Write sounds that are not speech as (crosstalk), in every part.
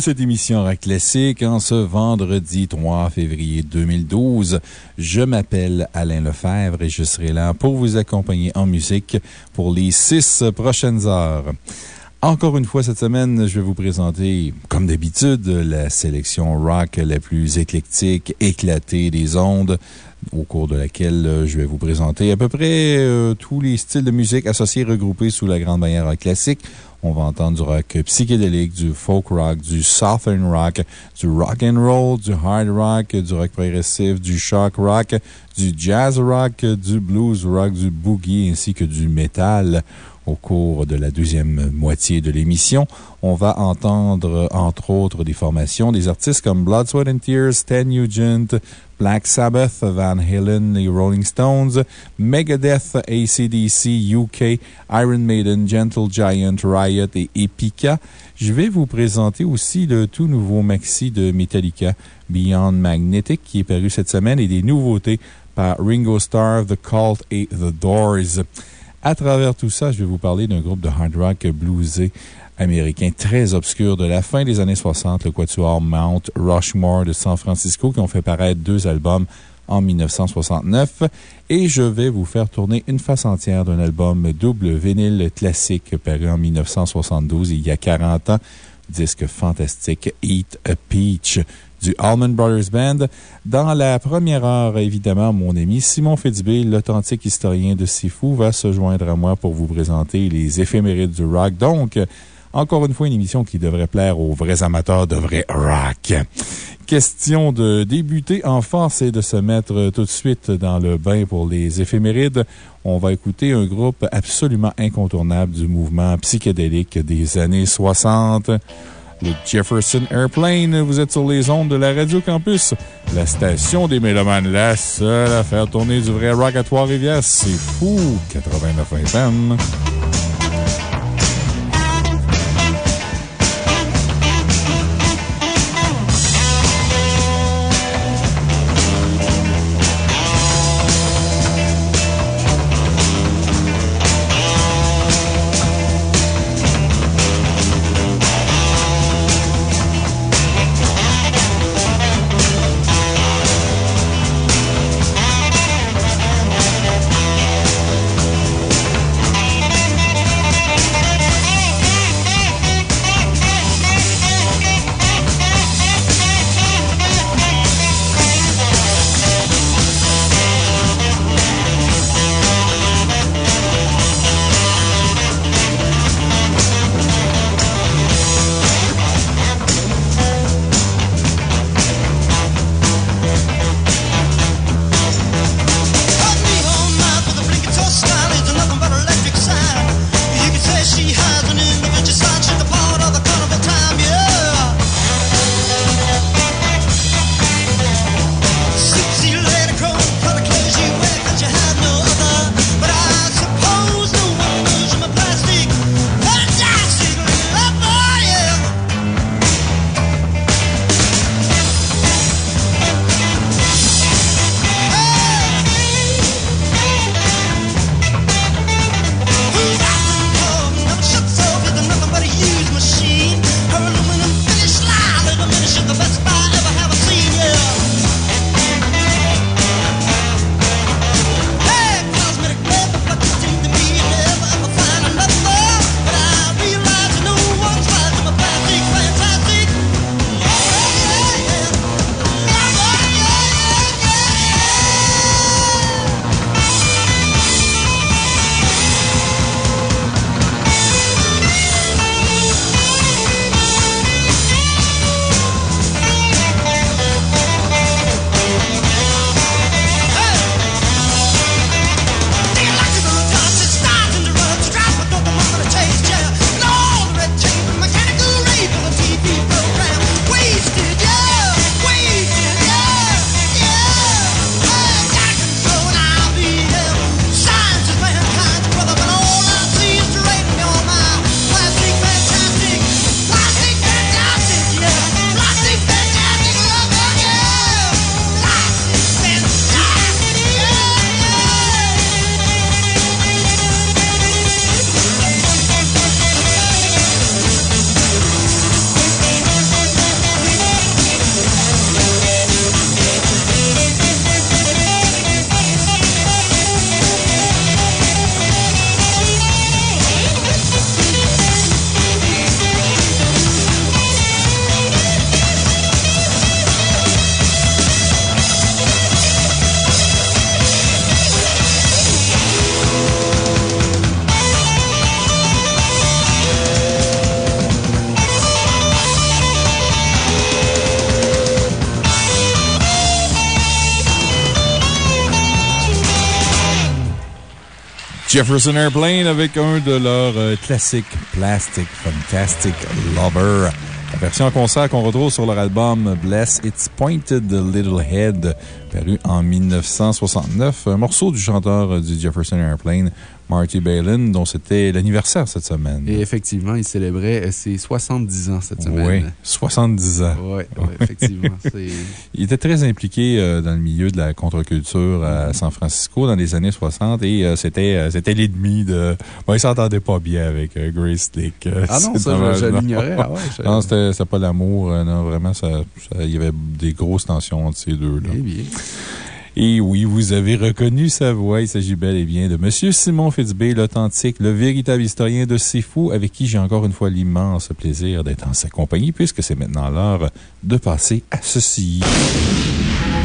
À cette émission Rock Classique en ce vendredi 3 février 2012. Je m'appelle Alain Lefebvre et je serai là pour vous accompagner en musique pour les six prochaines heures. Encore une fois, cette semaine, je vais vous présenter, comme d'habitude, la sélection rock la plus éclectique, éclatée des ondes, au cours de laquelle euh, je vais vous présenter à peu près euh, tous les styles de musique associés regroupés sous la grande bannière classique. On va entendre du rock psychédélique, du folk rock, du southern rock, du rock and roll, du hard rock, du rock progressif, du shock rock, du jazz rock, du blues rock, du boogie ainsi que du metal. Au cours de la deuxième moitié de l'émission, on va entendre, entre autres, des formations des artistes comme Blood, Sweat and Tears, Stan Nugent, Black Sabbath, Van Halen, les Rolling Stones, Megadeth, ACDC, UK, Iron Maiden, Gentle Giant, Riot et Epica. Je vais vous présenter aussi le tout nouveau maxi de Metallica, Beyond Magnetic, qui est paru cette semaine, et des nouveautés par Ringo Starr, The Cult et The Doors. À travers tout ça, je vais vous parler d'un groupe de hard rock bluesé américain très obscur de la fin des années 60, le quatuor Mount Rushmore de San Francisco, qui ont fait paraître deux albums en 1969. Et je vais vous faire tourner une face entière d'un album double vinyle classique paru en 1972, il y a 40 ans. Disque fantastique Eat a Peach du Allman Brothers Band. Dans la première heure, évidemment, mon ami Simon Fitzbé, l'authentique historien de Sifu, va se joindre à moi pour vous présenter les éphémérides du rock. Donc, encore une fois, une émission qui devrait plaire aux vrais amateurs de vrai rock. Question de débuter en force et de se mettre tout de suite dans le bain pour les éphémérides. On va écouter un groupe absolument incontournable du mouvement psychédélique des années 60 le Jefferson Airplane. Vous êtes sur les ondes de la Radio Campus, la station des Mélomanes, la seule à faire tourner du vrai rock à Trois-Rivières. C'est fou! 89 FM. Jefferson Airplane avec un de leurs euh, classiques, Plastic Fantastic Lover. La version concert qu'on retrouve sur leur album Bless It's Pointed Little Head, paru en 1969. Un morceau du chanteur du Jefferson Airplane, Marty Balin, dont c'était l'anniversaire cette semaine. Et effectivement, il célébrait ses 70 ans cette semaine. Oui, 70 ans. Oui, effectivement. (laughs) il était très impliqué euh, dans le milieu de la contre-culture à San Francisco dans les années 60 et euh, c'était euh, c'était l'ennemi de. Bon, il s'entendait pas bien avec Grace Dick. Ah non, (laughs) ça, je, l'ignorais. Ah non, c'était pas l'amour. non, vraiment, ça, il y avait des grosses tensions entre ces deux. Là. Eh bien. Et oui, vous avez reconnu sa voix. Il s'agit bel et bien de M. Simon Fitzbé, l'authentique, le véritable historien de C'est Fou, avec qui j'ai encore une fois l'immense plaisir d'être en sa compagnie, puisque c'est maintenant l'heure de passer à ceci.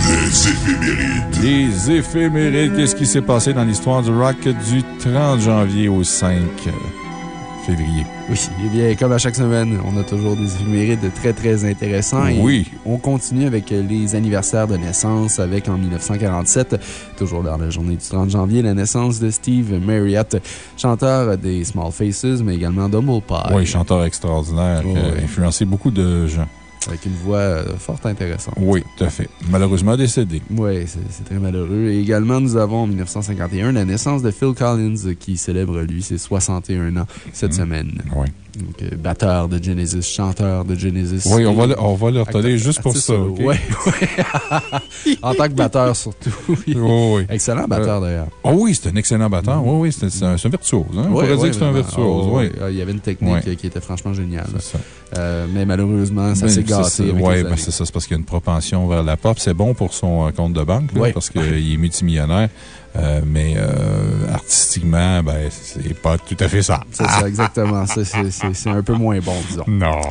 Les éphémérides. Les éphémérides. Qu'est-ce qui s'est passé dans l'histoire du rock du 30 janvier au 5 février. Oui, et eh bien, comme à chaque semaine, on a toujours des éphémérides très, très intéressants. Oui. on continue avec les anniversaires de naissance, avec en 1947, toujours dans la journée du 30 janvier, la naissance de Steve Marriott, chanteur des Small Faces, mais également d'Humble Pie. Oui, chanteur extraordinaire, qui a influencé beaucoup de gens. Avec une voix euh, fort intéressante. Oui, tout à fait. Malheureusement décédé. Oui, c'est très malheureux. Et également, nous avons en 1951 la naissance de Phil Collins qui célèbre, lui, ses 61 ans cette mhm. semaine. Oui. Donc, euh, batteur de Genesis, chanteur de Genesis. Oui, on va, le, on va le retenir juste pour ça. Oui, oui. (laughs) en tant que batteur, surtout. (laughs) Oui, oui. Excellent batteur, euh, d'ailleurs. Oh oui, c'est un excellent batteur. Mm-hmm. Oui, oui, c'est un, virtuose. Hein? On pourrait dire que c'est un virtuose. oui. Ah, il y avait une technique qui était franchement géniale. Euh, mais malheureusement, ça s'est gâté. Oui, ben c'est ça. C'est parce qu'il y a une propension vers la pop. C'est bon pour son compte de banque, parce qu'il est multimillionnaire. Euh, mais euh, artistiquement, ben, c'est pas tout à fait ça. C'est ça, exactement. C'est un peu moins bon, disons. Non.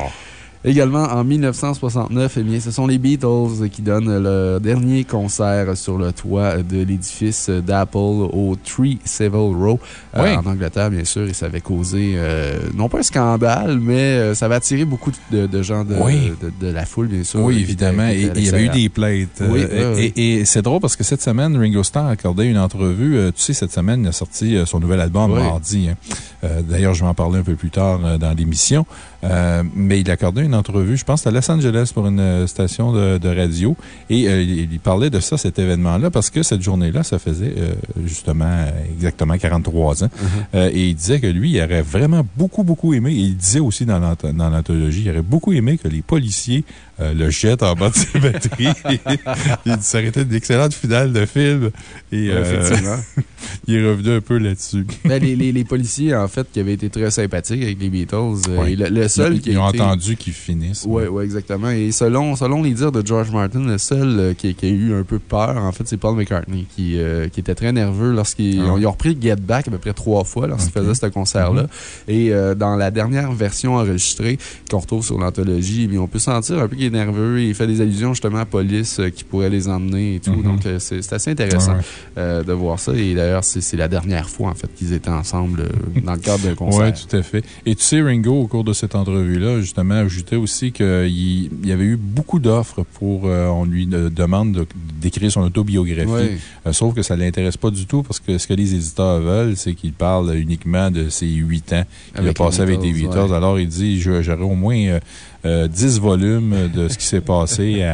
Également, en 1969, eh bien, ce sont les Beatles qui donnent le dernier concert sur le toit de l'édifice d'Apple au Tree Civil Row euh, en Angleterre, bien sûr. Et ça avait causé, euh, non pas un scandale, mais euh, ça avait attiré beaucoup de, gens de, de, la foule, bien sûr. Oui, évidemment. et il y avait eu des plaintes. Oui, et, c'est drôle parce que cette semaine, Ringo Starr a accordé une entrevue. tu sais, cette semaine, il a sorti son nouvel album mardi. Hein. D'ailleurs, je vais en parler un peu plus tard dans l'émission. mais il a accordé une entrevue, je pense, à Los Angeles pour une euh, station de, radio. Et euh, il parlait de ça, cet événement-là, parce que cette journée-là, ça faisait euh, justement exactement 43 ans. Uh-huh. et il disait que lui, il aurait vraiment beaucoup, beaucoup aimé, et il disait aussi dans l'anthologie, il aurait beaucoup aimé que les policiers le jettent en bas de ses batteries. (laughs) il dit ça aurait été une excellente finale de film. Et, Effectivement. (laughs) il est revenu un peu là-dessus. Ben, les, les, policiers, en fait, qui avaient été très sympathiques avec les Beatles, le, seul qui Ils ont entendu qu'ils finissent. Oui, ouais, exactement. Et selon, selon les dires de George Martin, le seul euh, qui, qui, a eu un peu peur, en fait, c'est Paul McCartney, qui, euh, qui était très nerveux lorsqu'ils ah. ont, repris Get Back à peu près trois fois lorsqu'ils faisaient ce concert-là. Mm-hmm. Et euh, dans la dernière version enregistrée qu'on retrouve sur l'anthologie, on peut sentir un peu qu'il est nerveux. Il fait des allusions justement à la police qui pourrait les emmener et tout. Mm-hmm. Donc, c'est assez intéressant de voir ça. Et d'ailleurs, c'est la dernière fois, en fait, qu'ils étaient ensemble dans le cadre d'un (laughs) concert. Oui, tout à fait. Et tu sais, Ringo, au cours de cette entrevue-là, justement, ajoutait aussi qu'il y avait eu beaucoup d'offres pour. Euh, on lui demande d'écrire son autobiographie. Euh, sauf que ça ne l'intéresse pas du tout parce que ce que les éditeurs veulent, c'est qu'il parle uniquement de ses huit ans qu'il a passé avec les Beatles. Alors, il dit j'aurais au moins. 10 euh, volumes de ce qui s'est passé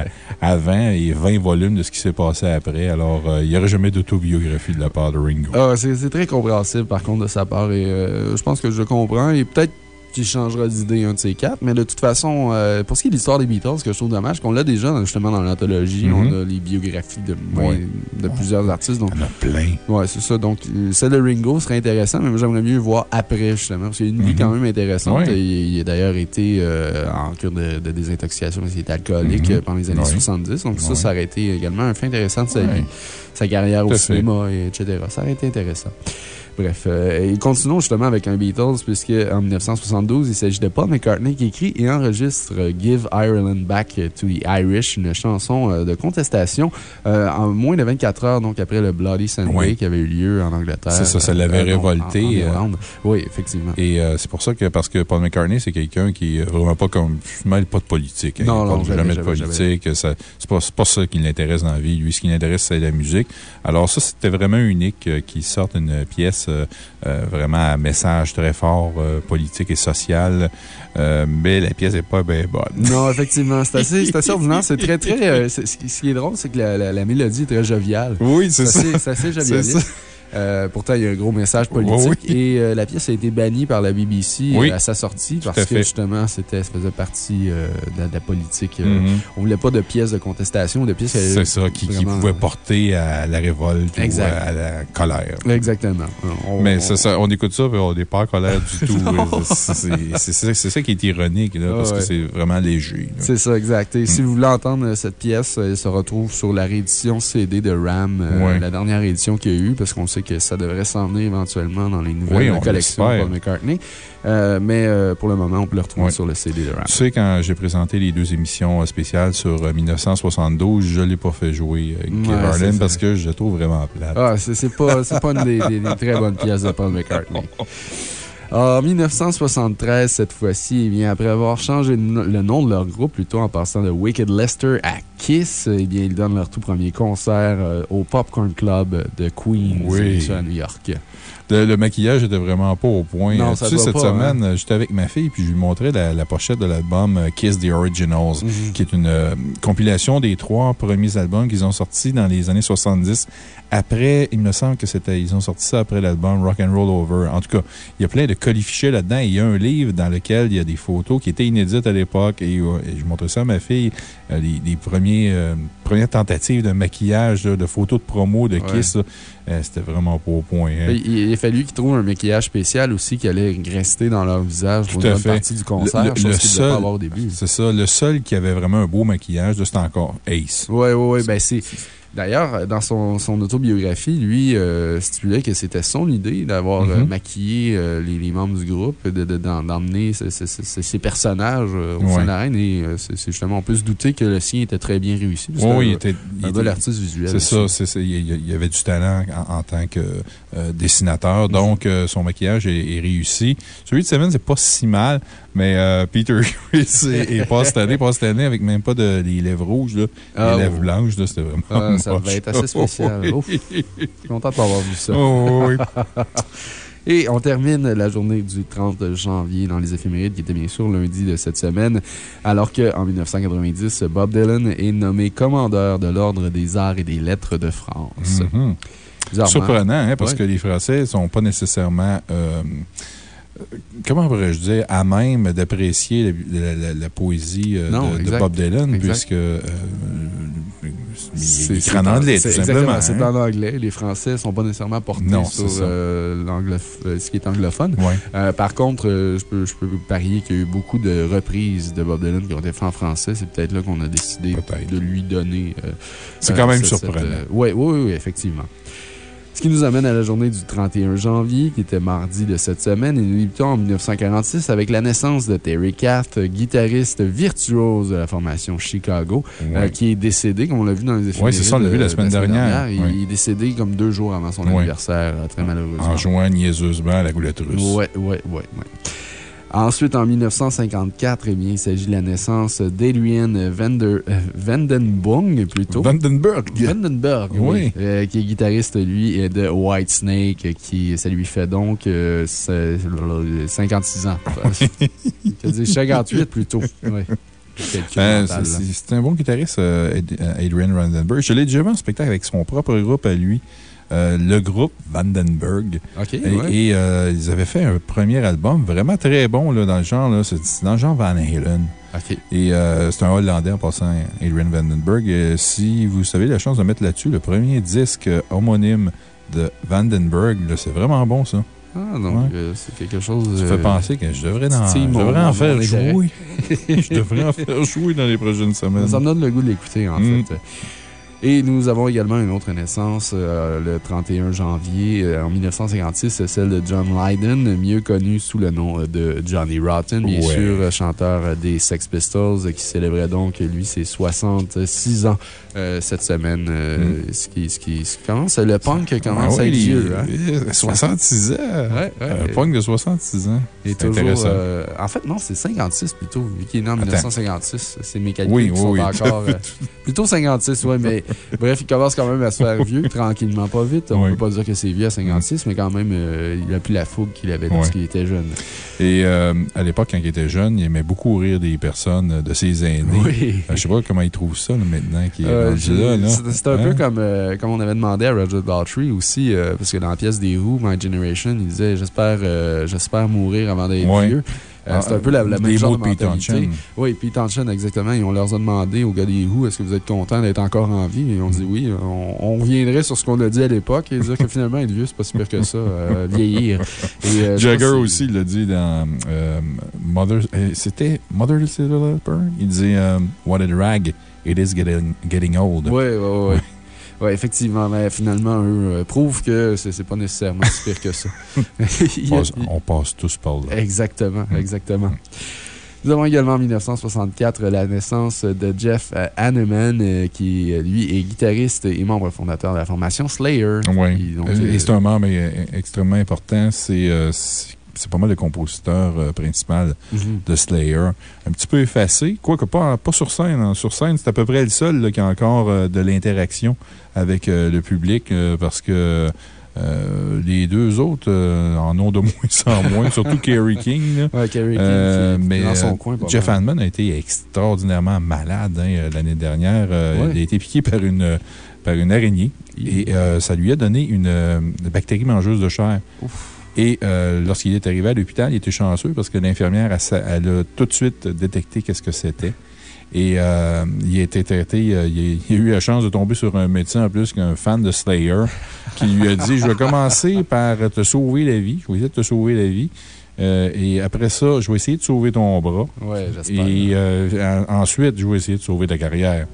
avant et 20 volumes de ce qui s'est passé après. Alors, il n'y aurait jamais d'autobiographie de la part de Ringo. Ah, c'est très compréhensible, par contre, de sa part. Et je pense que je comprends. Et peut-être qui changera d'idée un de ces quatre. Mais de toute façon, euh, pour ce qui est de l'histoire des Beatles, ce que je trouve dommage, qu'on l'a déjà justement dans l'anthologie. On mm-hmm. a les biographies de, de plusieurs artistes. Donc, On a plein. Ouais, c'est ça. Donc, euh, celle de Ringo serait intéressant, mais j'aimerais mieux voir après, justement, parce qu'il a une vie mm-hmm. quand même intéressante. Il, a d'ailleurs été euh, en cure de, désintoxication, il était alcoolique mm-hmm. pendant les années 70. Donc, ça, ça aurait été également un fin intéressant de sa vie, sa carrière au cinéma, etc. Ça aurait été intéressant. Bref, euh, continuons justement avec un Beatles, puisque en 1972, il s'agit de Paul McCartney qui écrit et enregistre Give Ireland Back to the Irish, une chanson euh, de contestation euh, en moins de 24 heures, donc après le Bloody Sunday qui avait eu lieu en Angleterre. C'est ça, ça l'avait révolté. oui, effectivement. Et c'est pour ça que, parce que Paul McCartney, c'est quelqu'un qui est vraiment pas comme. Je mêle pas de politique. Hein. non, non, jamais, de politique. C'est pas, pas ça qui l'intéresse dans la vie. Lui, ce qui l'intéresse, c'est la musique. Alors, ça, c'était vraiment unique qu'il sorte une pièce pièce vraiment à message très fort politique et social. mais la pièce n'est pas bien bonne. (laughs) Non, effectivement, c'est assez, assez ordinaire. C'est très, très. ce qui est drôle, c'est que la, la, mélodie est très joviale. Oui, c'est ça. C'est assez (laughs) jovial. Euh, pourtant, il y a un gros message politique. Et euh, la pièce a été bannie par la BBC euh, à sa sortie parce que justement, c'était, ça faisait partie de la, politique. On -hmm. On voulait pas de pièces de contestation, de pièces. C'est ça, qui, qui pouvaient porter à la révolte ou à la colère. Exactement. Mais c'est ça, on écoute ça, mais on n'est pas en colère du (laughs) tout. c'est ça qui est ironique, là, parce que c'est vraiment léger. C'est ça, exact. Et si mm. vous voulez entendre cette pièce, elle se retrouve sur la réédition CD de Ram, la dernière édition qu'il y a eu, parce qu'on sait que ça devrait s'en venir éventuellement dans les nouvelles collections de Paul McCartney. Euh, mais euh, pour le moment, on peut le retrouver sur le CD de Ram. Tu sais, quand j'ai présenté les deux émissions spéciales sur 1972, euh, je ne l'ai pas fait jouer Kev parce que je le trouve vraiment plate. Ah, c'est pas, pas une des, très bonnes pièces de Paul McCartney. (laughs) En 1973, cette fois-ci, eh bien, après avoir changé le nom de leur groupe, plutôt en passant de Wicked Lester à Kiss, eh bien, ils donnent leur tout premier concert au Popcorn Club de Queens, à New York. Le, maquillage était vraiment pas au point. tu sais, cette hein. semaine, j'étais avec ma fille puis je lui montrais la, pochette de l'album euh, Kiss the Originals, mhm. qui est une euh, compilation des trois premiers albums qu'ils ont sortis dans les années 70 après, il me semble que c'était, ils ont sorti ça après l'album Rock and Roll Over. En tout cas, il y a plein de colifichets là-dedans. Il y a un livre dans lequel il y a des photos qui étaient inédites à l'époque. Et, euh, je montre ça à ma fille, les, premiers, premières tentatives de maquillage, de photos de promo de Kiss. Euh, c'était vraiment pas au point. Hein. Il, a fallu qu'ils trouvent un maquillage spécial aussi qui allait rester dans leur visage pour une partie du concert, le, le seul, pas avoir au début. C'est ça. Le seul qui avait vraiment un beau maquillage, c'était encore Ace. Oui, oui, oui. Ben, c'est. D'ailleurs, dans son, son, autobiographie, lui euh, stipulait que c'était son idée d'avoir euh, mm-hmm. maquillé euh, les, les, membres du groupe, d'emmener de, ces personnages au sein de l'arène. Et c'est justement, on peut se douter que le sien était très bien réussi. Oui, il était un bel artiste visuel. C'est ça, il, y avait du talent en, tant que dessinateur. Donc, son maquillage est, réussi. Celui de Seven, c'est pas si mal. Mais euh, Peter (laughs) Chris est, pas cette année, pas cette année, avec même pas de, les lèvres rouges, là, ah, les lèvres blanches, c'était vraiment. Ah, ça va être assez spécial. (laughs) Je suis content de pas avoir vu ça. Oh, oui. (laughs) Et on termine la journée du 30 janvier dans les éphémérides, qui était bien sûr lundi de cette semaine, alors qu'en 1990, Bob Dylan est nommé commandeur de l'Ordre des Arts et des Lettres de France. Mm-hmm. Surprenant, hein, parce que les Français ne sont pas nécessairement. Euh, comment pourrais-je dire, à même d'apprécier la, poésie euh, de, Bob Dylan, puisque euh, c'est en anglais, tout simplement. C'est en anglais. Les Français ne sont pas nécessairement portés sur euh, ce qui est anglophone. par contre, je peux, je peux parier qu'il y a eu beaucoup de reprises de Bob Dylan qui ont été faites en français. C'est peut-être là qu'on a décidé de lui donner. c'est quand même surprenant. oui, oui, oui, effectivement. Ce qui nous amène à la journée du 31 janvier, qui était mardi de cette semaine, et nous débutons en 1946 avec la naissance de Terry Kath, guitariste virtuose de la formation Chicago, euh, qui est décédé, comme on l'a vu dans les effets. Oui, c'est ça, on l'a vu la semaine dernière. Il est décédé comme deux jours avant son anniversaire, euh, très malheureusement. En jouant niaiseusement à la goulette russe. Oui, oui, oui. Ensuite, en 1954, eh bien, il s'agit de la naissance d'Adrian Vandenberg, plutôt. Vandenberg. Vandenberg, oui. Euh, qui est guitariste, lui, de Whitesnake, qui, ça lui fait donc 56 ans. (laughs) Je dis 58 plutôt. Oui. Euh, c'est un bon guitariste, euh, Adrian Vandenberg. Je l'ai déjà vu en spectacle avec son propre groupe à lui. Euh, le groupe Vandenberg. et, euh, ils avaient fait un premier album vraiment très bon là, dans le genre. C'est dans le genre Van Halen. Et euh, c'est un Hollandais en passant, Adrian Vandenberg. si vous avez la chance de mettre là-dessus le premier disque homonyme de Vandenberg, c'est vraiment bon ça. Ah, donc c'est quelque chose. Ça fait penser que je devrais, en faire jouer. (laughs) je devrais en faire jouer dans les prochaines semaines. Ça me donne le goût de l'écouter, en mm. fait. Et nous avons également une autre naissance euh, le 31 janvier euh, en 1956, celle de John Lydon, mieux connu sous le nom euh, de Johnny Rotten, bien sûr, chanteur des Sex Pistols, qui célébrait donc, lui, ses 66 ans cette semaine. Mm. ce, qui, ce, qui, commence, le punk commence ah à être vieux. Hein? 66 ans. Ouais, un punk de 66 ans. Et toujours. en fait, non, c'est 56 plutôt, vu qu'il est né en 1956. C'est mes calculs oui, sont encore. (laughs) plutôt 56, oui, mais (laughs) Bref, il commence quand même à se faire vieux, tranquillement, pas vite. On ne peut pas dire que c'est vieux à 56, mais quand même, euh, il n'a plus la fougue qu'il avait lorsqu'il était jeune. Et euh, à l'époque, quand il était jeune, il aimait beaucoup rire des personnes de ses aînés. Oui. je ne sais pas comment il trouve ça maintenant qu'il est là. C'est un peu hein? comme, comme on avait demandé à Roger Daltrey aussi, parce que dans la pièce des Who, My Generation, il disait J'espère j'espère mourir avant d'être vieux. Euh, c'est un peu la, même chose de mentalité. Oui, Pete Townshend, exactement. Et on leur a demandé aux gars des Who, est-ce que vous êtes content d'être encore en vie? Et ont dit oui. On, reviendrait sur ce qu'on a dit à l'époque et dire que finalement, être vieux, c'est pas si pire que ça, euh, vieillir. Euh, Jagger aussi l'a dit dans Mother. C'était Mother Il dit What a drag it is getting, getting old. Oui, oui, oui. Oui, effectivement, mais finalement, eux euh, prouvent que c'est pas nécessairement si pire que ça. (laughs) (laughs) on passe tous par là. Exactement, mm. exactement. Mm. Nous avons également en 1964 la naissance de Jeff euh, Hanneman, euh, qui, lui, est guitariste et membre fondateur de la formation Slayer. Oui. Et c'est un membre extrêmement important. C'est c'est pas mal le compositeur euh, principal mhm. de Slayer. Un petit peu effacé, quoique pas, pas sur scène. Hein. Sur scène, c'est à peu près le seul qui a encore euh, de l'interaction avec euh, le public parce que les deux autres en ont de (laughs) moins en moins, surtout Kerry King. Oui, Kerry King. mais dans son coin, Jeff Hanman a été extraordinairement malade hein, l'année dernière. Il a été piqué par une, par une araignée et ça lui a donné une, bactérie mangeuse de chair. Ouf. Et euh, lorsqu'il est arrivé à l'hôpital, il était chanceux parce que l'infirmière, a tout de suite détecté qu'est-ce que c'était. Et euh, il a été traité, euh, il, a, eu la chance de tomber sur un médecin en plus qu'un fan de Slayer qui lui a dit Je vais commencer par te sauver la vie. Je vais te sauver la vie. Euh, et après ça, je vais essayer de sauver ton bras. Oui, j'espère. Et euh, ensuite, je vais essayer de sauver ta carrière.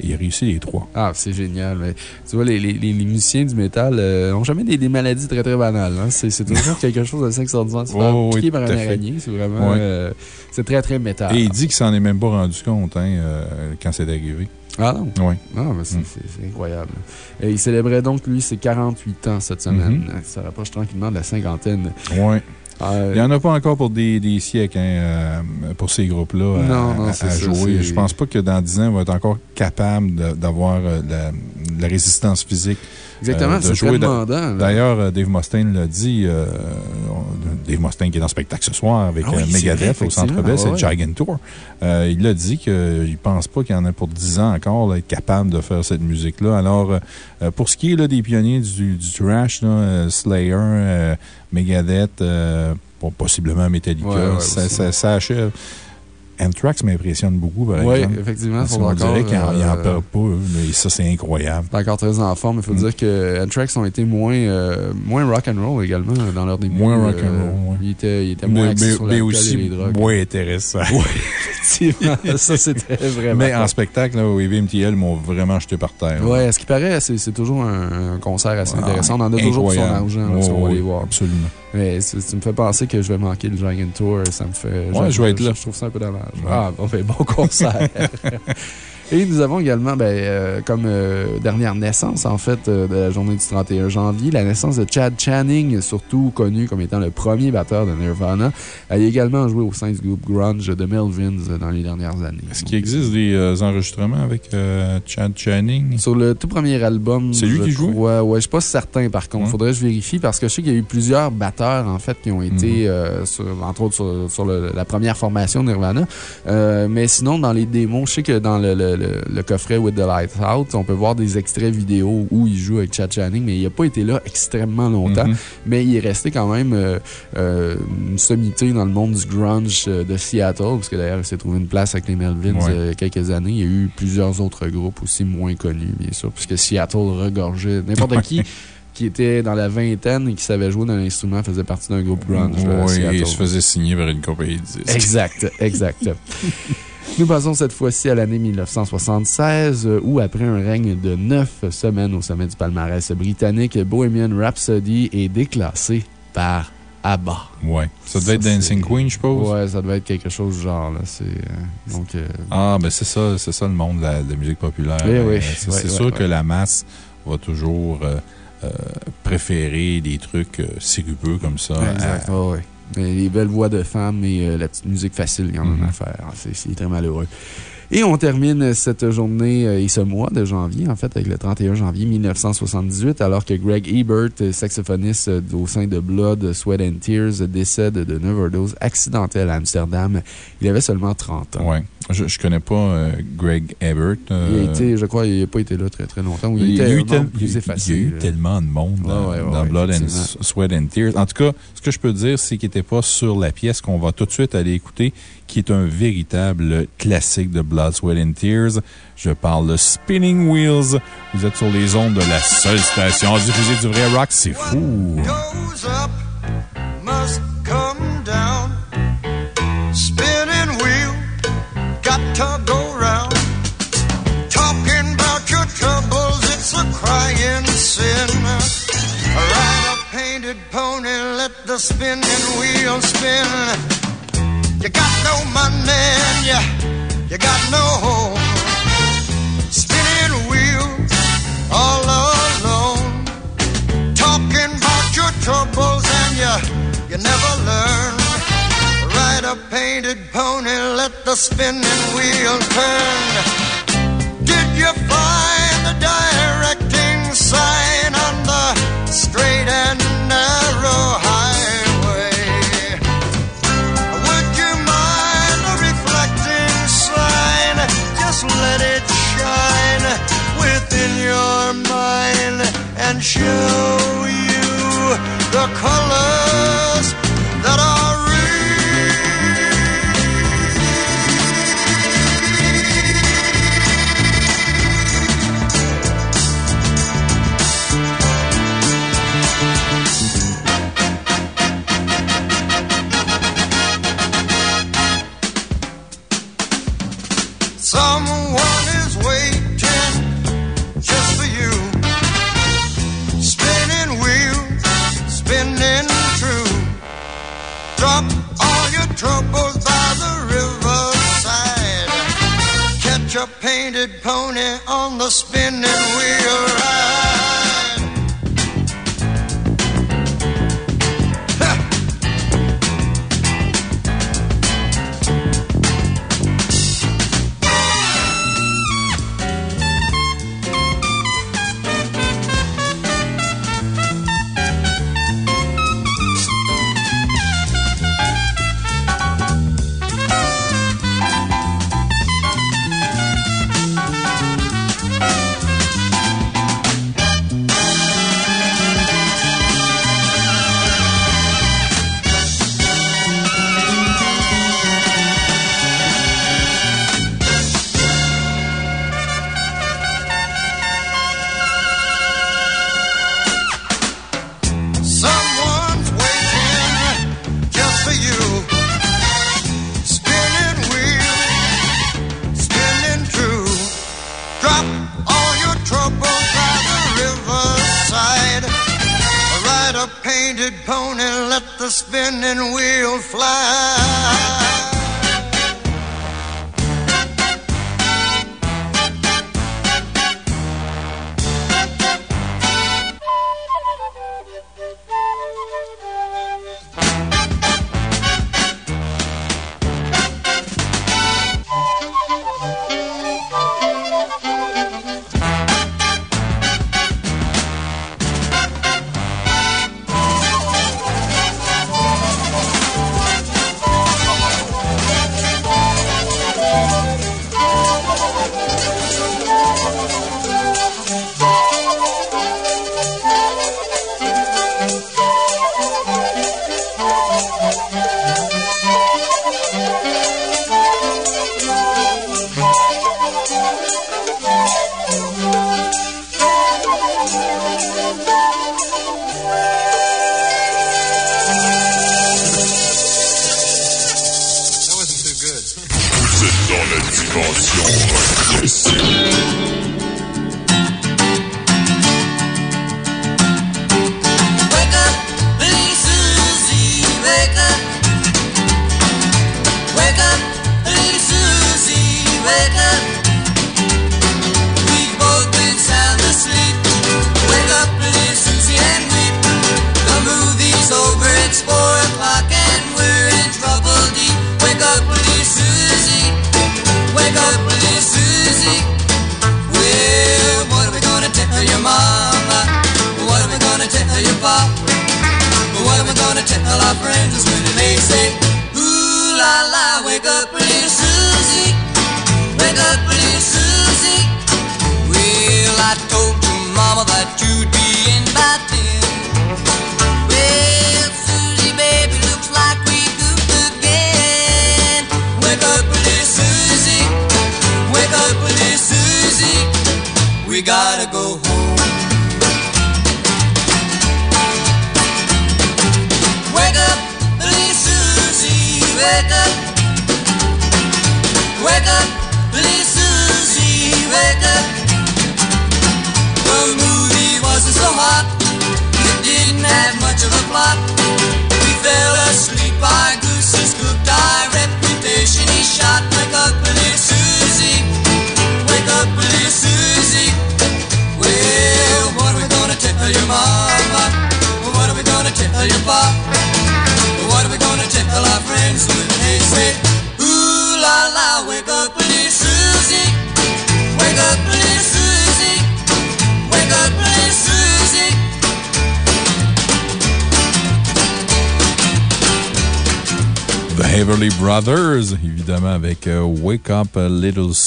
Et il a réussi les trois. Ah, c'est génial. Mais, tu vois, les, les, les, musiciens du métal n'ont euh, jamais des, des, maladies très, très banales. Hein. C'est toujours quelque chose d'assez extraordinaire. C'est (laughs) oh, par un araignée. C'est vraiment. c'est très, très métal. Et il dit qu'il s'en est même pas rendu compte hein, quand c'est arrivé. Ah non? Oui. Ah, mais c'est mm. incroyable. Et il célébrait donc, lui, ses 48 ans cette semaine. Mm-hmm. Ça rapproche tranquillement de la cinquantaine. Oui. Il n'y en a pas encore pour des, des siècles, hein, euh, pour ces groupes-là à, jouer. Je pense pas que dans 10 ans, on va être encore capable d'avoir euh, la, la, résistance physique Exactement, euh, c'est très demandant. D'ailleurs, euh, Dave Mustaine l'a dit. Euh, Dave Mustaine qui est dans le spectacle ce soir avec ah Megadeth au Centre Bell, c'est Giant Tour. il a dit qu'il ne pense pas qu'il y en a pour 10 ans encore être capable de faire cette musique-là. Alors, pour ce qui est là, des pionniers du, du trash, Slayer, Megadeth, possiblement Metallica, ça, ça, ça achève. Anthrax m'impressionne beaucoup, par oui, effectivement. on dirait qu'il n'en euh, perd pas, mais ça, c'est incroyable. C'est encore très en forme. Il faut mm. dire que Anthrax ont été moins, euh, moins rock'n'roll également dans leur début. Moins rock'n'roll, euh, oui. Ils étaient, étaient moins mais, sur mais aussi et les drogues. moins intéressant. Oui, effectivement. (laughs) ça, c'était vraiment. Mais en spectacle, là, VMTL m'ont vraiment jeté par terre. Oui, à ce qui paraît, c'est toujours un, concert assez intéressant. On en a toujours son argent, on va aller voir. Absolument. Mais tu me fais penser que je vais manquer le Dragon Tour. Ça me fait. Ouais, je vais être là. Je trouve ça un peu dommage. Ah, bon, fait bon concert. (laughs) Et nous avons également, ben, euh, comme euh, dernière naissance, en fait, euh, de la journée du 31 janvier, la naissance de Chad Channing, surtout connu comme étant le premier batteur de Nirvana. Elle a également joué au sein du groupe Grunge de Melvins dans les dernières années. Est-ce qu'il existe des enregistrements avec Chad Channing? Sur le tout premier album. C'est lui qui joue? Ouais, ouais, je suis pas certain par contre. Il Faudrait que je vérifie parce que je sais qu'il y a eu plusieurs batteurs, en fait, qui ont été, mhm. entre autres, sur, la première formation Nirvana. mais sinon, dans les démos, je sais que dans le le, coffret With the Lights Out, on peut voir des extraits vidéo où il joue avec Chad Channing, mais il n'a pas été là extrêmement longtemps. Mm-hmm. Mais il est resté quand même euh, euh, une sommité dans le monde du grunge euh, de Seattle, parce que d'ailleurs, il s'est trouvé une place avec les Melvins il y a quelques années. Il y a eu plusieurs autres groupes aussi moins connus, bien sûr, puisque Seattle regorgeait n'importe qui qui était dans la vingtaine et qui savait jouer dans l'instrument faisait partie d'un groupe grunge. Oui, et il se faisait signer par une compagnie de disques. Exact, exact. (laughs) Nous passons cette fois-ci à l'année 1976, euh, où après un règne de neuf semaines au sommet du palmarès britannique, Bohemian Rhapsody est déclassé par ABBA. Ouais. Ça devait être Dancing Queen, je suppose? Ouais, ça devait être quelque chose du genre. Là. Euh, donc, euh, Ah, ben c'est ça, ça le monde de la, musique populaire. Oui, oui. C'est sûr que la masse va toujours préférer des trucs sirupeux comme ça. Exact, oui les belles voix de femmes et euh, la petite musique facile, quand même, à faire. C'est très malheureux. Et on termine cette journée euh, et ce mois de janvier, en fait, avec le 31 janvier 1978, alors que Greg Ebert, saxophoniste au sein de Blood, Sweat and Tears, décède d'une overdose accidentelle à Amsterdam. Il avait seulement 30 ans. Oui. Je ne connais pas euh, Greg Ebert. Euh. Il a été, je crois, il n'a pas été là très très longtemps. Il, y a eu, tellement de monde dans Blood and Sweat and Tears. En tout cas, ce que je peux dire, c'est qu'il n'était pas sur la pièce qu'on va tout de suite aller écouter, qui est un véritable classique de Blood, Sweat and Tears. Je parle de Spinning Wheels. Vous êtes sur les ondes de la seule station diffusée du vrai rock. C'est fou! Pony, let the spinning wheel spin. You got no money and you, you got no home. Spinning wheel, all alone. Talking about your troubles and you, you never learn. Ride a painted pony, let the spinning wheel turn. Show you the colors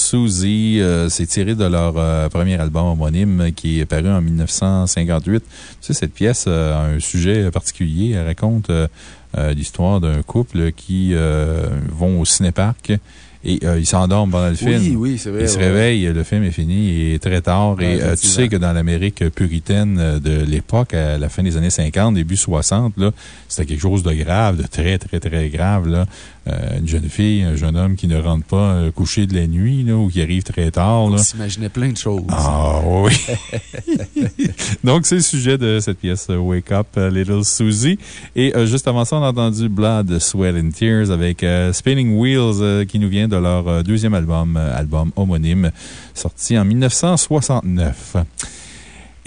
Susie. Euh, C'est tiré de leur euh, premier album homonyme qui est paru en 1958. Tu sais, cette pièce euh, a un sujet particulier. Elle raconte euh, l'histoire d'un couple qui vont au cinéparc et euh, ils s'endorment pendant le film. Oui, oui, c'est vrai. Ils se réveillent, le film est fini, il est très tard. Ouais, et euh, tu sais que dans l'Amérique puritaine de l'époque, à la fin des années 50, début 60, là, c'était quelque chose de grave, de très, très, très grave. Là. Euh, une jeune fille, un jeune homme qui ne rentre pas euh, coucher de la nuit là, ou qui arrive très tard. On s'imaginait plein de choses. Ah oui. (laughs) Donc, c'est le sujet de cette pièce euh, Wake Up euh, Little Susie. Et euh, juste avant ça, on a entendu Blood, Sweat and Tears avec Spinning Wheels qui nous vient de leur deuxième album, album homonyme, sorti en 1969.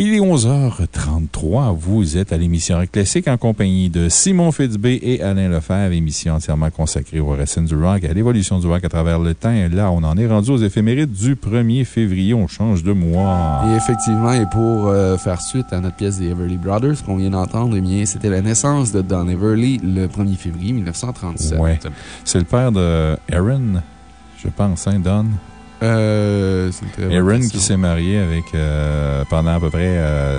Il est 11h33. Vous êtes à l'émission Rock Classique en compagnie de Simon Fitzbé et Alain Lefebvre, émission entièrement consacrée aux racines du rock et à l'évolution du rock à travers le temps. Et là, on en est rendu aux éphémérides du 1er février. On change de mois. Et effectivement, et pour euh, faire suite à notre pièce des Everly Brothers qu'on vient d'entendre, eh bien, c'était la naissance de Don Everly le 1er février 1937. Ouais. C'est le père de Aaron, je pense, hein, Don? Euh, Aaron qui s'est marié avec, euh, pendant à peu près euh,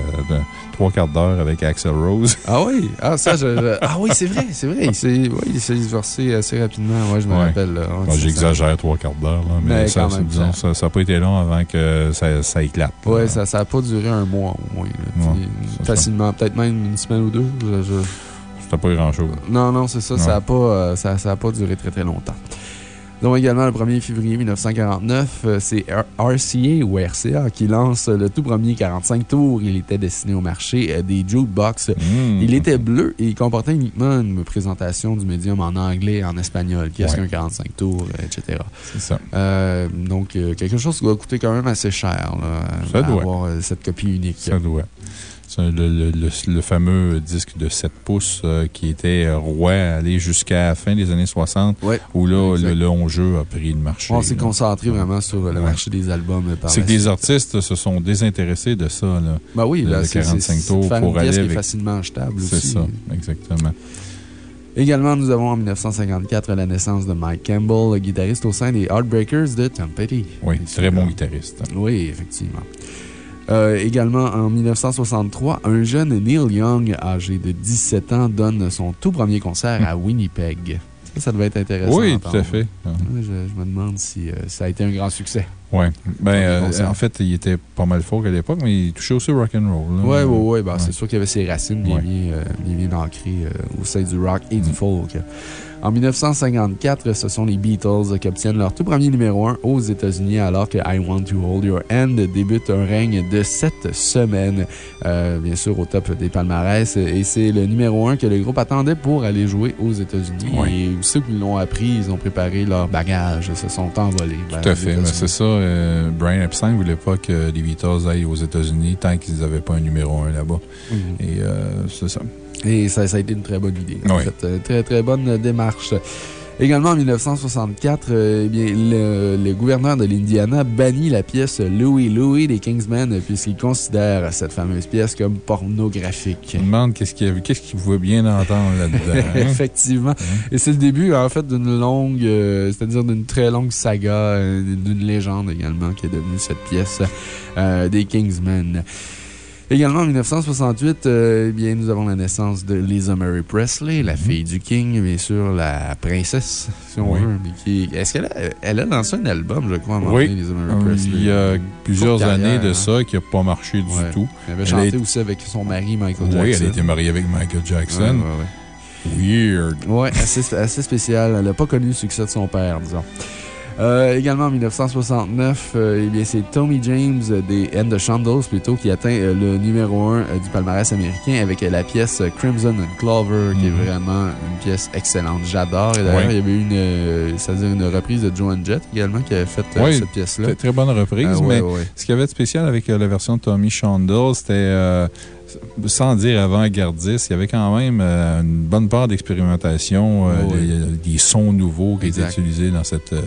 trois quarts d'heure avec Axel Rose. Ah oui, ah, ça, je, je- (laughs) ah oui, c'est vrai, c'est vrai. Il s'est ouais, divorcé assez rapidement. Ouais, je me Ouais. rappelle. Bon, J'exagère trois quarts d'heure, mais, Mais ça disons, ça n'a pas été long avant que ça, ça éclate. ça. Ça n'a pas duré un mois au moins. là, facilement, peut-être même une semaine ou deux. je- je- C'était pas grand-chose. Non, non, c'est ça. Ça n'a pas, euh, ça, ça a pas duré très très longtemps. Donc également, le 1er février 1949, euh, c'est RCA ou RCA qui lance le tout premier 45 tours. Il était destiné au marché euh, des jukebox. Mmh. Il était bleu et il comportait uniquement une présentation du médium en anglais et en espagnol, Ouais. qu'un 45 tours, euh, etc. C'est ça. Euh, donc, quelque chose qui va coûter quand même assez cher, là, Ça à doit. avoir cette copie unique. Ça doit. Le, le- le- le fameux disque de 7 pouces euh, qui était euh, roi allé jusqu'à la fin des années 60, Ouais. où là, Exact. le long jeu a pris le marché. On s'est concentré vraiment sur le Ouais. marché des albums. euh, C'est que les suite. artistes se sont désintéressés de ça. là. Ben oui, là, c'est 45 c'est- tours pour aller qui est avec- facilement achetable C'est ça, exactement. Également, nous avons en 1954 la naissance de Mike Campbell, guitariste au sein des Heartbreakers de Tom Petty. Oui, très bon guitariste. Oui, effectivement. Euh, également, en 1963, un jeune Neil Young, âgé de 17 ans, donne son tout premier concert à Winnipeg. Ça, ça devait être intéressant. Oui, tout à fait. Je, je me demande si euh, ça a été un grand succès. Oui. Ben, euh, en fait, il était pas mal folk à l'époque, mais il touchait aussi au rock'n'roll. Oui, oui, oui. Ben, Ouais. C'est sûr qu'il y avait ses racines bien, Ouais. bien, bien, bien ancrées au sein du rock et du Mm. folk. En 1954, ce sont les Beatles qui obtiennent leur tout premier numéro 1 aux États-Unis alors que I Want to Hold Your Hand débute un règne de sept semaines, euh, bien sûr au top des palmarès. Et c'est le numéro 1 que le groupe attendait pour aller jouer aux États-Unis. Ouais. Et ceux qui l'ont appris, ils ont préparé leur bagage se sont envolés. Tout à fait. Mais c'est ça. euh, Brian Epstein ne voulait pas que les Beatles aillent aux États-Unis tant qu'ils n'avaient pas un numéro 1 là-bas. Mhm. Et euh, c'est ça. Et ça, ça a été une très bonne idée. Oui. fait, euh, très, très bonne démarche. Également en 1964, euh, eh bien, le, le, gouverneur de l'Indiana bannit la pièce Louis Louis des Kingsmen puisqu'il considère cette fameuse pièce comme pornographique. Je me demande qu'est-ce qu'il qu qu pouvait bien entendre là-dedans. (laughs) Hein? Effectivement. Et c'est le début, en fait, d'une longue, euh, c'est-à-dire d'une très longue saga, euh, d'une légende également qui est devenue cette pièce euh, des Kingsmen. Également en 1968, euh, eh bien, nous avons la naissance de Lisa Mary Presley, la fille du King, bien sûr, la princesse, si on Oui. veut. Est-ce qu'elle a, elle a lancé un album, je crois, à un moment Oui. donné, Lisa Mary Euh, Presley? Il y a plusieurs Courte années de hein. ça qui n'a pas marché du Ouais. tout. Elle avait Elle chanté aussi avec son mari, Michael Oui, Jackson. elle a été mariée avec Michael Jackson. ouais, ouais. Weird. Ouais, assez, assez spécial. Elle n'a pas connu le succès de son père, disons. Euh, également en 1969, euh, eh bien, c'est Tommy James des End of Shandles plutôt qui atteint euh, le numéro 1 du palmarès américain avec la pièce Crimson and Clover qui est Mhm. vraiment une pièce excellente. J'adore. Et d'ailleurs, Ouais. il y avait une, c'est-à-dire une reprise de Joan Jett également qui avait fait cette pièce-là. Très, très bonne reprise, Ah, mais ouais. ce qu'il y avait de spécial avec la version de Tommy Chandler, c'était, sans dire avant-gardiste, il y avait quand même euh, une bonne part d'expérimentation, euh, Oui. des, des sons nouveaux qui Exact. étaient utilisés dans cette, euh,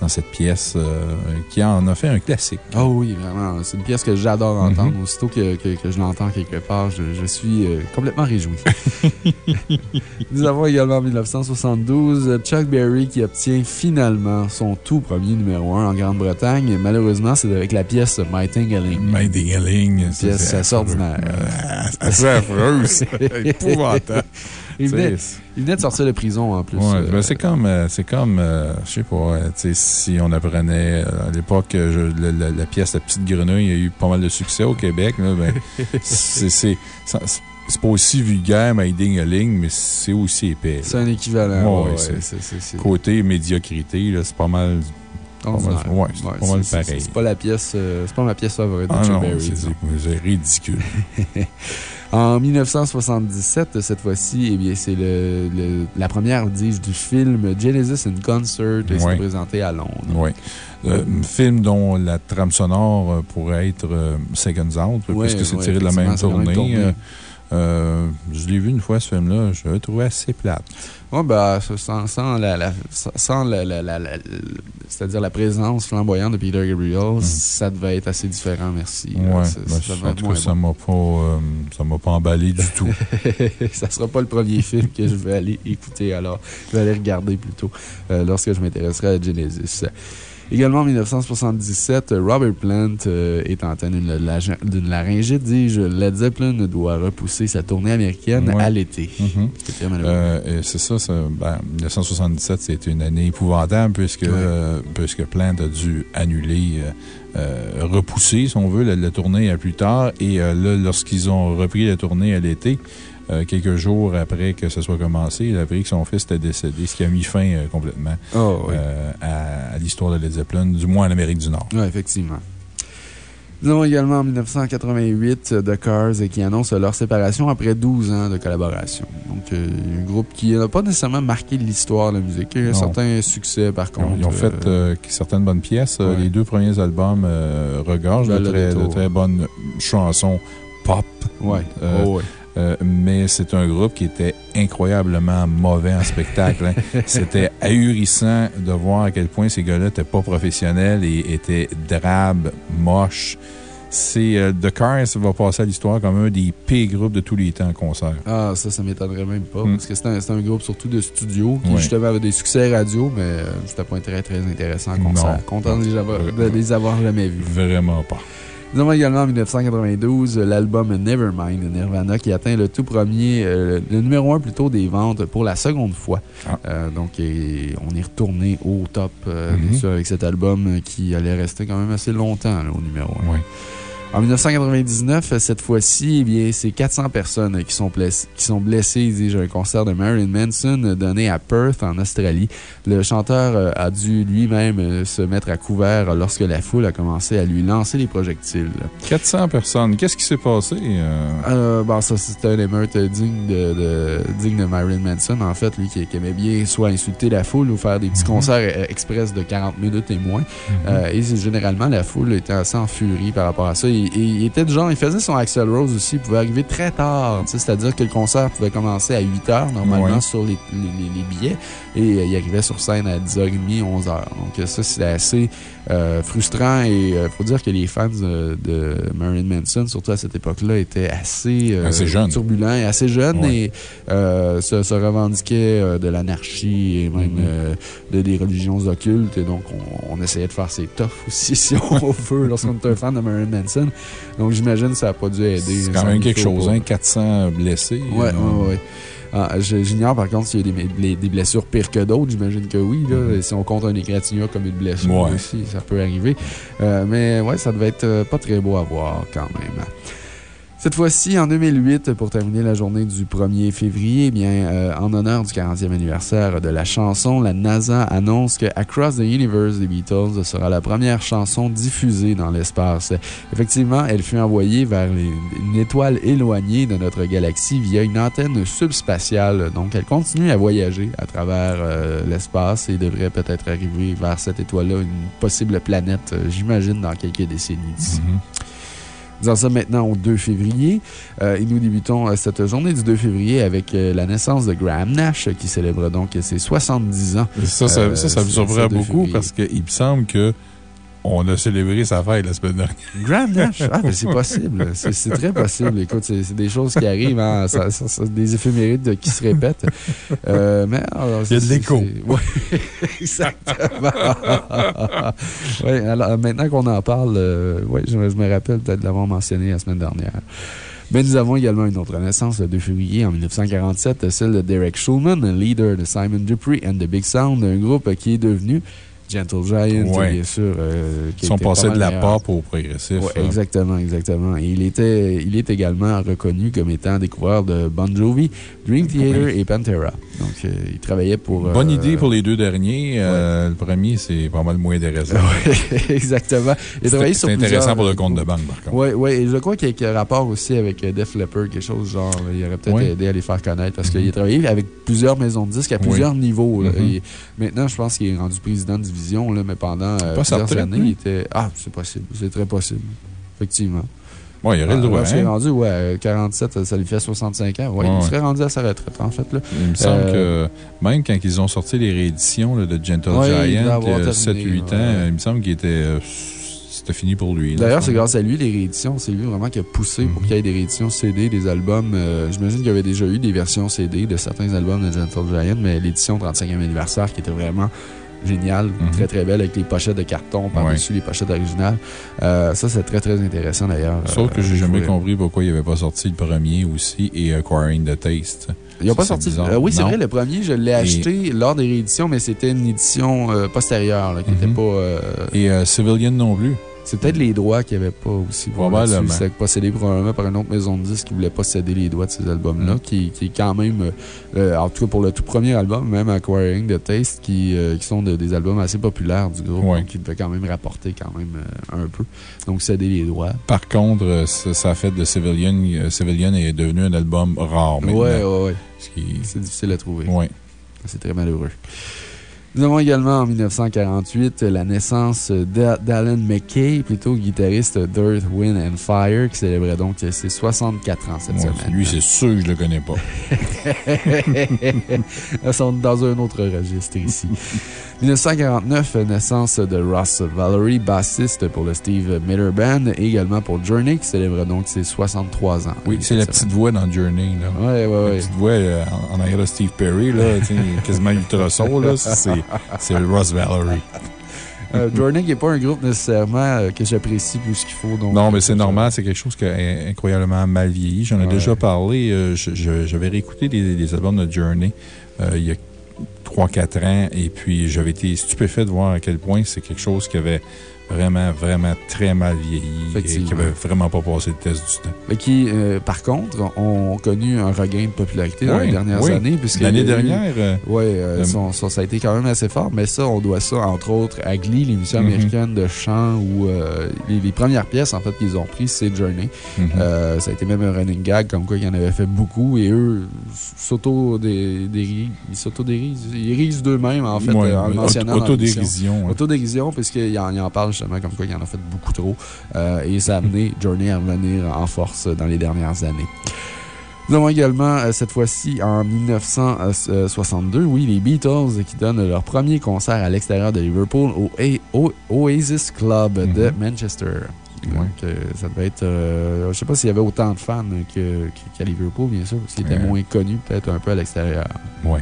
dans cette pièce, euh, qui en a fait un classique. Oh oui, vraiment. C'est une pièce que j'adore Mhm. entendre. Aussitôt que, que, que je l'entends quelque part, je, je suis euh, complètement réjoui. (laughs) Nous avons également en 1972 euh, Chuck Berry qui obtient finalement son tout premier numéro 1 en Grande-Bretagne. Malheureusement, c'est avec la pièce My Tingaling. My Dingaling, pièce assez ordinaire. C'est affreux, c'est (laughs) épouvantable. Il venait, C'est- il venait de sortir de prison en plus. Ouais, euh, c'est comme, euh, c'est comme euh, je sais pas, si on apprenait à l'époque la, la- la pièce La Petite Grenouille, il y a eu pas mal de succès au Québec, ben, (laughs) c'est pas aussi vulgaire, My Ding-a-Ling, mais c'est aussi épais. c'est un équivalent. Ouais, ouais, Côté médiocrité, c'est pas mal. ouais, c'est pas mal pareil. C'est pas la pièce, euh, c'est pas ma pièce favorite de Ah c'est ridicule. (laughs) En 1977, cette fois-ci, eh bien, c'est le, le- la première, dis du film Genesis in Concert qui présenté à Londres. Oui. Euh, un film dont la trame sonore euh, pourrait être euh, Seconds Out, puisque c'est tiré de la même tournée. Euh, euh, je l'ai vu une fois, ce film-là. Je l'ai trouvé assez plate. Ouais, ben, sans, sans la, la- sans la, c'est-à-dire la présence flamboyante de Peter Gabriel, ça devait être assez différent, merci. Ouais, Ça- ben, ça bon. pas, euh, ça m'a pas emballé du tout. (laughs) ça sera pas le premier film que je vais aller écouter, alors je vais aller regarder plutôt euh, lorsque je m'intéresserai à Genesis. Également en 1977, Robert Plant euh, est en tête d'une la- d'une laryngite, dis-je. Led Zeppelin doit repousser sa tournée américaine Ouais. à l'été. Mhm. C'est malheureux. Euh, c'est ça, ça ben, 1977, c'était une année épouvantable puisque, Ouais. euh, puisque Plant a dû annuler, euh, euh, repousser, si on veut, la, la tournée à plus tard. Et euh, là, lorsqu'ils ont repris la tournée à l'été, euh, quelques jours après que ça soit commencé, il a appris que son fils était décédé, ce qui a mis fin euh, complètement Oh, oui. euh, à, à l'histoire de Led Zeppelin, du moins en Amérique du Nord. Oui, effectivement. Nous avons également en 1988 euh, The Cars qui annonce leur séparation après 12 ans de collaboration. Donc, un groupe qui n'a pas nécessairement marqué l'histoire de la musique. Y a un Non. certain succès, par Ils ont, contre. ils ont fait certaines bonnes pièces. Ouais. Les deux premiers albums regorgent de très, de très bonnes chansons pop. Ouais. Euh, Oh, ouais. Euh, mais c'est un groupe qui était incroyablement mauvais en spectacle. hein. (laughs) C'était ahurissant de voir à quel point ces gars-là n'étaient pas professionnels et étaient drabes, moches. C'est euh, The Cars va passer à l'histoire comme un des pires groupes de tous les temps en concert. Ah, ça, ça m'étonnerait même pas. Mm. Parce que c'est un, un groupe surtout de studio qui, justement, avait des succès radio, mais euh, c'était pas très, très intéressant en concert. Non. Content de les avoir, de les avoir jamais vus. Vraiment pas. Nous avons également en 1992 l'album Nevermind de Nirvana qui atteint le tout premier, euh, le numéro un plutôt des ventes pour la seconde fois. Ah. Euh, donc, et on est retourné au top, euh, Mhm. bien sûr, avec cet album qui allait rester quand même assez longtemps là, au numéro 1. Oui. En 1999, cette fois-ci, eh bien, c'est 400 personnes qui sont blessées, qui sont blessées. un concert de Marilyn Manson donné à Perth, en Australie. Le chanteur euh, a dû lui-même euh, se mettre à couvert lorsque la foule a commencé à lui lancer des projectiles. 400 personnes. Qu'est-ce qui s'est passé? euh? Euh, bon, ça, c'était un émeute digne de, de, digne de Marilyn Manson, en fait, lui qui, qui aimait bien soit insulter la foule ou faire des petits concerts euh, express de 40 minutes et moins. Euh, et généralement, la foule était assez en furie par rapport à ça. Et il, il était du genre, il faisait son Axel Rose aussi, il pouvait arriver très tard. C'est-à-dire que le concert pouvait commencer à 8 h normalement Ouais. sur les, les- les billets et euh, il arrivait sur scène à 10h30, 11h. Donc, euh, ça, c'est assez euh, frustrant et il faut dire que les fans de, de Marilyn Manson, surtout à cette époque-là, étaient assez, euh, Assez jeunes. turbulents et assez jeunes Ouais. et euh, se, se revendiquaient de l'anarchie et même Mhm. euh, de des religions occultes. Et donc, on, on essayait de faire ses tough aussi, (laughs) si on (laughs) veut, lorsqu'on est un fan de Marilyn Manson. Donc, j'imagine que ça n'a pas dû aider. C'est quand même quelque chose, hein, 400 blessés. Ouais, euh, ouais, ouais. Ah, J'ignore par contre s'il y a des, blessures pires que d'autres. J'imagine que oui. Là, Si on compte un égratignure comme une blessure. Ouais. aussi, ça peut arriver. Euh, mais ouais, ça devait être euh, pas très beau à voir quand même. Cette fois-ci, en 2008, pour terminer la journée du 1er février, eh bien, euh, en honneur du 40e anniversaire de la chanson, la NASA annonce que Across the Universe des Beatles sera la première chanson diffusée dans l'espace. Effectivement, elle fut envoyée vers une étoile éloignée de notre galaxie via une antenne subspatiale. Donc, elle continue à voyager à travers euh, l'espace et devrait peut-être arriver vers cette étoile-là, une possible planète, euh, j'imagine, dans quelques décennies d'ici. Mhm. Disons ça maintenant au 2 février. Euh, et nous débutons euh, cette journée du 2 février avec euh, la naissance de Graham Nash, qui célèbre donc ses 70 ans. Ça, ça, ça, ça me surprend beaucoup février. parce qu'il me semble que on a célébré sa fête la semaine dernière. Graham Nash? Ah, mais c'est possible. C'est très possible. Écoute, c'est des choses qui arrivent, hein, ça- ça- ça- des éphémérides qui se répètent. Euh, mais, alors, Il y a de l'écho. Oui, (laughs) exactement. ouais, alors, maintenant qu'on en parle, euh, ouais, je, me- je me rappelle peut-être de l'avoir mentionné la semaine dernière. Mais nous avons également une autre naissance le 2 février en 1947, celle de Derek Schulman, leader de Simon Dupree and the Big Sound, un groupe qui est devenu Gentle Giant, Ouais. bien sûr. euh, qui Ils sont passés de la meilleur. pop au progressif. Ouais, hein. exactement, exactement. Et il, était, il est également reconnu comme étant découvreur de Bon Jovi, Dream Theater Oui. et Pantera. Donc, euh, il travaillait pour. Bonne euh, idée pour les deux derniers. Le premier, c'est pas mal moins intéressant. (laughs) Exactement. Il C'est sur c'est intéressant pour le compte de banque, par contre. Oui, oui, et je crois qu'il y a un rapport aussi avec Def Leppard, quelque chose genre, il aurait peut-être Ouais. aidé à les faire connaître parce Mhm. qu'il a travaillé avec plusieurs maisons de disques à plusieurs niveaux. Mhm. Et maintenant, je pense qu'il est rendu président de là, mais pendant euh, Pas plusieurs certain, années, lui. il était. Ah, c'est possible, c'est très possible. Effectivement. Bon, il y aurait le Ah, droit. là, serait hein? rendu, ouais, euh, 47, ça lui fait 65 ans. Ouais, Ouais, il ouais. serait rendu à sa retraite, en fait. Là. Il me semble Euh, que même quand ils ont sorti les rééditions là, de Gentle Ouais, il devait Giant, avoir euh, terminé, 7-8 ans, ouais. euh, il me semble qu'il était. euh, C'était fini pour lui. D'ailleurs, c'est grâce à lui, les rééditions. C'est lui vraiment qui a poussé pour Mhm. qu'il y ait des rééditions CD, des albums. euh, J'imagine qu'il y avait déjà eu des versions CD de certains albums de Gentle Giant, mais l'édition 35e anniversaire qui était vraiment géniale, Mhm. très très belle avec les pochettes de carton par-dessus les pochettes originales. Euh, ça, c'est très très intéressant d'ailleurs. Sauf que Euh, j'ai je jamais compris pourquoi il n'avait pas sorti le premier aussi et Acquiring the Taste. Ils n'ont pas sorti. Euh, oui, c'est vrai, le premier, je l'ai Et- acheté lors des rééditions, mais c'était une édition euh, postérieure, là, qui n'était Mhm. pas. euh, Et euh, Civilian non plus. C'est peut-être les droits qu'il n'y avait pas aussi. Probablement. C'est possédé probablement par une autre maison de disques qui ne voulait pas céder les droits de ces albums-là, Mm. qui, qui est quand même, euh, en tout cas pour le tout premier album, même Acquiring the Taste, qui, euh, qui sont de- des albums assez populaires du groupe, Ouais. donc qui devaient quand même rapporter quand même euh, un peu. Donc céder les droits. Par contre, ça, ça a fait de Civilian. Civilian est devenu un album rare ouais. Ce qui- C'est difficile à trouver. Ouais. C'est très malheureux. Nous avons également en 1948 la naissance d'A- d'Alan McKay, plutôt guitariste d'Earth, Wind and Fire, qui célébrait donc ses 64 ans cette Ouais, semaine. Lui, c'est sûr que je le connais pas. (laughs) Elles sont dans un autre registre ici. 1949, naissance de Ross Valerie, bassiste pour le Steve Miller Band et également pour Journey, qui célèbre donc ses 63 ans. Oui, c'est la petite voix dans Journey. Là. Ouais, ouais, La ouais. petite voix euh, en, arrière de Steve Perry, là, (laughs) quasiment ultra soul, là, c'est Ross Valerie. (laughs) Euh, Journey n'est pas un groupe nécessairement euh, que j'apprécie plus qu'il faut. Donc, Non, mais c'est euh, normal, c'est quelque chose qui a incroyablement mal vieilli. J'en ai Ouais. déjà parlé. euh, J'avais réécouté des, des albums de Journey il y a 3-4 ans et puis j'avais été stupéfait de voir à quel point c'est quelque chose qui avait vraiment, vraiment très mal vieilli et qui avait vraiment pas passé le test du temps. Mais qui, euh, par contre, ont connu un regain de popularité dans Oui, les dernières oui. années. L'année il y eu- dernière, euh, Oui, euh, ça a été quand même assez fort, mais ça, on doit ça, entre autres, à Glee, l'émission Mhm. américaine de chant, où euh, les, les premières pièces, en fait, qu'ils ont prises, c'est Journey. mhm. Euh, ça a été même un running gag, comme quoi ils en avaient fait beaucoup, et eux s'auto-dérisent, ils s'auto-dérisent, d'eux-mêmes, en fait, euh, en mentionnant. Autodérision. Autodérision, puisqu'ils en, en parlent justement, comme quoi il en a fait beaucoup trop. et ça a amené Journey à revenir en force dans les dernières années. Nous avons également, cette fois-ci, en 1962, oui, les Beatles qui donnent leur premier concert à l'extérieur de Liverpool au, Oasis Club de mhm. Manchester. Donc, ça devait être. je ne sais pas s'il y avait autant de fans qu'à Liverpool, bien sûr, parce qu'il était moins connu, peut-être un peu à l'extérieur. Oui.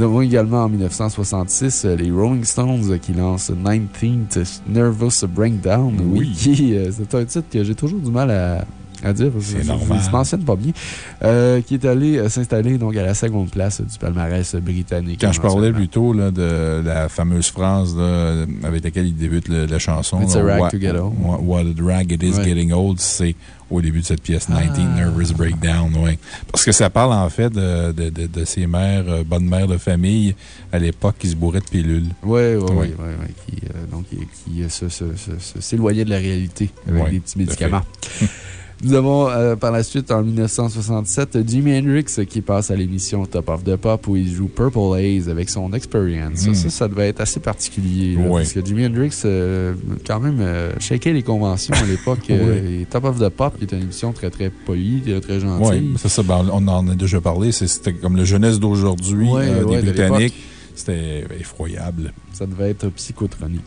Nous avons également en 1966 les Rolling Stones qui lancent 19th Nervous Breakdown. Oui. (laughs) c'est un titre que j'ai toujours du mal à, à dire. C'est normal. Il se mentionne pas bien. Euh, qui est allé euh, s'installer donc à la seconde place du palmarès britannique. Quand je parlais plus tôt là, de la fameuse phrase là, avec laquelle il débute la chanson. It's a rag to get old. What, a drag it is getting old, c'est au début de cette pièce, 19 ah. Nervous Breakdown, oui. Parce que ça parle en fait de, de, de, ces mères, euh, bonnes mères de famille à l'époque qui se bourraient de pilules. Oui, oui, oui. Qui, donc, qui s'éloignaient de la réalité avec des petits médicaments. (laughs) Nous avons euh, par la suite, en 1967, Jimi Hendrix qui passe à l'émission Top of the Pop où il joue Purple Haze avec son Experience. Ça, hmm. ça, devait être assez particulier. Parce que Jimi Hendrix, euh, quand même, euh, les conventions à l'époque. Euh, (laughs) Top of the Pop, qui est une émission très, très polie, très, gentille. Oui, c'est ça. Ben, on en a déjà parlé. C'était comme le jeunesse d'aujourd'hui des Britanniques. C'était effroyable. Ça devait être psychotronique.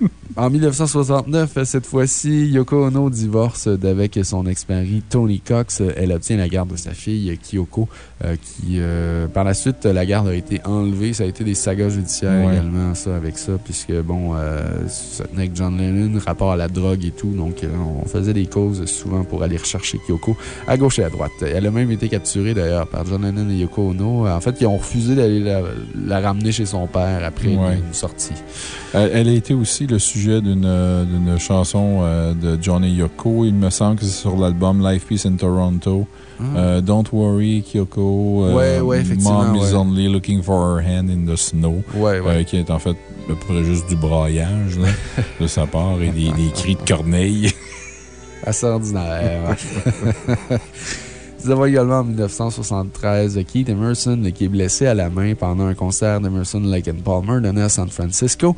(laughs) En 1969, cette fois-ci, Yoko Ono divorce d'avec son ex-mari Tony Cox. Elle obtient la garde de sa fille Kyoko, qui, euh, par la suite, la garde a été enlevée. Ça a été des sagas judiciaires également, ça, avec ça, puisque, bon, euh, ça tenait avec John Lennon, rapport à la drogue et tout. Donc, on faisait des causes souvent pour aller rechercher Kyoko à gauche et à droite. Elle a même été capturée, d'ailleurs, par John Lennon et Yoko Ono. En fait, ils ont refusé d'aller la, ramener chez son père après une, sortie. Elle a été aussi le sujet euh, d'une chanson euh, de Johnny Yoko. Il me semble que c'est sur l'album Life Peace in Toronto. Ah. Euh, Don't Worry, Kyoko. ouais, ouais, effectivement. Mom is only looking for her hand in the snow. Ouais. qui est en fait à peu près juste du braillage (laughs) de sa part et des, des cris de corneille. (laughs) Assez ordinaire. (laughs) Nous avons également en 1973 Keith Emerson qui est blessé à la main pendant un concert d'Emerson, Lake and Palmer donné à San Francisco.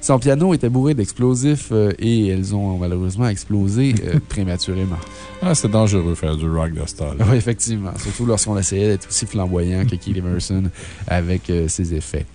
Son piano était bourré d'explosifs euh, et elles ont malheureusement explosé euh, (laughs) prématurément. Ah, c'est dangereux faire du rock de style. Oui, effectivement. Surtout lorsqu'on essayait d'être aussi flamboyant que Keith Emerson avec euh, ses effets.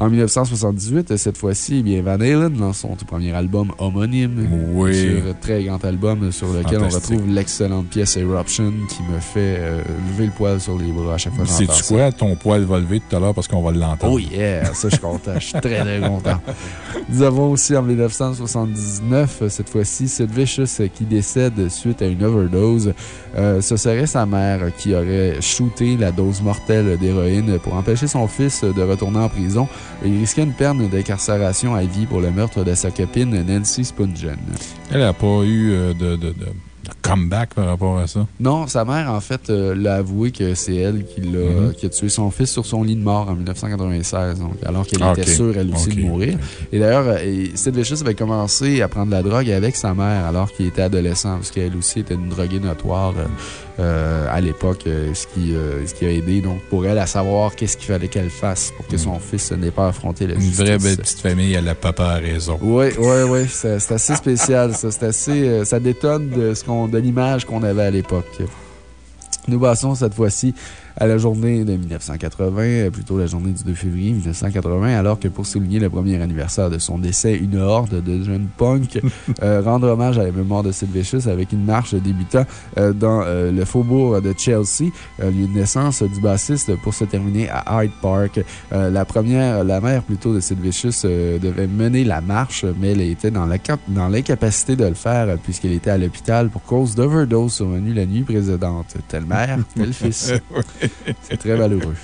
En 1978, cette fois-ci, eh Van Halen lance son tout premier album homonyme. Oui. Sur un très grand album sur lequel on retrouve l'excellente pièce Eruption qui me fait euh, lever le poil sur les bras à chaque fois que j'entends C'est quoi? Ton poil va lever tout à l'heure parce qu'on va l'entendre. Oh yeah! Ça, je suis content. Je suis très, très content. (laughs) Nous avons aussi en 1979, cette fois-ci, Sid Vicious qui décède suite à une overdose. Euh, ce serait sa mère qui aurait shooté la dose mortelle d'héroïne pour empêcher son fils de retourner en prison. Il risquait une peine d'incarcération à vie pour le meurtre de sa copine Nancy Spungen. Elle n'a pas eu euh, de, de, de, comeback par rapport à ça? Non, sa mère, en fait, euh, l'a avoué que c'est elle qui, a, mm-hmm. qui, a tué son fils sur son lit de mort en 1996, donc, alors qu'elle était sûre, elle aussi, de mourir. Et d'ailleurs, euh, Sid Vicious avait commencé à prendre la drogue avec sa mère alors qu'il était adolescent, parce qu'elle aussi était une droguée notoire. Euh, à l'époque, euh, ce, qui, euh, ce qui a aidé donc, pour elle à savoir qu'est-ce qu'il fallait qu'elle fasse pour que son mm. fils n'ait pas affronté la justice. Une vraie belle petite famille, elle a papa a raison. Oui, oui, oui. C'est assez spécial, ça. Assez, ça détonne de, de l'image qu'on avait à l'époque. Nous passons cette fois-ci à la journée de 1980, euh, plutôt la journée du 2 février 1980, alors que pour souligner le premier anniversaire de son décès, une horde de jeunes punks (laughs) euh, rendre hommage à la mémoire de Sylvester avec une marche débutant euh, dans le faubourg de Chelsea, lieu de naissance du bassiste, pour se terminer à Hyde Park. la première, la mère plutôt de Sylvester devait mener la marche, mais elle était dans l'incapacité de le faire puisqu'elle était à l'hôpital pour cause d'overdose survenue la nuit précédente. Telle mère, tel fils. (laughs) (laughs) C'est très malheureux.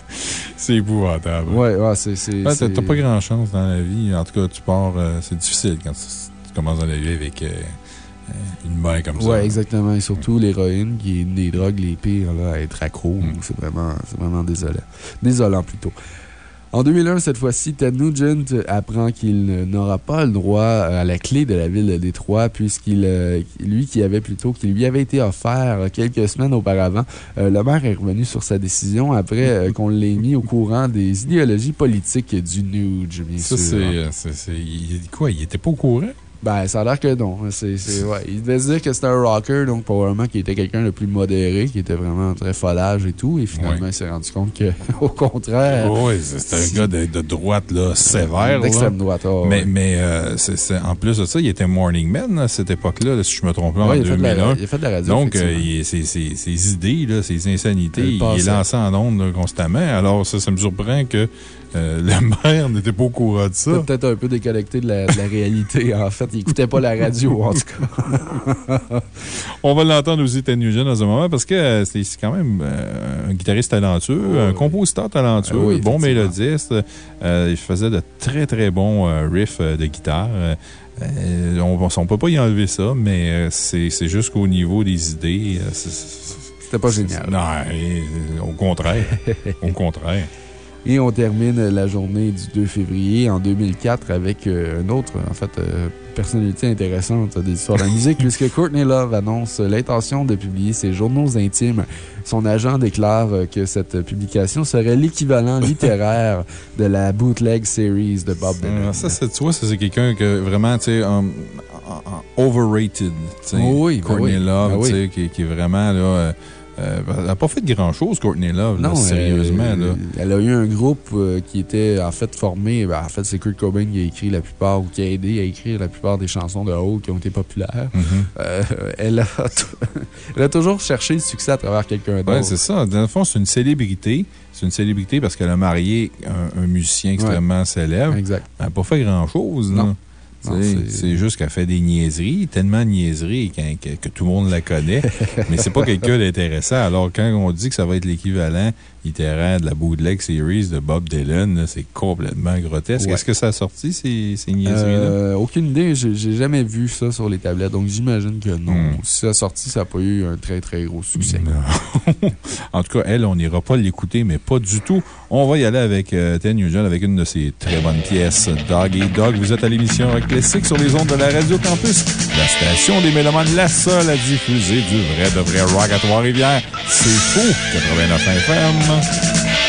C'est épouvantable. Ouais, ouais, c'est. T'as pas grand chance dans la vie. En tout cas, tu pars. Euh, c'est difficile quand tu, commences dans la vie avec euh, euh, une main comme ça. Ouais, exactement. Et surtout l'héroïne, qui est une des drogues les pires à être accro. Mm. C'est vraiment, vraiment désolant. Désolant plutôt. En 2001, cette fois-ci, Ted Nugent apprend qu'il n'aura pas le droit à la clé de la ville de Détroit, puisqu'il, euh, lui qui avait plutôt, qui lui avait été offert quelques semaines auparavant, euh, le maire est revenu sur sa décision après euh, qu'on l'ait mis au courant des idéologies politiques du Nuge, bien Ça, sûr. c'est. Quoi? Il était pas au courant? Ben, ça a l'air que non. C'est, c'est, ouais. Il devait se dire que c'était un rocker, donc probablement qu'il était quelqu'un de plus modéré, qui était vraiment très folage et tout. Et finalement, Ouais. il s'est rendu compte que, (laughs) au contraire. oui, c'était un gars de, de droite, là, sévère. D'extrême droite, Mais, ouais. mais euh, en plus de ça, il était Morning Man à cette époque-là, là, si je me trompe pas, en il a fait de la- 2001. il a fait de la radio, Donc, euh, il- ses, ses- ses idées, là, ses insanités, il passait. est lancé en ondes constamment. Alors, ça, ça me surprend que euh, le maire n'était pas au courant de ça. Peut-être un peu déconnecté de la, de la réalité. (laughs) En fait, il écoutait pas la radio, en tout cas. (laughs) On va l'entendre aussi, Ted Nugent, dans un moment, parce que euh, c'est quand même euh, un guitariste talentueux, un compositeur talentueux, Ah oui, bon mélodiste. Euh, il faisait de très, très bons riffs de guitare. Euh, on ne peut pas y enlever ça, mais c'est juste qu'au niveau des idées, C'était pas génial. Non, au contraire. (laughs) au contraire. Et on termine la journée du 2 février en 2004 avec euh, une autre, en fait, euh, personnalité intéressante de l'histoire de la musique, (laughs) puisque Courtney Love annonce l'intention de publier ses journaux intimes. Son agent déclare euh, que cette publication serait l'équivalent littéraire (laughs) de la bootleg series de Bob Dylan. Ça, c'est- tu vois, ça, c'est quelqu'un que vraiment, tu sais, um, overrated. tu sais. Ben Courtney oui, Love, ben oui. tu sais, qui, qui est vraiment, là. euh, euh, elle n'a pas fait grand-chose, Courtney Love, là, Non, sérieusement. euh, là. Elle a eu un groupe euh, qui était en fait formé. ben, en fait, c'est Kurt Cobain qui a écrit la plupart, ou qui a aidé à écrire la plupart des chansons de Hole qui ont été populaires. Mhm. Euh, elle, a (laughs) elle a toujours cherché le succès à travers quelqu'un d'autre. Ouais, c'est ça. Dans le fond, c'est une célébrité. C'est une célébrité parce qu'elle a marié un, un musicien extrêmement célèbre. Exact. Elle n'a pas fait grand-chose. Non. C'est- juste qu'elle fait des niaiseries, tellement de niaiseries que, que tout le monde la connaît. mais c'est pas (laughs) quelqu'un d'intéressant. Alors, quand on dit que ça va être l'équivalent de la bootleg series de Bob Dylan, c'est complètement grotesque. Ouais. Est-ce que ça a sorti, ces, ces niaiseries-là? Euh, aucune idée. J'ai jamais vu ça sur les tablettes, donc j'imagine que non. Hmm. Si ça a sorti, ça n'a pas eu un très très gros succès. Non. (laughs) en tout cas, elle, on n'ira pas l'écouter, mais pas du tout. On va y aller avec euh, Nugent, avec une de ses très bonnes pièces, Dog et Dog. Vous êtes à l'émission Classic sur les ondes de la Radio Campus, la station des Mélomanes, la seule à diffuser du vrai de vrai rock à Trois-Rivières. C'est fou! 89 FM.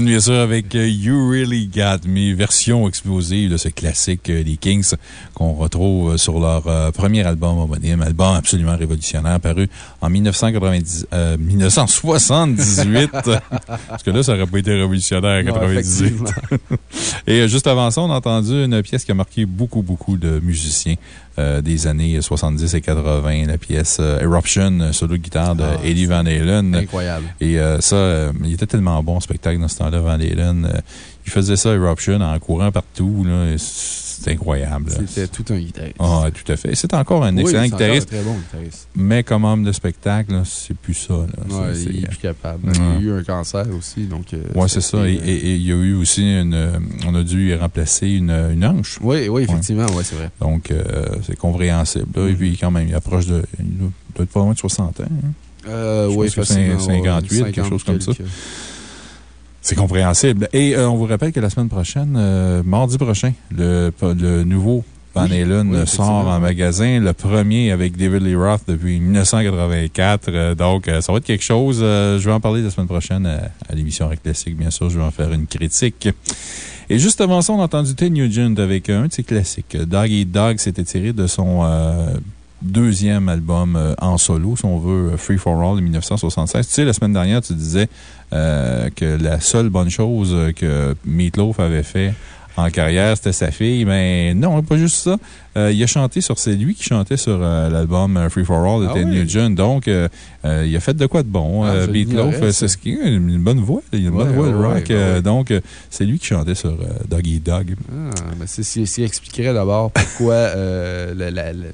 Bien sûr, avec euh, You Really Got Me, version explosive de ce classique euh, des Kings qu'on retrouve sur leur euh, premier album homonyme, album absolument révolutionnaire, paru en 1990, euh, 1978. (laughs) Parce que là, ça aurait pas été révolutionnaire en Non, 98. effectivement. (laughs) Et euh, juste avant ça, on a entendu une pièce qui a marqué beaucoup, beaucoup de musiciens euh, des années 70 et 80, la pièce euh, Eruption, euh, solo de guitare de Ah, Eddie Van Halen. Incroyable. Et euh, ça, euh, il était tellement bon, spectacle, dans ce temps-là, Van Halen. Euh, il faisait ça, Eruption, en courant partout. là, et C'était incroyable. C'était tout un guitariste. Ah, tout à fait. C'est encore un Oui, excellent c'est encore guitariste, un très bon guitariste. mais comme homme de spectacle, c'est plus ça. là. Ouais, il est plus capable. Ouais. Il a eu un cancer aussi, donc. euh, Ouais, c'est ça. Et, c'était, euh, et- et il y a eu aussi une. euh, On a dû y remplacer une, une hanche. Oui, oui, effectivement, ouais, c'est vrai. Donc, euh, c'est compréhensible. là. Et Mhm. puis, quand même, il approche de. Il doit être pas loin de 60 ans. hein. Euh, oui, pense que facilement, c'est ouais, 58, quelque 50 chose comme ça. C'est compréhensible. Et euh, on vous rappelle que la semaine prochaine, euh, mardi prochain, le, le nouveau Van Halen oui, sort en magasin. Le premier avec David Lee Roth depuis 1984. Euh, donc, euh, ça va être quelque chose. Euh, je vais en parler la semaine prochaine à, à l'émission Rock Classique. Bien sûr, je vais en faire une critique. Et juste avant ça, on a entendu Ted Nugent avec un de ses classiques. Dog Eat Dog s'était tiré de son euh, deuxième album euh, en solo, si on veut, Free for All de 1976. Tu sais, la semaine dernière, tu disais euh, que la seule bonne chose que Meatloaf avait fait en carrière, c'était sa fille. Mais non, pas juste ça. Euh, il a chanté sur, c'est lui qui chantait sur euh, l'album euh, Free for All de Ah Ted oui? Nugent. Donc, euh, euh, il a fait de quoi de bon. Ah, Euh, l'ignorais, euh, c'est ce qui est une bonne voix. Il a une bonne voix de rock. ouais, euh, ouais. Donc, euh, c'est lui qui chantait sur euh, Doggy Dog. Ah, ben c'est ce qui expliquerait d'abord pourquoi (laughs) euh, la- la- la-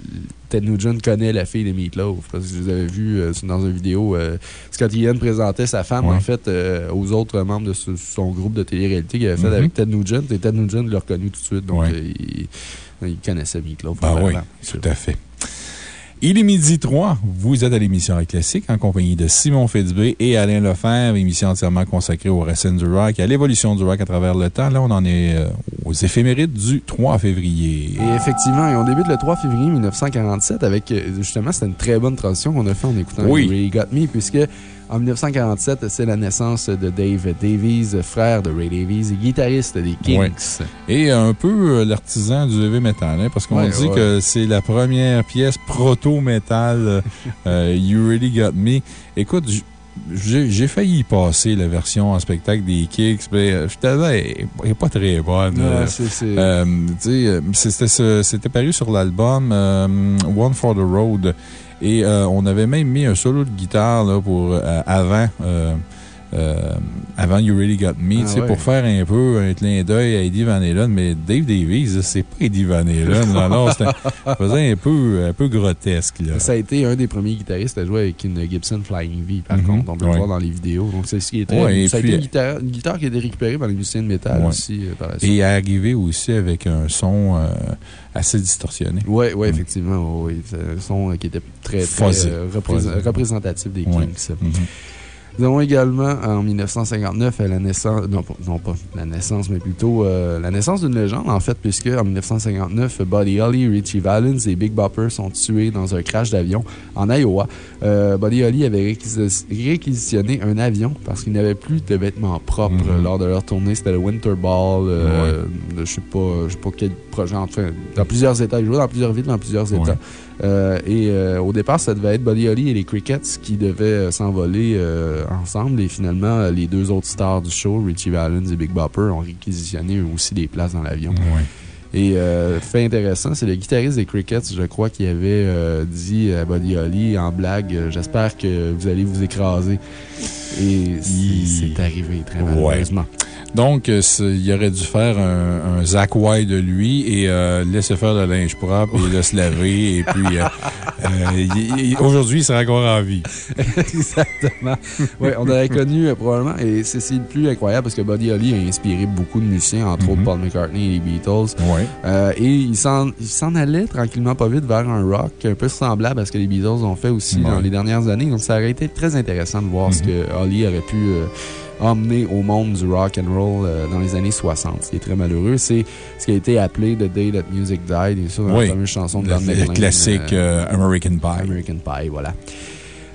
Ted Nugent connaît la fille de Meatloaf. Parce que je les avais euh, dans une vidéo. euh, Scott Ian présentait sa femme, Ouais. en fait, euh, aux autres membres de ce- son groupe de télé-réalité qu'il avait fait Mhm. avec Ted Nugent. Et Ted Nugent l'a reconnu tout de suite. Donc, Ouais. euh, il, il connaissait Meatloaf. Ah oui, tout à fait. Il est midi 3. Vous êtes à l'émission Classique en compagnie de Simon Fitzbé et Alain Lefebvre, émission entièrement consacrée aux racines du rock et à l'évolution du rock à travers le temps. Là, on en est euh, aux éphémérides du 3 février. Et effectivement, et on débute le 3 février 1947 avec, euh, justement, c'était une très bonne transition qu'on a fait en écoutant Oui. Got Me, puisque en 1947, c'est la naissance de Dave Davies, frère de Ray Davies guitariste des Kings. Ouais. Et un peu euh, l'artisan du heavy metal, hein, parce qu'on Ouais, dit ouais. que c'est la première pièce proto-metal, euh, euh, You Really Got Me. Écoute, j'ai failli y passer la version en spectacle des Kicks, mais euh, finalement, elle n'est pas très bonne. Ouais, euh, Euh, euh, c'était paru sur l'album euh, One for the Road. Et euh, on avait même mis un solo de guitare là, pour, euh, avant. Euh, avant You Really Got Me, Ah tu sais, ouais. pour faire un peu un clin d'œil à Eddie Van Halen. Mais Dave Davies, c'est pas Eddie Van Halen. non, non, c'était un peu, un peu grotesque, là. Ça a été un des premiers guitaristes à jouer avec une Gibson Flying V, par Mhm. contre. On peut le voir dans les vidéos. Donc, c'est ce qui était. Ouais, ça a puis- été une guitare, une guitare qui a été récupérée par les musiciens de métal aussi euh, par la suite. Et arrivé aussi avec un son euh, assez distorsionné. Oui, ouais, effectivement. Oui, C'est un son qui était très, représentatif des. Kings. Mhm. Nous avons également, en 1959, la naissance, non, pas- non pas la naissance, mais plutôt euh, la naissance d'une légende, en fait, puisque en 1959, Buddy Holly, Richie Valens et Big Bopper sont tués dans un crash d'avion en Iowa. Euh, Buddy Holly avait réquisi- réquisitionné un avion parce qu'il n'avait plus de vêtements propres Mhm. euh, lors de leur tournée. C'était le Winter Ball, euh, je sais pas, je sais pas quel projet, enfin, dans plusieurs États. Ils jouaient dans plusieurs villes, dans plusieurs États. Ouais. Euh, et euh, au départ, ça devait être Buddy Holly et les Crickets qui devaient euh, s'envoler euh, ensemble. Et finalement, euh, les deux autres stars du show, Richie Valens et Big Bopper, ont réquisitionné eux aussi des places dans l'avion. Et euh, fait intéressant, c'est le guitariste des Crickets, je crois, qui avait euh, dit à Buddy Holly en blague J'espère que vous allez vous écraser. Et c'est arrivé très Ouais. malheureusement. Donc, euh, il aurait dû faire un, un Zach White de lui et euh, laisser faire le linge propre et le se laver. (laughs) Et puis, euh, euh, aujourd'hui, il sera encore en vie. (laughs) Exactement. Oui, on aurait connu probablement, et c'est le plus incroyable parce que Buddy Holly a inspiré beaucoup de musiciens, entre autres Mhm. Paul McCartney et les Beatles. Ouais. Et il s'en allait tranquillement pas vite vers un rock un peu semblable à ce que les Beatles ont fait aussi Ouais. dans les dernières années. Donc ça aurait été très intéressant de voir ce Mhm. que Holly aurait pu euh, emmener au monde du rock and roll euh, dans les années 60. Ce qui est très malheureux, c'est ce qui a été appelé The Day That Music Died, dans Oui. la fameuse chanson de Le, Don le McLean. classique euh, American Pie. American Pie, voilà.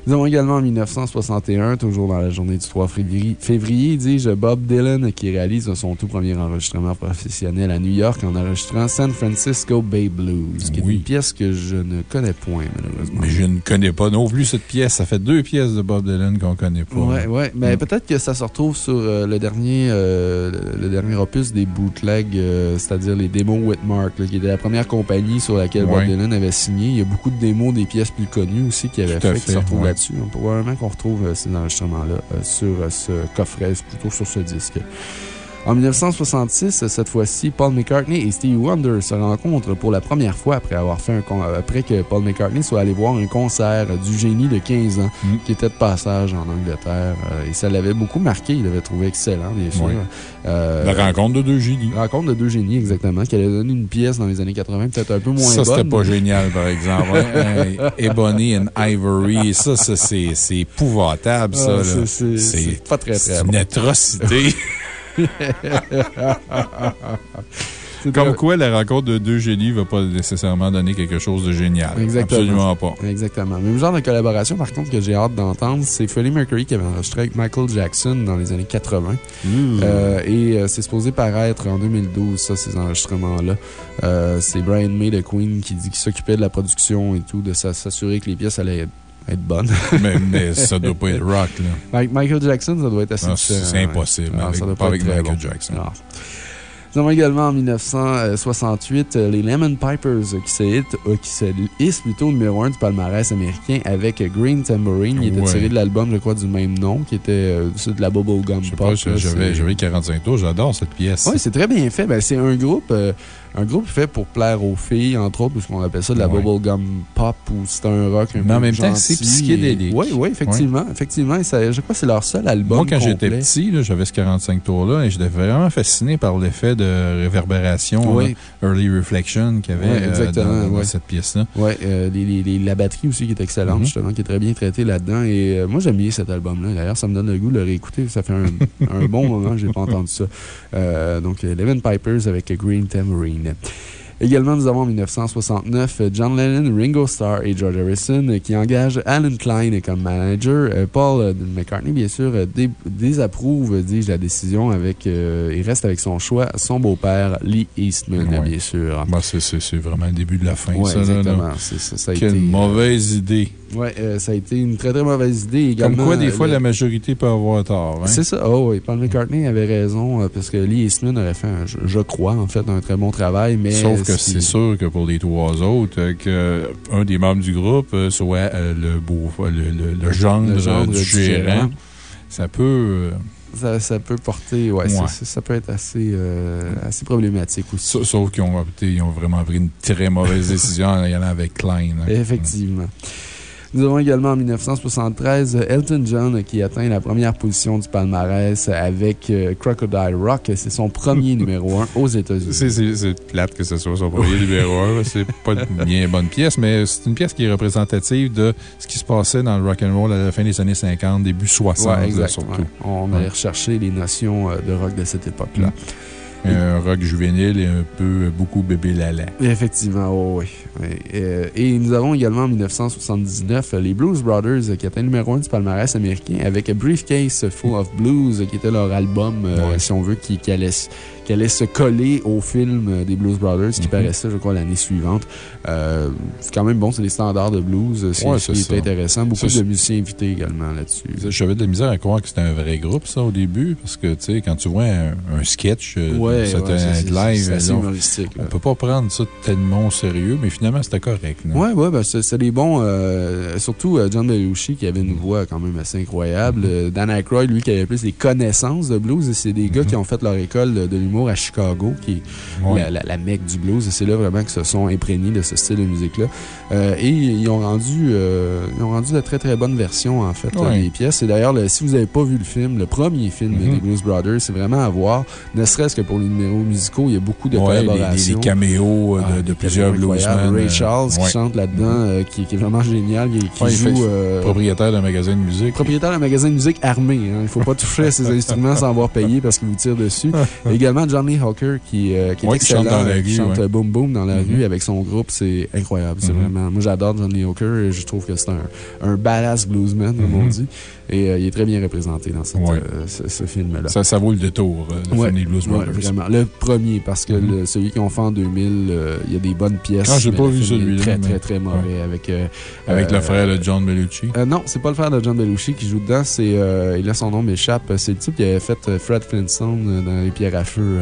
Nous avons également en 1961, toujours dans la journée du 3 février, février dis-je, Bob Dylan qui réalise son tout premier enregistrement professionnel à New York en enregistrant San Francisco Bay Blues, qui est Oui. une pièce que je ne connais point, malheureusement. Mais je ne connais pas non plus cette pièce. Ça fait deux pièces de Bob Dylan qu'on connaît pas. Ouais, ouais. Mais peut-être que ça se retrouve sur euh, le, dernier, euh, le, dernier opus des bootlegs, euh, c'est-à-dire les démos Whitmark, là, qui était la première compagnie sur laquelle Ouais. Bob Dylan avait signé. Il y a beaucoup de démos des pièces plus connues aussi qui avaient Tout fait, qui se retrouvent. Là-dessus. Probablement qu'on retrouve euh, ces enregistrements-là euh, sur euh, ce coffret, plutôt sur ce disque. En 1966, cette fois-ci, Paul McCartney et Stevie Wonder se rencontrent pour la première fois après avoir fait un con- après que Paul McCartney soit allé voir un concert du génie de 15 ans Mm. qui était de passage en Angleterre. euh, et ça l'avait beaucoup marqué. Il l'avait trouvé excellent, bien sûr. Euh, La rencontre de deux génies. rencontre de deux génies, exactement, qui allait donner une pièce dans les années 80, peut-être un peu moins Ça, c'était bonne. pas génial, par exemple. hein. (laughs) Ebony and Ivory, ça, ça c'est épouvantable, ça. Ah, c'est- pas très, très c'est bon. une atrocité. (laughs) Comme quoi, la rencontre de deux génies ne va pas nécessairement donner quelque chose de génial. Exactement. Absolument pas. Exactement. Même genre de collaboration, par contre, que j'ai hâte d'entendre, c'est Freddie Mercury qui avait enregistré avec Michael Jackson dans les années 80. Euh, et euh, c'est supposé paraître en 2012, ça, ces enregistrements-là. Euh, c'est Brian May de Queen qui dit qu'il s'occupait de la production et tout, de s'a- s'assurer que les pièces allaient être, bonnes. (laughs) mais, mais ça doit pas être rock, là. Avec Michael Jackson, ça doit être assez Non, différent, C'est impossible. Ah, avec- ça doit pas avec être Michael bon. Jackson. Non. Nous avons également en 1968 euh, les Lemon Pipers euh, qui se, hit- euh, qui se hissent plutôt au numéro 1 du palmarès américain avec Green Tambourine, qui était Ouais. tiré de l'album, je crois, du même nom, qui était euh, de la Bubblegum Je sais Pop. j'avais c'est- j'avais 45 tours. J'adore cette pièce. Oui, c'est très bien fait. Ben, c'est un groupe, euh, un groupe fait pour plaire aux filles, entre autres, parce qu'on appelle ça de la Ouais. bubblegum pop ou c'est un rock un peu en même temps, gentil c'est psychédélique. Oui, oui, effectivement. effectivement. Et ça- je crois que c'est leur seul album. Moi, quand j'étais petit, j'avais ce 45 tours-là et j'étais vraiment fasciné par l'effet de réverbération, Oui. là, Early Reflection qu'il y avait Ouais, euh, dans, dans cette pièce-là. Ouais, euh, les- les- les- la batterie aussi qui est excellente, Mhm. justement, qui est très bien traitée là-dedans. Et euh, moi, j'aime bien cet album-là. D'ailleurs, ça me donne le goût de le réécouter. Ça fait un, (laughs) un bon moment que je n'ai pas entendu ça. Donc, Eleven Pipers avec Green Également, nous avons en 1969 euh, John Lennon, Ringo Starr et George Harrison euh, qui engagent Alan Klein comme manager. Euh, Paul McCartney, bien sûr, dé- désapprouve, dis-je, la décision avec, euh, il reste avec son choix, son beau-père, Lee Eastman, Ouais. bien sûr. Bah, c'est- vraiment le début de la fin, Ouais, ça. là, là. exactement. C'est- ça, ça a Quelle été, euh, mauvaise idée. Ouais, euh, ça a été une très très mauvaise idée Comme également. quoi, des euh, fois, le- la majorité peut avoir tort. hein. C'est ça. Oh, oui. Paul McCartney avait raison euh, parce que Lee Eastman aurait fait, un- je, crois, en fait, un très bon travail. Mais Sauf que c'est sûr que pour les trois autres, que un des membres du groupe soit le, beau, le, le- le gendre, du du gérant. gérant. ça peut. Ça, ça, peut porter, ouais, ouais. Ça, peut être assez, euh, assez problématique aussi. Sauf qu'ils ont, ont, vraiment pris une très mauvaise décision en y allant avec Klein. Hein. Effectivement. Nous avons également en 1973 Elton John qui atteint la première position du palmarès avec euh, Crocodile Rock. C'est son premier (laughs) numéro 1 aux États-Unis. C'est plate que ce soit son premier numéro 1. C'est pas une bien bonne pièce, mais c'est une pièce qui est représentative de ce qui se passait dans le rock and roll à la fin des années 50, début 60, surtout. On allait rechercher les notions euh, de rock de cette époque-là. Mm. Un rock juvénile et un peu beaucoup bébé lala. Effectivement, oh oui. Euh, et, nous avons également en 1979 les Blues Brothers qui étaient numéro un du palmarès américain avec Briefcase Full of Blues qui était leur album, euh, si on veut, qui, qui allait qui allait se coller au film euh, des Blues Brothers qui mhm. paraissait, je crois, l'année suivante. Euh, c'est quand même bon, c'est des standards de blues. C'est ce qui est intéressant. Beaucoup de musiciens invités également là-dessus. J'avais de la misère à croire que c'était un vrai groupe, ça, au début, parce que, tu sais, quand tu vois un, sketch, euh, c'était un live. C'est humoristique. On peut pas prendre ça tellement au sérieux, mais finalement, c'était correct. Oui, ouais, ben, c'est des bons. surtout John Belushi qui avait une voix quand même assez incroyable. Mhm. Dan Aykroyd, lui, qui avait plus des connaissances de blues. C'est des gars mhm. qui ont fait leur école de l'humour à Chicago, qui est la, la, mecque du blues. Et c'est là vraiment qu'ils se sont imprégnés de ce style de musique-là. Euh, et ils ont, rendu, euh, ils ont rendu de très très bonnes versions, en fait, des pièces. Et d'ailleurs, si vous n'avez pas vu le film, le premier film des mm-hmm. Blues Brothers, c'est vraiment à voir. Ne serait-ce que pour les numéros musicaux, il y a beaucoup de collaborations. Des, caméos euh, de, ah, plusieurs bluesmen. Ray Charles qui chante là-dedans, mm-hmm. qui, qui, est vraiment génial. Qui, joue. propriétaire d'un magasin de musique. Propriétaire d'un magasin de musique armé. Hein. Il ne faut pas toucher à ces (laughs) instruments sans avoir payé parce qu'il vous tire dessus. (laughs) Également, Johnny Hawker qui, euh, qui est excellent. Qui chante dans la rue. chante Boom Boom dans la mm-hmm. rue avec son groupe. C'est incroyable. C'est mm-hmm. vraiment. Moi, j'adore Johnny Hawker et je trouve que c'est un, un badass bluesman, comme on mm-hmm. dit. Et euh, il est très bien représenté dans euh, ce, film-là. Ça, ça vaut le détour, le ouais, Blues Brothers. vraiment. Le premier, parce que celui qu'ils ont fait en 2000, il y a des bonnes pièces. Ah, j'ai pas vu celui-là. Très, très, très mauvais. Avec, avec le frère de John Belushi. non, c'est pas le frère de John Belushi qui joue dedans. il a son nom m'échappe. C'est le type qui avait fait Fred Flintstone dans Les Pierres à Feu.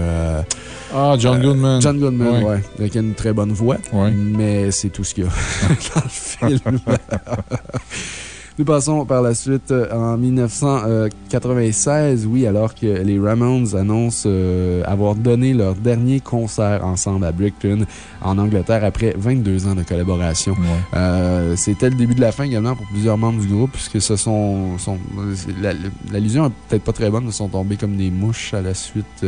Ah, John euh, Goodman. John Goodman, ouais. Avec une très bonne voix. Mais c'est tout ce qu'il y a (laughs) dans le film. (laughs) Nous passons par la suite euh, en 1996, oui, alors que les Ramones annoncent euh, avoir donné leur dernier concert ensemble à Brickton, en Angleterre, après 22 ans de collaboration. Euh, c'était le début de la fin également pour plusieurs membres du groupe, puisque ce sont. sont L'allusion n'est peut-être pas très bonne, ils sont tombés comme des mouches à la suite.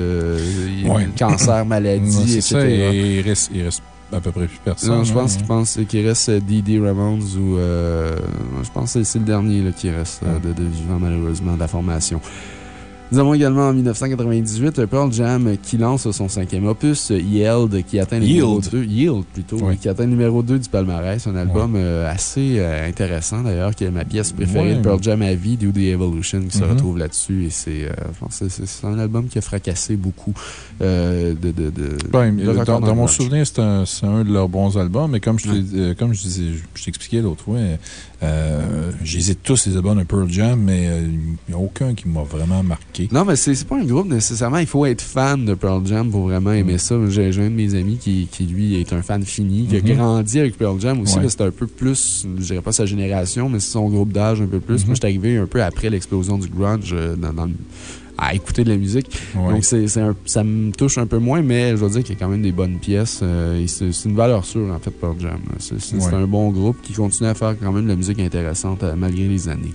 cancer, maladie, etc. il reste à peu près plus personne. Non, je pense hein. qu'il reste euh, Didi Ramones ou. Euh, je pense que c'est le dernier qui reste euh, de, de vivant, malheureusement, de la formation. Nous avons également en 1998 Pearl Jam qui lance son cinquième opus, Yield, qui atteint le numéro 2. Yield, plutôt. Qui atteint le numéro 2 du palmarès. Un album euh, assez euh, intéressant, d'ailleurs, qui est ma pièce préférée de Pearl Jam à vie, Do the Evolution, qui se mm-hmm. retrouve là-dessus. Et c'est euh, un album qui a fracassé beaucoup de, de, de, Dans, mon souvenir, c'est un, un, de leurs bons albums, mais comme je t'expliquais l'autre fois, euh, J'hésite tous les albums de Pearl Jam, mais il n'y a aucun qui m'a vraiment marqué. Non, mais c'est pas un groupe nécessairement. Il faut être fan de Pearl Jam pour vraiment aimer ça. J'ai un de mes amis qui, qui, lui, est un fan fini, qui a mm-hmm. grandi avec Pearl Jam aussi, mais c'est un peu plus, je dirais pas sa génération, mais c'est son groupe d'âge un peu plus. Mm-hmm. Moi, je suis arrivé un peu après l'explosion du grunge euh, dans, à écouter de la musique. Donc, c'est ça me touche un peu moins, mais je veux dire qu'il y a quand même des bonnes pièces. Euh, c'est une valeur sûre, en fait, Pearl Jam. C'est un bon groupe qui continue à faire quand même de la musique intéressante euh, malgré les années.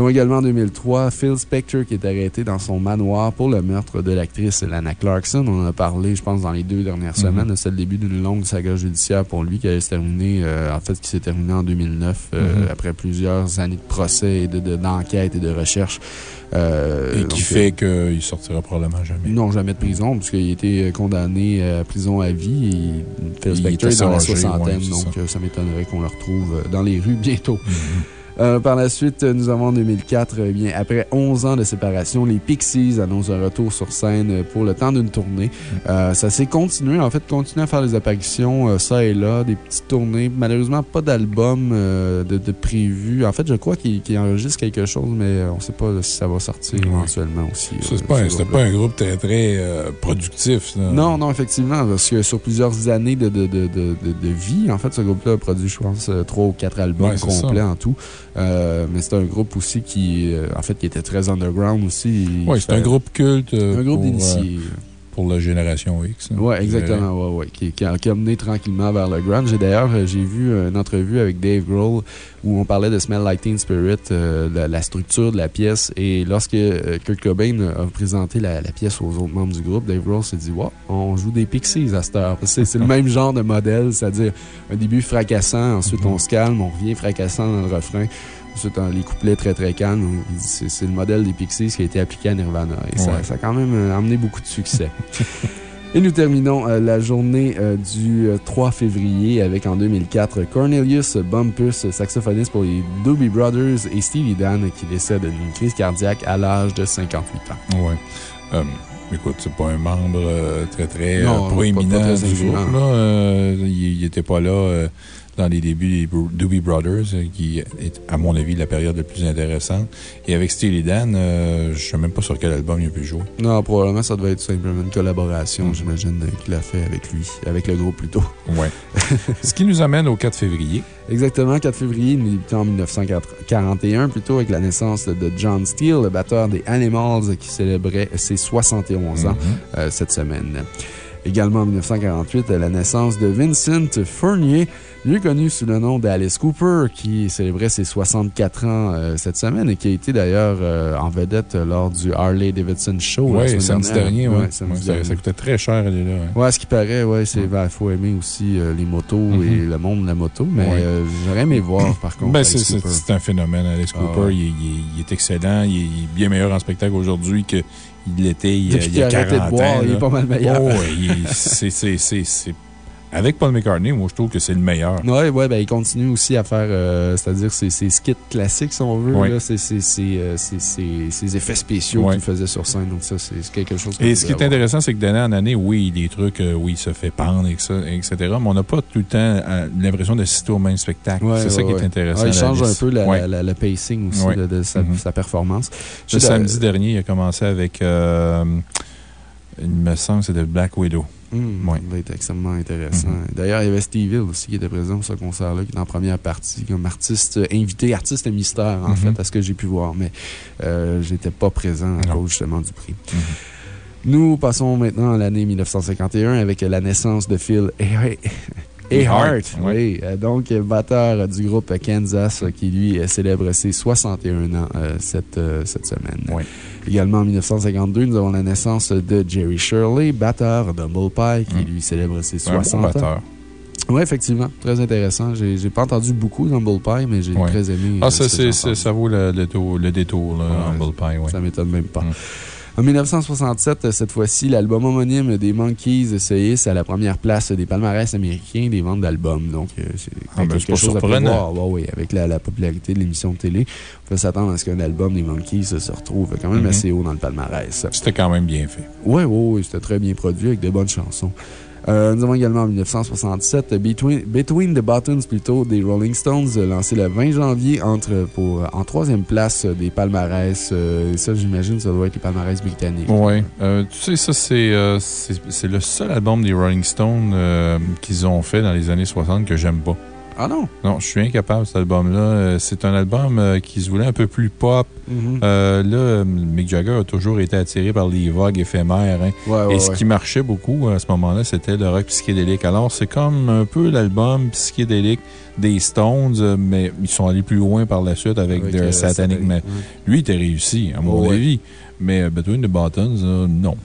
Donc également en 2003, Phil Spector qui est arrêté dans son manoir pour le meurtre de l'actrice Lana Clarkson. On en a parlé, je pense, dans les deux dernières mhm. semaines. C'est le début d'une longue saga judiciaire pour lui qui allait se terminer, euh, en fait, qui s'est terminée en 2009, euh, mhm. après plusieurs années de procès et d'enquête de, et de recherche. Euh, et qui fait qu'il sortira probablement jamais. Non, jamais de prison, puisqu'il a été condamné à prison à vie. Et Phil Spector est dans la soixantaine, donc ça, m'étonnerait qu'on le retrouve dans les rues bientôt. Mhm. Euh, par la suite, nous avons en 2004, eh bien, après 11 ans de séparation, les Pixies annoncent un retour sur scène pour le temps d'une tournée. Euh, ça s'est continué, en fait, continuer à faire des apparitions, euh, ça et là, des petites tournées. Malheureusement, pas d'album de, prévu. En fait, je crois qu'il enregistre quelque chose, mais on ne sait pas si ça va sortir éventuellement aussi. C'était pas, pas, un groupe très, très productif. Non, non, effectivement, parce que sur plusieurs années de, de, de vie, en fait, ce groupe-là a produit, je pense, trois ou quatre albums complets en tout. Euh, mais c'est un groupe aussi qui, euh, en fait, qui était très underground aussi. Oui, c'est un groupe culte. Un groupe d'initiés. Euh, Pour la génération X. hein. Oui, exactement. Ouais, ouais, qui, qui a, qui a mené tranquillement vers le grunge. Et d'ailleurs, euh, j'ai vu une entrevue avec Dave Grohl où on parlait de Smell Like Teen Spirit, euh, la, la structure de la pièce. Et lorsque euh, Kurt Cobain a présenté la, la pièce aux autres membres du groupe, Dave Grohl s'est dit, wow, on joue des Pixies à cette heure. C'est c'est le même genre de modèle, c'est-à-dire un début fracassant, ensuite on se calme, on revient fracassant dans le refrain. Ensuite, on- les couplets très très calmes. C'est le modèle des Pixies qui a été appliqué à Nirvana. Et ça, Ouais. ça a quand même euh, amené beaucoup de succès. (laughs) Et nous terminons euh, la journée euh, du euh, 3 février avec en 2004 Cornelius Bumpus, saxophoniste pour les Doobie Brothers et Steely Dan qui décède d'une crise cardiaque à l'âge de 58 ans. Ouais. Euh, écoute, c'est pas un membre très, très Non, pas- proéminent pas très du groupe. Là. Il il était pas là dans les débuts des Doobie Brothers, euh, qui est, à mon avis, la période la plus intéressante. Et avec Steely Dan, euh, je sais même pas sur quel album il a pu jouer. Non, probablement ça devait être simplement une collaboration, j'imagine, euh, qu'il a fait avec lui, avec le groupe plutôt. Ouais. (laughs) Ce qui nous amène au 4 février. Exactement, 4 février, en 1941, plutôt avec la naissance de John Steele, le batteur des Animals, qui célébrait ses 71 ans euh, cette semaine. Également en 1948, la naissance de Vincent Fournier, mieux connu sous le nom d'Alice Cooper, qui célébrait ses 64 ans euh, cette semaine et qui a été d'ailleurs euh, en vedette lors du Harley Davidson Show. Oui, samedi dernier. Ouais, Ouais, samedi Ouais, ça, dernier. ça coûtait très cher, elle est là. ouais. Ouais, ce qui paraît, ouais, c'est, ben, faut aimer aussi euh, les motos Mhm. et le monde de la moto, mais Ouais. j'aurais aimé voir, par contre. Ben, Alice c'est un phénomène, Alex Ah Cooper. il, est- il est, il est excellent. Il est, il est bien meilleur en spectacle aujourd'hui qu'il l'était il, Depuis il y a a 40 arrêté de boire, ans, il est pas mal meilleur. Oh, ouais, c'est- Avec Paul McCartney, moi, je trouve que c'est le meilleur. Ouais, ouais, ben, il continue aussi à faire, euh, c'est-à-dire ses, ses skits classiques, si on veut, Ouais. là, ses, ses, ses, euh, ses- effets spéciaux Ouais. qu'il faisait sur scène. Donc, ça, c'est quelque chose Et qu'on ce qui est intéressant, c'est que d'année en année, oui, des trucs, euh, oui, il se fait pendre, et que ça, etc. Mais on n'a pas tout le temps euh, l'impression d'assister au même spectacle. Ouais, c'est ça qui est intéressant. Ah, il change un peu la- la- le pacing aussi de, de sa, Mhm. sa performance. Le samedi dernier, il a commencé avec, il me semble que c'était Black Widow. Ouais. Ça va être extrêmement intéressant. Mhm. D'ailleurs, il y avait Steve Hill aussi qui était présent pour ce concert-là, qui est en première partie comme artiste invité, artiste mystère, en Mhm. fait, à ce que j'ai pu voir. Mais euh, j'étais pas présent à cause justement du prix. Mhm. Nous passons maintenant à l'année 1951 avec la naissance de Phil (laughs) Ehart. Ehart, oui. Euh, Donc, batteur du groupe Kansas, euh, qui lui euh, célèbre ses 61 ans euh, cette, euh, cette semaine. Oui. Également en 1952, nous avons la naissance de Jerry Shirley, batteur d'Humble Pie, qui Mm. lui célèbre ses C'est un bon 60 ans. batteur. Oui, effectivement. Très intéressant. J'ai j'ai pas entendu beaucoup d'Humble Pie, mais j'ai Ouais. très aimé. Ah, euh, ça, ce ça vaut le, le tour- le détour, là, Ouais, Humble Pie, ouais. Ça m'étonne même pas. Mm. En 1967, euh, cette fois-ci, l'album homonyme des Monkeys se hisse à la première place des palmarès américains des ventes d'albums. Donc, euh, c'est Ah, ben, quelque pas chose à surprenant. prévoir. Ouais, oui, avec la, la popularité de l'émission de télé, on peut s'attendre à ce qu'un album des Monkeys se retrouve quand même Mhm. assez haut dans le palmarès. C'était quand même bien fait. Oui, oui, oui, c'était très bien produit avec de bonnes chansons. Euh, nous avons également en 1967 Between, Between the Buttons, plutôt, des Rolling Stones, euh, lancé le 20 janvier entre, pour, en troisième place euh, des palmarès. euh, ça, j'imagine, ça doit être les palmarès britanniques. Oui. Euh, tu sais, ça, c'est euh, le seul album des Rolling Stones euh, qu'ils ont fait dans les années 60 que j'aime pas. Ah non? Non, je suis incapable, cet album-là. Euh, C'est un album euh, qui se voulait un peu plus pop. Mhm. Euh, là, Mick Jagger a toujours été attiré par les vagues éphémères. hein. Ouais, ouais, Et ce ouais. qui marchait beaucoup à ce moment-là, c'était le rock psychédélique. Alors, c'est comme un peu l'album psychédélique des Stones, mais ils sont allés plus loin par la suite avec, Avec, euh, Satanic Man. ouais. Lui, il était réussi, à mon avis. Mais Between the Buttons, euh, non.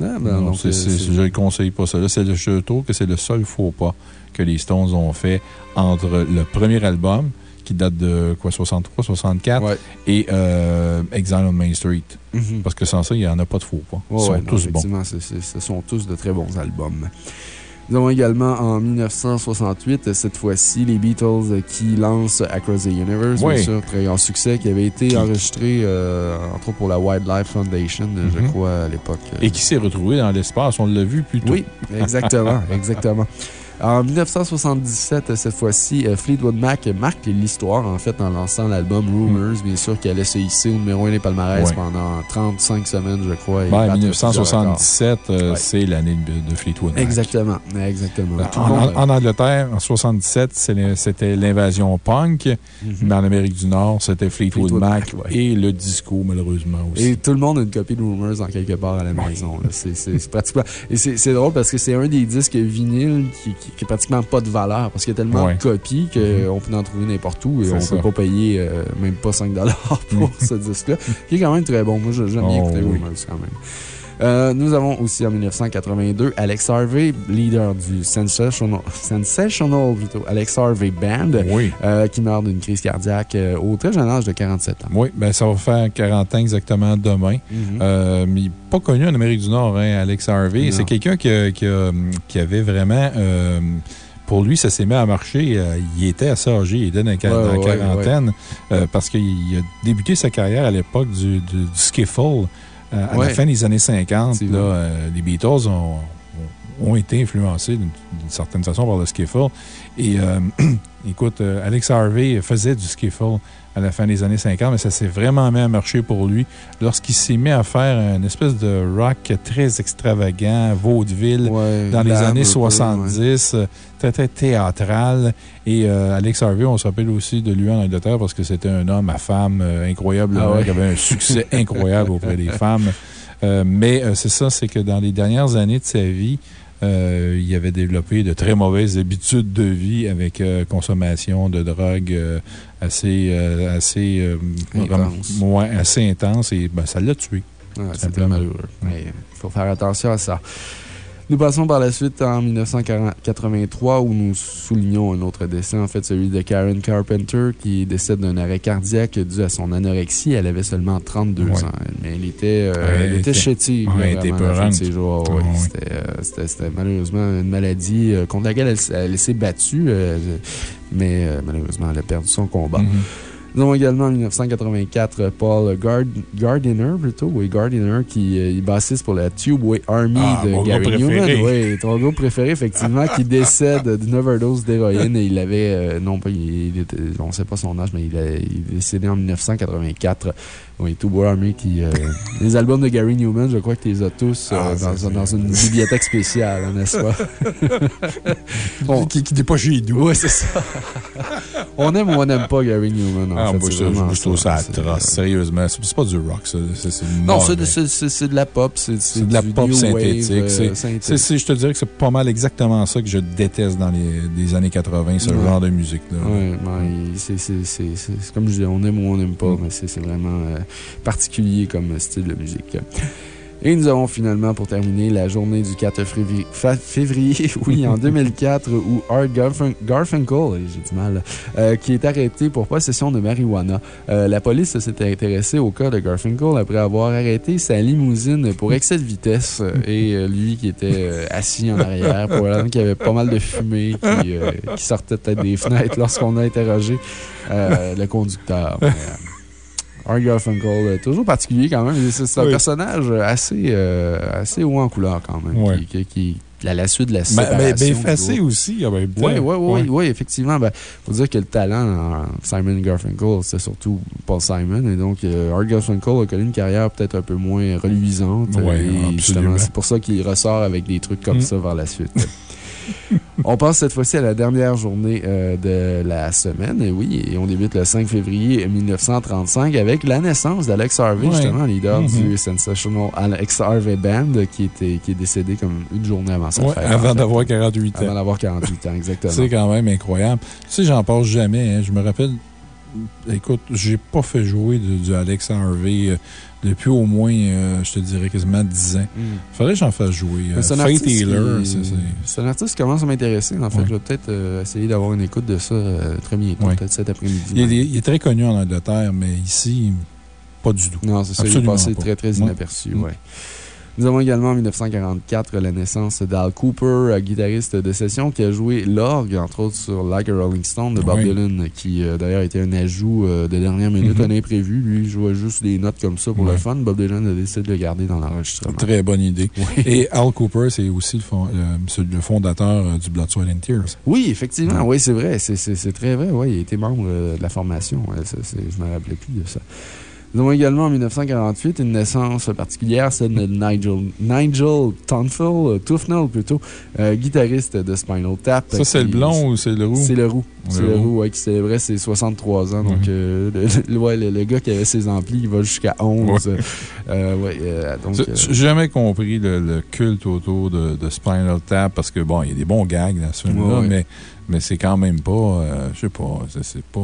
Ah, ben, Non, je ne le conseille pas. Ça. Là, c'est le- je trouve que c'est le seul faux pas que les Stones ont fait entre le premier album, qui date de quoi, 63, 64, Ouais. et euh, Exile on Main Street. Mhm. Parce que sans ça, il n'y en a pas de faux pas. Ils Ouais, sont ouais, non, tous bons. c'est- ce sont tous de très bons albums. Nous avons également en 1968, cette fois-ci, les Beatles qui lancent Across the Universe, Oui. bien sûr, très grand succès, qui avait été Qui- enregistré, euh, entre autres pour la Wildlife Foundation, je Mhm. crois, à l'époque. Et qui s'est retrouvé dans l'espace, on l'a vu plus tôt. Oui, exactement, (laughs) exactement. En 1977, cette fois-ci, euh, Fleetwood Mac marque l'histoire, en fait, en lançant l'album Rumors, bien sûr, qui allait se hisser au numéro 1 des palmarès Ouais. pendant 35 semaines, je crois. Ben, battre 1977, euh, Ouais. c'est l'année de, de Fleetwood Mac. Exactement, exactement. En, Angleterre, en 77, c'est le- c'était l'invasion punk, mais en Amérique du Nord, c'était Fleetwood, Fleetwood Mac, Mac, ouais. et le disco, malheureusement aussi. Et tout le monde a une copie de Rumors en quelque part à la maison. C'est pratiquement. Et c'est drôle parce que c'est un des disques vinyle qui, qui, qui a pratiquement pas de valeur parce qu'il y a tellement Ouais. de copies qu'on peut en trouver n'importe où et on ça. peut pas payer euh, même pas 5 (laughs) pour ce disque-là. Qui est quand même très bon. Moi, j'aime bien Oh, écouter oui. Quand même. Euh, nous avons aussi en 1982 Alex Harvey, leader du Sensational, Sensational plutôt, Alex Harvey Band, Oui. euh, qui meurt d'une crise cardiaque euh, au très jeune âge de 47 ans. Oui, ben, ça va faire 40 ans exactement demain. Mhm. Mais pas connu en Amérique du Nord, hein, Alex Harvey. C'est quelqu'un qui, avait vraiment. pour lui, ça s'est mis à marcher. euh, il était assez âgé, il était dans, la Ouais, ouais, quarantaine, euh, parce qu'il a débuté sa carrière à l'époque du, du, du skiffle. Euh, à Ouais. la fin des années 50, Effectivement. là, euh, les Beatles ont, ont été influencés d'une certaine façon par le skiffle. Et euh, (clears throat) écoute, Alex Harvey faisait du skiffle à la fin des années 50, mais ça s'est vraiment mis à marcher pour lui lorsqu'il s'est mis à faire une espèce de rock très extravagant, vaudeville, Ouais, dans les années peu, ouais. 70, euh, très, très théâtral. Et euh, Alex Harvey, on se rappelle aussi de lui en Angleterre parce que c'était un homme à femme euh, incroyable, Ah ouais. qui avait un succès (laughs) incroyable auprès des femmes. Euh, mais c'est ça, c'est que dans les dernières années de sa vie, euh, il avait développé de très mauvaises habitudes de vie avec euh, consommation de drogue euh, assez, euh, assez, euh, Intense. ouais, assez intense et ben, ça l'a tué. Ouais, c'est malheureux. Il faut faire attention à ça. Nous passons par la suite en 1983 où nous soulignons un autre décès, en fait celui de Karen Carpenter qui décède d'un arrêt cardiaque dû à son anorexie. Elle avait seulement 32 Ouais. ans, mais elle était, euh, Ouais, elle était était- chétive ouais, elle était peurante. C'était euh, c'était- malheureusement une maladie euh, contre laquelle elle, s'est battue, euh, mais euh, malheureusement elle a perdu son combat. Mhm. Nous avons également en 1984 Paul Gard Gardiner, plutôt, oui, Gardiner, qui euh, est bassiste pour la Tubeway Army Ah, de Gary Newman. Oui, ton groupe préféré, effectivement, qui (laughs) décède d'une overdose d'héroïne et il avait, euh, non pas, il, il était- on ne sait pas son âge, mais il, a- il est décédé en 1984. Oui, Tubeway Army qui, euh, les albums de Gary Newman, je crois que tu les as tous euh, Ah, dans, une bibliothèque spéciale, n'est-ce pas? (laughs) Bon. Qui n'est pas chez nous. Oui, c'est ça. on aime ou on n'aime pas Gary Newman, en Ah, fait, moi, je, trouve ça atroce, sérieusement. C'est pas du rock, ça. Non, c'est de, c'est- la pop. C'est de la pop synthétique. euh, je te dirais que c'est pas mal exactement ça que je déteste dans les, années 80, ce Ouais. genre de musique-là. Ouais, c'est comme je dis, on aime ou on n'aime pas, Mm. mais c'est c'est vraiment euh, particulier comme style de musique. Et nous avons finalement, pour terminer, la journée du 4 février, (laughs) oui, en 2004, où Art Garfun- j'ai du mal, euh, qui est arrêté pour possession de marijuana. Euh, la police s'était intéressée au cas de Garfunkel après avoir arrêté sa limousine pour excès de vitesse euh, et lui qui était assis en arrière, qu'il y avait pas mal de fumée qui, qui sortait peut-être des fenêtres lorsqu'on a interrogé le conducteur. Garfunkel, euh, toujours particulier quand même. C'est un Oui. personnage assez, euh, assez haut en couleur quand même. Qui, qui, qui- à la suite de la Ben, séparation. ben, ben, du effacé groupe. aussi. Oui, oui, oui, oui, effectivement. Il faut dire que le talent en Simon Garfunkel, c'est surtout Paul Simon. Et donc, euh, Art Garfunkel a connu une carrière peut-être un peu moins reluisante. Justement, c'est pour ça qu'il ressort avec des trucs comme Mm. ça vers la suite. (laughs) on passe cette fois-ci à la dernière journée euh, de la semaine. Et oui, et on débute le 5 février 1935 avec la naissance d'Alex Harvey, Ouais. justement, leader Mhm. du Sensational Alex Harvey Band, qui, était, qui est décédé comme une journée avant sa Ouais, fête. en avant d'avoir 48 Avant ans. d'avoir 48 ans, exactement. C'est quand même incroyable. Tu sais, j'en passe jamais. hein. Je me rappelle, écoute, j'ai pas fait jouer du Alex Harvey euh, depuis au moins, euh, je te dirais, quasiment 10 ans. Mm. Faudrait que j'en fasse jouer. Euh, c'est un artiste qui- un artiste commence à m'intéresser. En fait, Ouais. je vais peut-être essayer d'avoir une écoute de ça très bientôt, Ouais. peut-être cet après-midi. il, est, il est très connu en Angleterre, mais ici, pas du tout. Non, c'est ça, il est passé pas. très, très inaperçu, Mm. ouais. Nous avons également en 1944 la naissance d'Al Cooper, euh, guitariste de session qui a joué l'orgue, entre autres sur Like a Rolling Stone de Bob Oui. Dylan, qui euh, d'ailleurs était un ajout euh, de dernière minute, Mhm. un imprévu. Lui, il jouait juste des notes comme ça pour le fun. Bob Dylan a décidé de le garder dans l'enregistrement. Très bonne idée. Et Al Cooper, c'est aussi le, fond- euh, c'est le fondateur du Blood, Sweat and Tears. Oui, effectivement, oui, c'est vrai. C'est- très vrai. Oui, il était membre de la formation. Ouais, je ne me rappelais plus de ça. Nous avons également en 1948 une naissance particulière, celle de Nigel, Nigel Tufnell, euh, Tufnell plutôt, euh, guitariste de Spinal Tap. Ça, c'est le blond ou c'est le roux? C'est le roux. C'est le roux. ouais, qui célébrait ses 63 ans. Donc, euh, le, le- ouais, le- le gars qui avait ses amplis, il va jusqu'à 11. Ouais. Euh, ouais, euh, donc, Ça, euh, J'ai jamais compris le, culte autour de, de Spinal Tap parce que, bon, il y a des bons gags dans ce film-là, mais, mais c'est quand même pas, je sais pas, c'est- c'est pas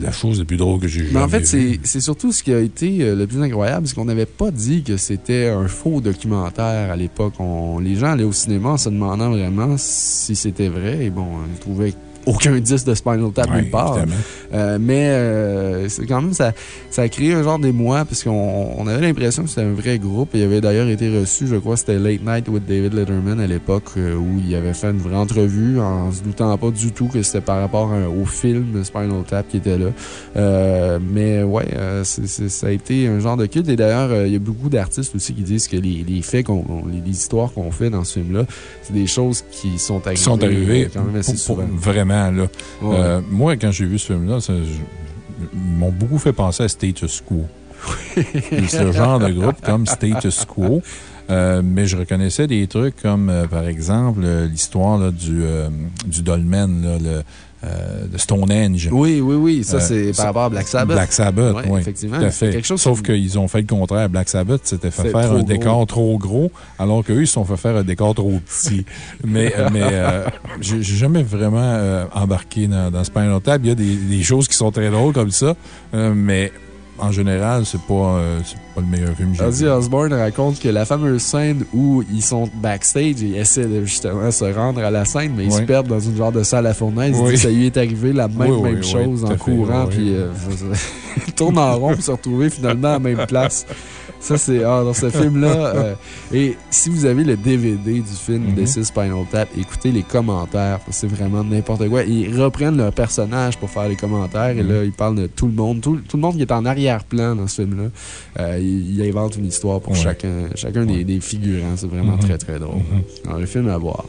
la chose la plus drôle que j'ai jamais Mais en fait, c'est surtout ce qui a été euh, le plus incroyable, c'est qu'on n'avait pas dit que c'était un faux documentaire à l'époque. On- Les gens allaient au cinéma en se demandant vraiment si c'était vrai. Et bon, ils trouvaient aucun disque de Spinal Tap Ouais, nulle part. Euh, mais euh, c'est quand même, ça, ça a créé un genre d'émoi, parce qu'on on avait l'impression que c'était un vrai groupe. Il avait d'ailleurs été reçu, je crois, c'était Late Night with David Letterman à l'époque, euh, où il avait fait une vraie entrevue en se doutant pas du tout que c'était par rapport à- au film Spinal Tap qui était là. Euh, mais ouais, euh, ça a été un genre de culte. Et d'ailleurs, il y a beaucoup d'artistes aussi qui disent que les, les faits, qu'on, on- les, histoires qu'on fait dans ce film-là, c'est des choses qui sont arrivées. Qui sont arrivés quand même assez pour- pour- souvent. vraiment, là. Ouais. Euh, moi, quand j'ai vu ce film-là, ils m'ont beaucoup fait penser à Status Quo. le genre de groupe comme Status Quo. Euh, mais je reconnaissais des trucs comme, euh, par exemple, euh, l'histoire du, du Dolmen, là, le, euh, de Stonehenge. Oui, oui, oui. Ça, Euh, c'est par rapport à Black Sabbath. Black Sabbath, Ouais, oui. effectivement. Tout à C'est fait. quelque chose Sauf qui- qu'ils ont fait le contraire. Black Sabbath s'était fait C'est faire un gros. décor trop gros, alors qu'eux, ils se sont fait faire un décor trop petit. (laughs) mais mais euh, j'ai jamais vraiment embarqué dans, dans Spinal Tap. Il y a des, des choses qui sont très drôles comme ça, mais en général, c'est pas, euh, pas le meilleur film que j'ai Ozzy vu. Osbourne raconte que la fameuse scène où ils sont backstage et ils essaient de justement se rendre à la scène, mais ils Oui. se perdent dans une genre de salle à fournaise. Oui. ça lui est arrivé la même, Oui, même chose en fait, courant, puis euh, (laughs) il tourne en rond pour se retrouver finalement à la même place. Ça, c'est ah, dans ce film-là. (laughs) euh, et si vous avez le DVD du film Mhm. This is Spinal Tap, écoutez les commentaires. C'est vraiment n'importe quoi. Ils reprennent leur personnage pour faire les commentaires. Et Mhm. là, ils parlent de tout le monde. Tout, tout le monde qui est en arrière-plan dans ce film-là. Euh, il, il invente une histoire pour Ouais. chacun, chacun des, des figurants. C'est vraiment Mhm. très, très drôle. Mhm. Alors, le film à voir.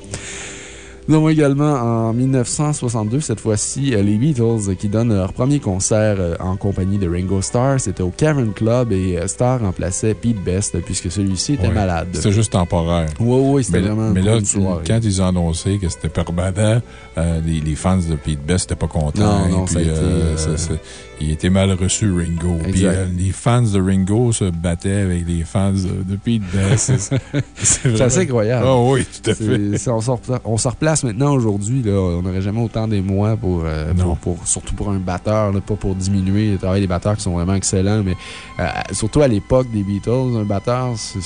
Nous avons également en 1962, cette fois-ci, euh, les Beatles qui donnent leur premier concert euh, en compagnie de Ringo Starr. C'était au Cavern Club et euh, Starr remplaçait Pete Best puisque celui-ci était Ouais. malade. C'était juste temporaire. Oui, oui, c'était vraiment mais là, soirée. quand ils ont annoncé que c'était permanent, euh, les, les fans de Pete Best n'étaient pas contents. Non, non, puis, euh, euh, ça- ça- il était mal reçu, Ringo. Puis les fans de Ringo se battaient avec les fans de, de Pete Best. (laughs) C'est- assez incroyable. Ah oui, tout à fait. On, se replace maintenant aujourd'hui. On n'aurait jamais autant pour, euh, Non. pour, pour- surtout pour un batteur, là, pas pour diminuer le travail des batteurs qui sont vraiment excellents, mais surtout à l'époque des Beatles, un batteur, c'est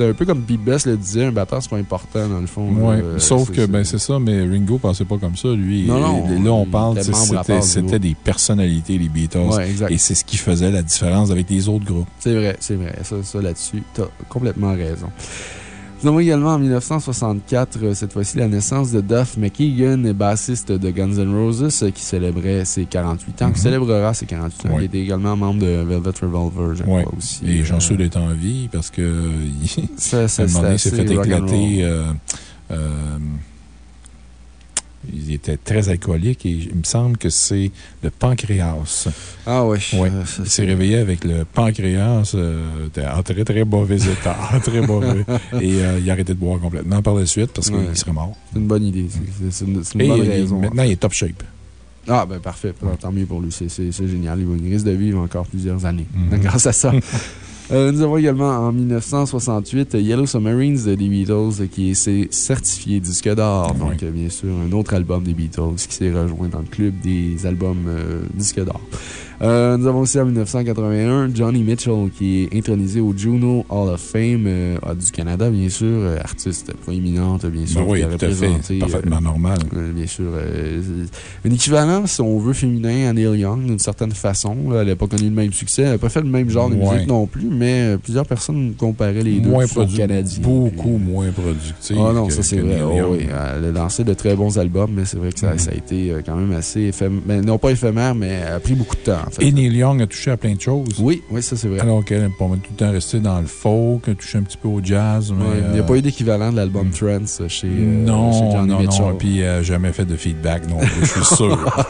c'est un peu comme Best le disait, un batteur, c'est pas important dans le fond. Là. Euh, sauf que, ben, c'est ça, mais Ringo pensait pas comme ça, lui. Non, non, et là, on parle, c'était des personnalités, les Beatles. Ouais, exact. Et c'est ce qui faisait la différence avec les autres groupes. C'est vrai, c'est vrai. Ça, ça là-dessus, t'as complètement raison. Nous avons également en 1964, euh, cette fois-ci, la naissance de Duff McKagan, bassiste de Guns N' Roses, euh, qui célébrait ses 48 ans, Mhm. qui célébrera ses 48 ans. Ouais. Il était également membre de Velvet Revolver, je Ouais. crois aussi. Et Euh, chanceux d'être en vie parce que, (laughs) il- Ça, à ça, un moment donné, il s'est fait éclater. euh, euh, il était très alcoolique et il me semble que c'est le pancréas. Ah ouais. Ouais. Euh, Il s'est réveillé avec le pancréas euh, en très très mauvais état. (laughs) très mauvais. Et euh, il a arrêté de boire complètement par la suite parce qu'il Ouais. serait mort. C'est une bonne idée. C'est- une, bonne il- raison. maintenant, il est top shape. Ah, ben parfait. Tant mieux pour lui. C'est génial. Il risque de vivre encore plusieurs années Mhm. (laughs) grâce à ça. (laughs) Euh, nous avons également en 1968 Yellow Submarines des Beatles qui est certifié disque d'or. Donc, Oui. euh, bien sûr, un autre album des Beatles qui s'est rejoint dans le club des albums euh, disque d'or. Euh, nous avons aussi en 1981 Johnny Mitchell qui est intronisé au Juno Hall of Fame euh, du Canada, bien sûr, euh, artiste proéminente, bien sûr. Ben oui, tout à fait. représenté, Parfaitement euh, normal. euh, bien sûr. euh, une équivalence, si on veut, féminin à Neil Young, d'une certaine façon. là. elle n'a pas connu le même succès. Elle n'a pas fait le même genre de Ouais. musique non plus, mais euh, plusieurs personnes comparaient les deux. Moins canadiens. Beaucoup moins productif. Ah non, que- ça c'est vrai. Oh, oui. Elle a lancé de très bons albums, mais c'est vrai que ça, Mhm. ça a été euh, quand même assez éphémère. Ben, non pas éphémère, mais a pris beaucoup de temps, en fait. Et Neil Young a touché à plein de choses. Oui, oui, ça c'est vrai. Alors qu'elle est pas mal tout le temps restée dans le folk, a touché un petit peu au jazz. mais, Ouais, il n'y a euh, pas eu d'équivalent de l'album Trance chez, euh, non, chez Johnny non, Mitchell. non. Puis, euh, jamais fait de feedback non plus, je suis sûr. (laughs)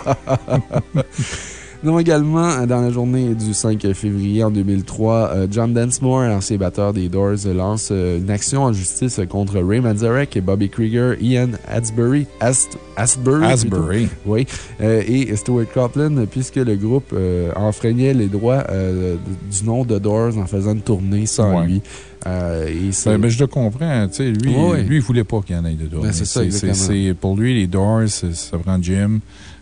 (laughs) Non, également, dans la journée du 5 février en 2003, euh, John Densmore, l'ancien batteur des Doors, euh, lance euh, une action en justice contre Ray Manzarek et Bobby Krieger, Ian Asbury, Ast Asbury. Oui, euh, et Stuart Copeland, puisque le groupe euh, enfreignait les droits euh, du nom de Doors en faisant une tournée sans Ouais. lui. Euh, et Ben, ben, je le comprends. tu sais, Lui, Ouais. lui, il voulait pas qu'il y en ait de Doors. Ben, c'est ça, exactement. c'est- Pour lui, les Doors, c'est- ça prend Jim.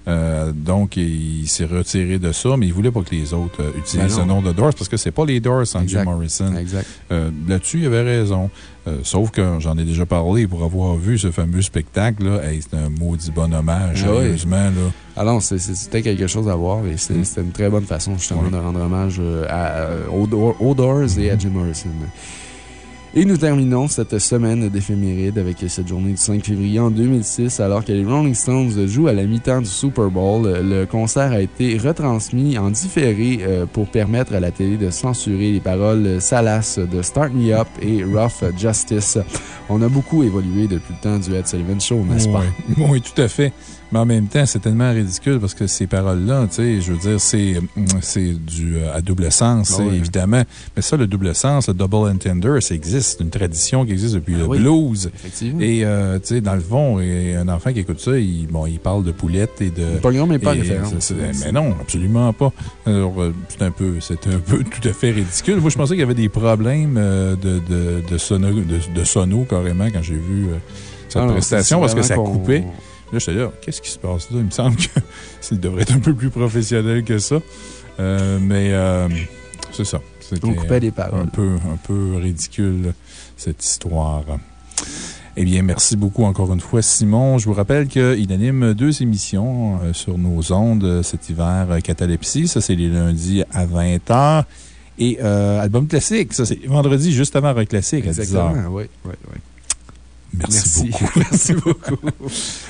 Euh, donc, il s'est retiré de ça, mais il voulait pas que les autres euh, utilisent Ben le nom de Doors parce que c'est pas les Doors sans Exact. Jim Morrison. Euh, Là-dessus, il avait raison. Sauf que j'en ai déjà parlé pour avoir vu ce fameux spectacle. là. Hey, c'est un maudit bon hommage, Ah oui. sérieusement. Là. Alors, c'est- c'était quelque chose à voir et Mm. c'était une très bonne façon, justement, de rendre hommage à, aux, aux Doors et à Jim Morrison. Et nous terminons cette semaine d'éphéméride avec cette journée du 5 février en 2006, alors que les Rolling Stones jouent à la mi-temps du Super Bowl. Le concert a été retransmis en différé euh, pour permettre à la télé de censurer les paroles salaces de Start Me Up et Rough Justice. On a beaucoup évolué depuis le temps du Ed Sullivan Show, n'est-ce pas? Oui, oui, tout à fait. Mais en même temps, c'est tellement ridicule parce que ces paroles-là, tu sais, je veux dire, c'est c'est du euh, à double sens, Ah c'est oui. évidemment. Mais ça, le double sens, le double entender, ça existe. C'est une tradition qui existe depuis Ah le oui. blues. Effectivement. Et, euh, tu sais, dans le fond, et un enfant qui écoute ça, il, bon, il parle de poulettes et de. Mais pas et- référence. Mais non, absolument pas. Alors, euh, c'est un peu, c'est un peu (laughs) tout à fait ridicule. Moi, je pensais qu'il y avait des problèmes euh, de, de, de, sono, de, de sono carrément quand j'ai vu cette Ah prestation parce que ça coupait. Là, j'étais là, qu'est-ce qui se passe là? Il me semble que (laughs) il devrait être un peu plus professionnel que ça. Euh, mais euh, c'est ça. C'était les paroles. un peu, un peu ridicule, cette histoire. Eh bien, merci beaucoup encore une fois, Simon. Je vous rappelle qu'il anime deux émissions euh, sur nos ondes cet hiver, Catalepsie. Ça, c'est les lundis à 20h. Et euh, album classique, ça, c'est vendredi juste avant Rock Classique à 10h. Exactement, oui, oui, oui. Merci, beaucoup. (laughs) Merci beaucoup.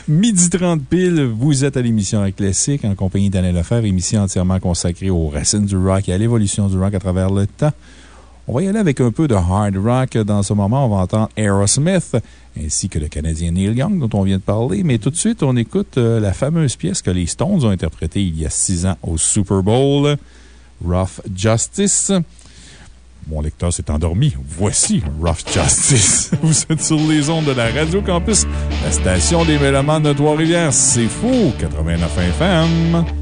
Midi 30 pile, vous êtes à l'émission Classique en compagnie d'Alain Lefebvre, émission entièrement consacrée aux racines du rock et à l'évolution du rock à travers le temps. On va y aller avec un peu de hard rock. Dans ce moment, on va entendre Aerosmith ainsi que le Canadien Neil Young dont on vient de parler. Mais tout de suite, on écoute euh, la fameuse pièce que les Stones ont interprétée il y a six ans au Super Bowl, Rough Justice. Mon lecteur s'est endormi. Voici Rough Justice. (laughs) Vous êtes sur les ondes de la Radio Campus, la station des Mélomanes de Trois-Rivières. C'est fou! 89 FM.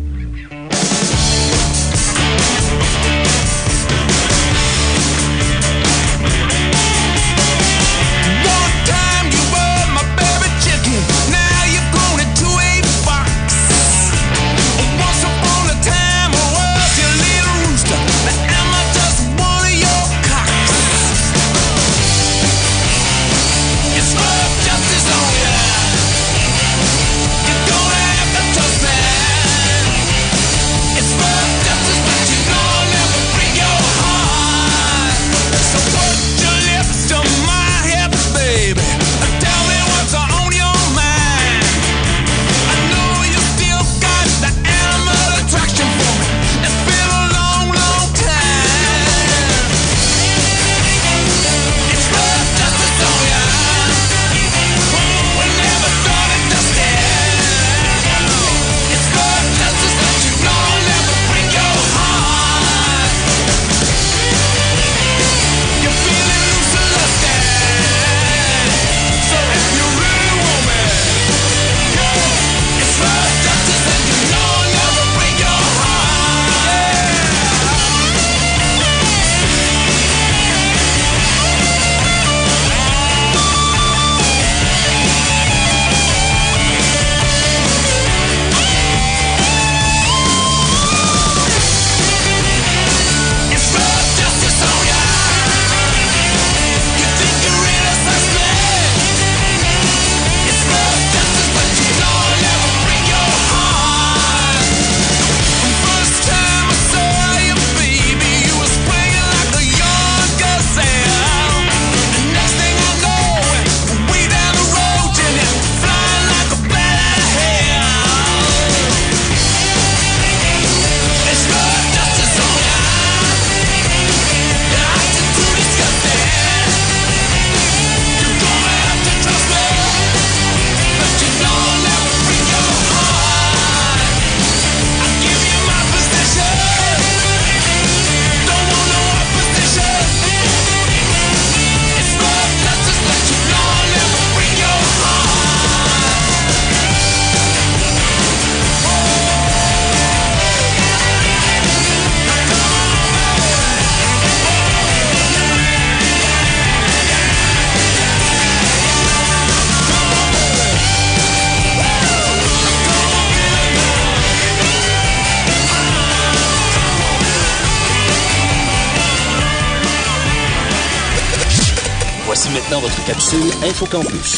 Capsule InfoCampus.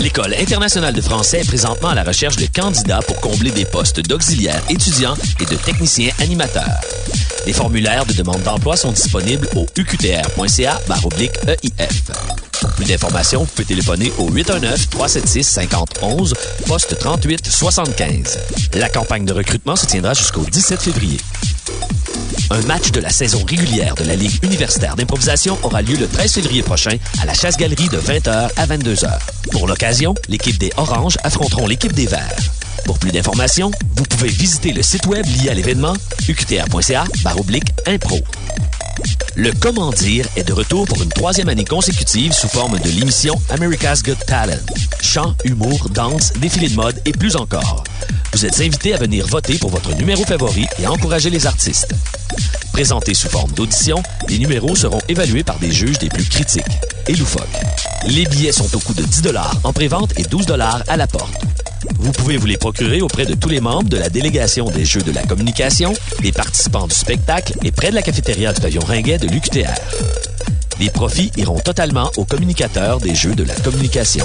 L'École internationale de français est présentement à la recherche de candidats pour combler des postes d'auxiliaires étudiants et de techniciens animateurs. Les formulaires de demande d'emploi sont disponibles au uqtr.ca EIF. Pour plus d'informations, vous pouvez téléphoner au 819-376-5011, poste 3875. La campagne de recrutement se tiendra jusqu'au 17 février. Un match de la saison régulière de la Ligue universitaire d'improvisation aura lieu le 13 février prochain à la Chasse-Galerie de 20h à 22h. Pour l'occasion, l'équipe des Oranges affronteront l'équipe des Verts. Pour plus d'informations, vous pouvez visiter le site web lié à l'événement uqtr.ca impro. Le Comment dire est de retour pour une troisième année consécutive sous forme de l'émission America's Got Talent. Chant, humour, danse, défilé de mode et plus encore. Vous êtes invité à venir voter pour votre numéro favori et encourager les artistes. Présentés sous forme d'audition, les numéros seront évalués par des juges des plus critiques et loufoques. Les billets sont au coût de 10 en pré-vente et 12 à la porte. Vous pouvez vous les procurer auprès de tous les membres de la délégation des Jeux de la communication, des participants du spectacle et près de la cafétéria du pavillon Ringuet de l'UQTR. Les profits iront totalement aux communicateurs des Jeux de la communication.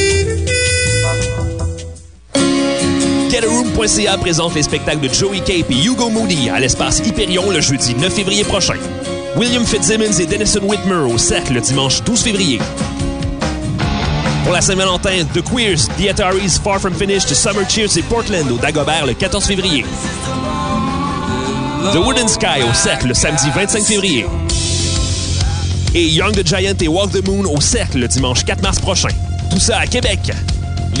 GetAroom.ca présente les spectacles de Joey Cape et Hugo Moody à l'espace Hyperion le jeudi 9 février prochain. William Fitzsimmons et Denison Whitmer au Cercle le dimanche 12 février. Pour la Saint-Valentin, The Queers, The Ataris, Far From Finished, Summer Cheers et Portland au Dagobert le 14 février. The Wooden Sky au Cercle le samedi 25 février. Et Young the Giant et Walk the Moon au Cercle le dimanche 4 mars prochain. Tout ça à Québec.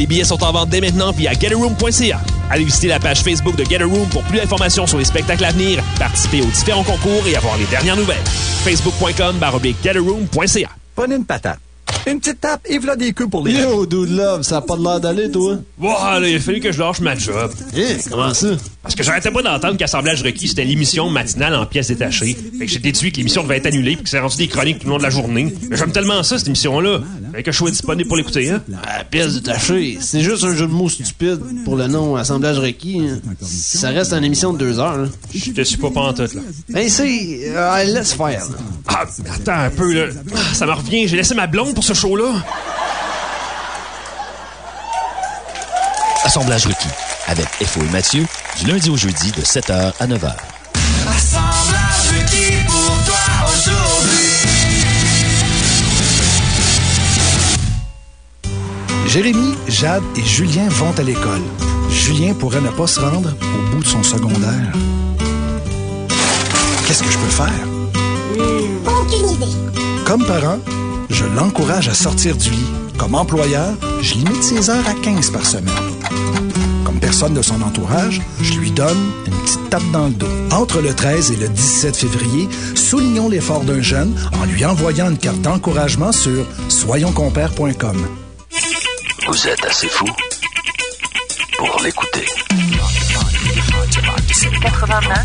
Les billets sont en vente dès maintenant via getaroom.ca. Allez visiter la page Facebook de Get pour plus d'informations sur les spectacles à venir, participer aux différents concours et avoir les dernières nouvelles. Facebook.com getaroom.ca. Prenez une patate. Une petite tape et voilà des coups pour les. Yo, dude love, ça a pas de l'air d'aller, toi? Wow, il a fallu que je lâche ma job. Eh, comment ça? Parce que j'arrêtais pas d'entendre qu'Assemblage requis, c'était l'émission matinale en pièces détachées. Fait que j'ai déduit que l'émission devait être annulée puis que c'est rendu des chroniques tout le long de la journée. J'aime tellement ça, cette émission-là. Fait que je sois disponible pour l'écouter, hein? Ah, pièces détachées, c'est juste un jeu de mots stupide pour le nom Assemblage requis. Hein. Ça reste une émission de deux heures, là. Je te suis pas pantoute, là. Ben, c'est... Euh, laisse faire, là. Ah, attends un peu, là. Ah, ça me revient, j'ai laissé ma blonde pour ce show-là? Assemblage requis avec FO et Mathieu du lundi au jeudi de 7h à 9h. Assemblage requis pour toi aujourd'hui. Jérémy, Jade et Julien vont à l'école. Julien pourrait ne pas se rendre au bout de son secondaire. Qu'est-ce que je peux faire? Aucune idée. Comme parent, je l'encourage à sortir du lit. Comme employeur, je limite ses heures à 15 par semaine. Comme personne de son entourage, je lui donne une petite tape dans le dos. Entre le 13 et le 17 février, soulignons l'effort d'un jeune en lui envoyant une carte d'encouragement sur soyonscompères.com. Vous êtes assez fou pour l'écouter. 89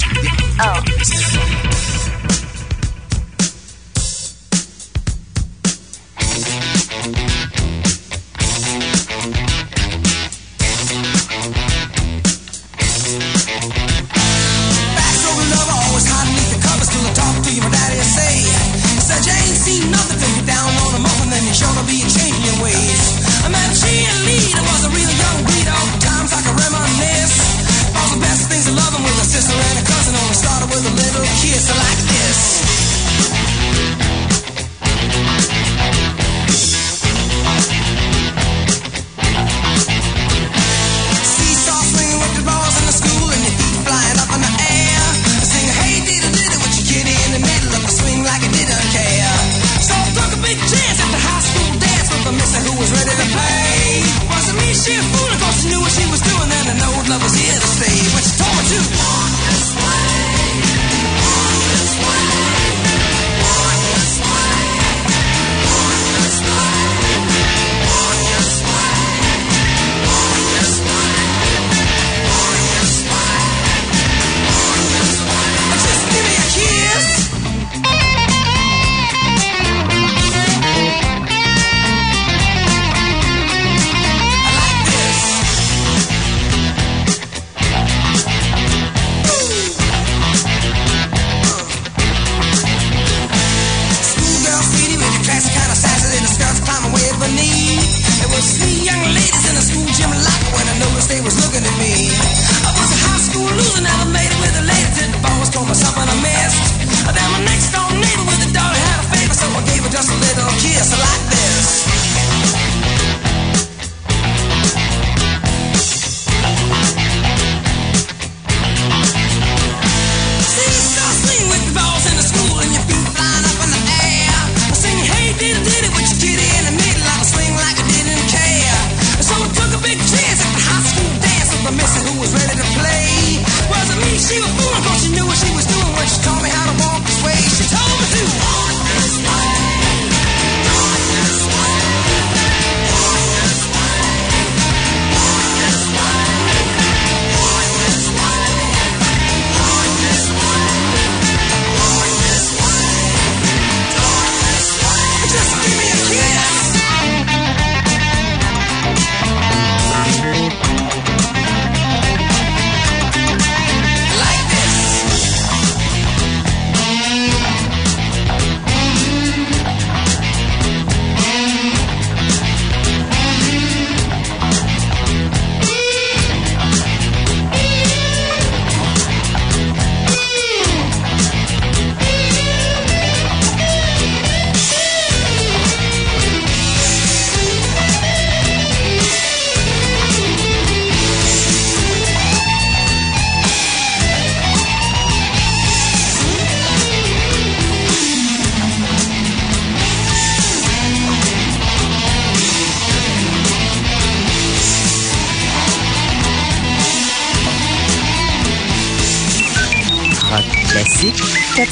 1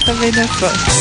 89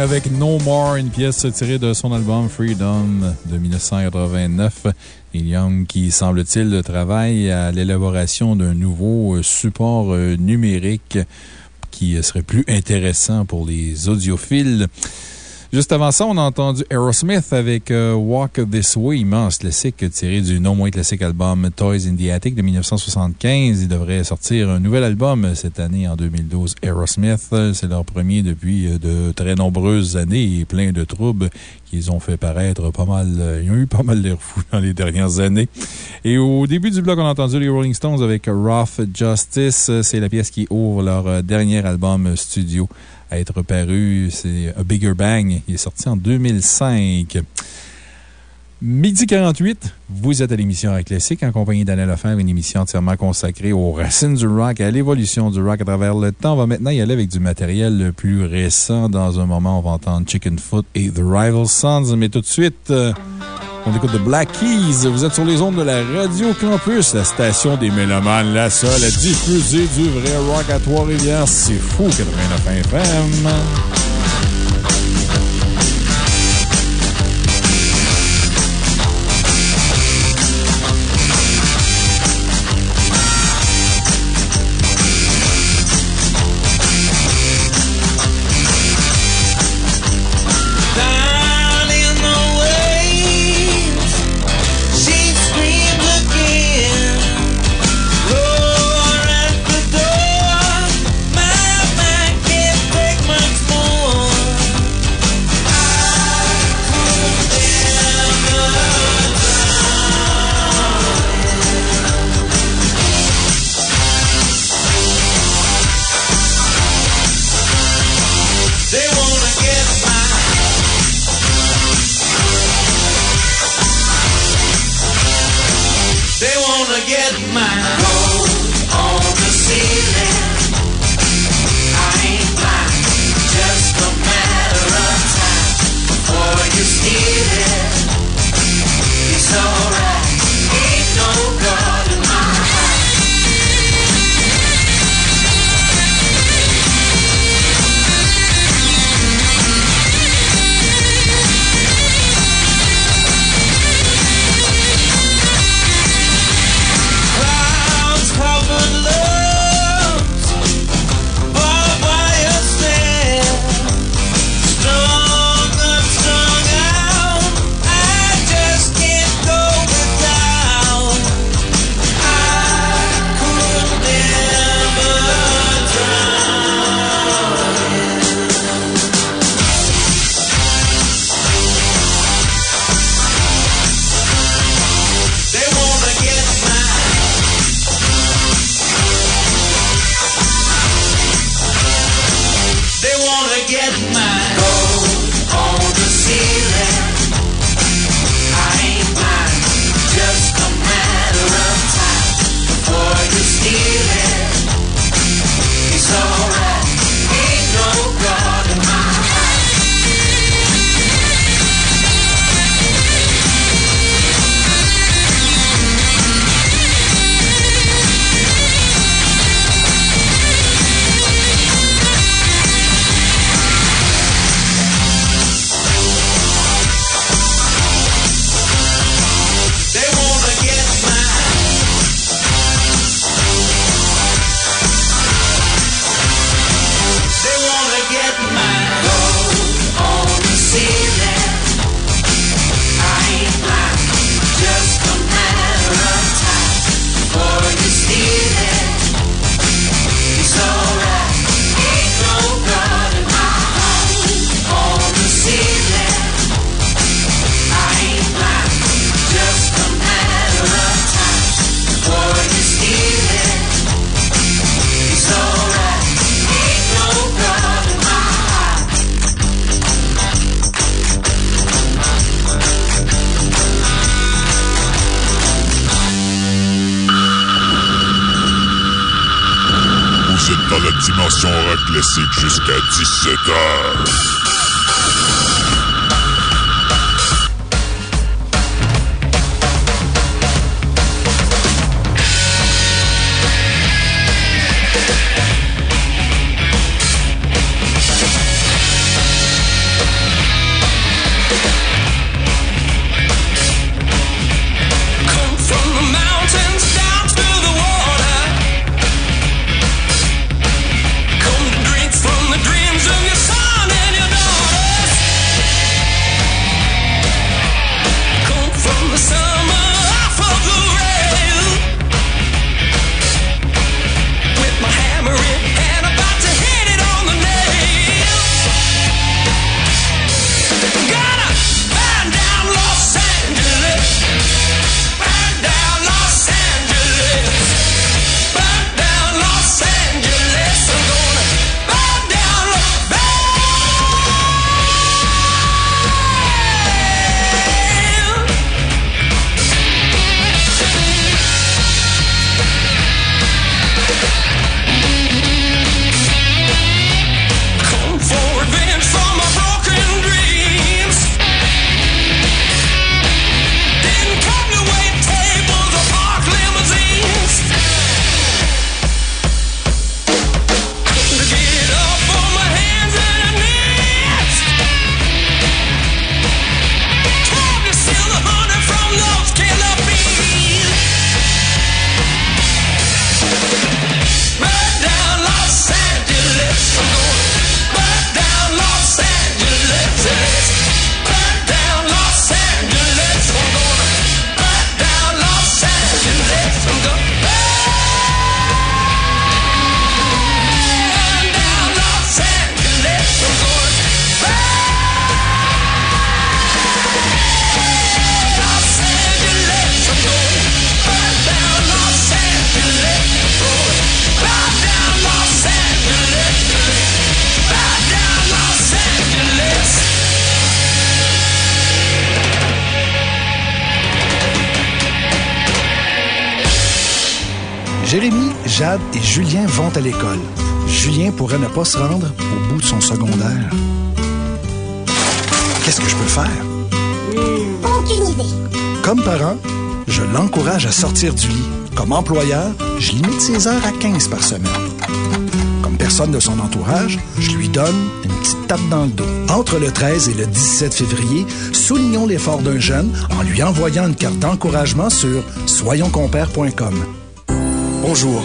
Avec No More, une pièce tirée de son album Freedom de 1989. Neil Young qui, semble-t-il, travaille à l'élaboration d'un nouveau support euh, numérique qui serait plus intéressant pour les audiophiles. Juste avant ça, on a entendu Aerosmith avec euh, Walk This Way, immense classique tiré du non moins classique album Toys in the Attic de 1975. Il devrait sortir un nouvel album cette année en 2012. Aerosmith, c'est leur premier depuis euh, de très nombreuses années et plein de troubles qu'ils ont fait paraître pas mal. Euh, ils ont eu pas mal d'air fous (laughs) dans les dernières années. Et au début du bloc, on a entendu les Rolling Stones avec Rough Justice. C'est la pièce qui ouvre leur dernier album studio à être paru. C'est A Bigger Bang. Il est sorti en 2005. Midi 48, vous êtes à l'émission Rock Classique en compagnie d'Anna Lefebvre, une émission entièrement consacrée aux racines du rock et à l'évolution du rock à travers le temps. On va maintenant y aller avec du matériel le plus récent. Dans un moment, on va entendre Chicken Foot et The Rival Sons. Mais tout de suite, euh, on écoute de Black Keys. Vous êtes sur les ondes de la Radio Campus, la station des Mélomanes, la seule à diffuser du vrai rock à Trois-Rivières. C'est fou, 89 FM. À l'école. Julien pourrait ne pas se rendre au bout de son secondaire. Qu'est-ce que je peux faire? Aucune idée. Comme parent, je l'encourage à sortir du lit. Comme employeur, je limite ses heures à 15 par semaine. Comme personne de son entourage, je lui donne une petite tape dans le dos. Entre le 13 et le 17 février, soulignons l'effort d'un jeune en lui envoyant une carte d'encouragement sur soyonscompères.com. Bonjour,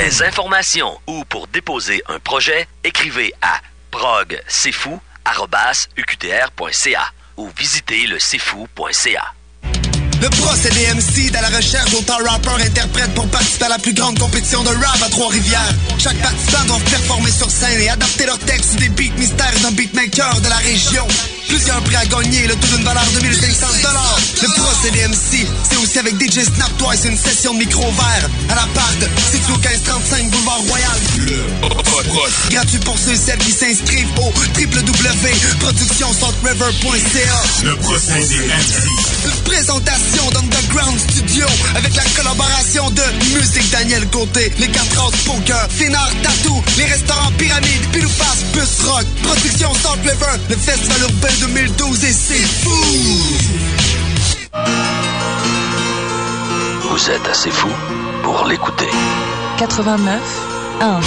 Des informations ou pour déposer un projet, écrivez à progcfou.uqtr.ca ou visitez le cfou.ca. Le procédé MC dans la recherche d'autant rappeurs interprètes pour participer à la plus grande compétition de rap à Trois-Rivières. Chaque participant doit performer sur scène et adapter leur texte des beats mystères d'un beatmaker de la région. Plusieurs prix à gagner, le tout d'une valeur de 1500 Le procédé MC, c'est aussi avec DJ Snap Twice une session de micro vert à la part situé au 1535 Boulevard Royal. Gratuit pour ceux et celles qui s'inscrivent au www.productionsaltriver.ca. Le procédé MC. Une présentation d'Underground Studio avec la collaboration de Musique Daniel Côté, les 4 House Poker, Finard Tattoo, les restaurants Pyramide, Pilouface, Bus Rock, Production Salt River, le Festival Urbain 2012 et c'est fou! Vous êtes assez fou pour l'écouter. 89 1.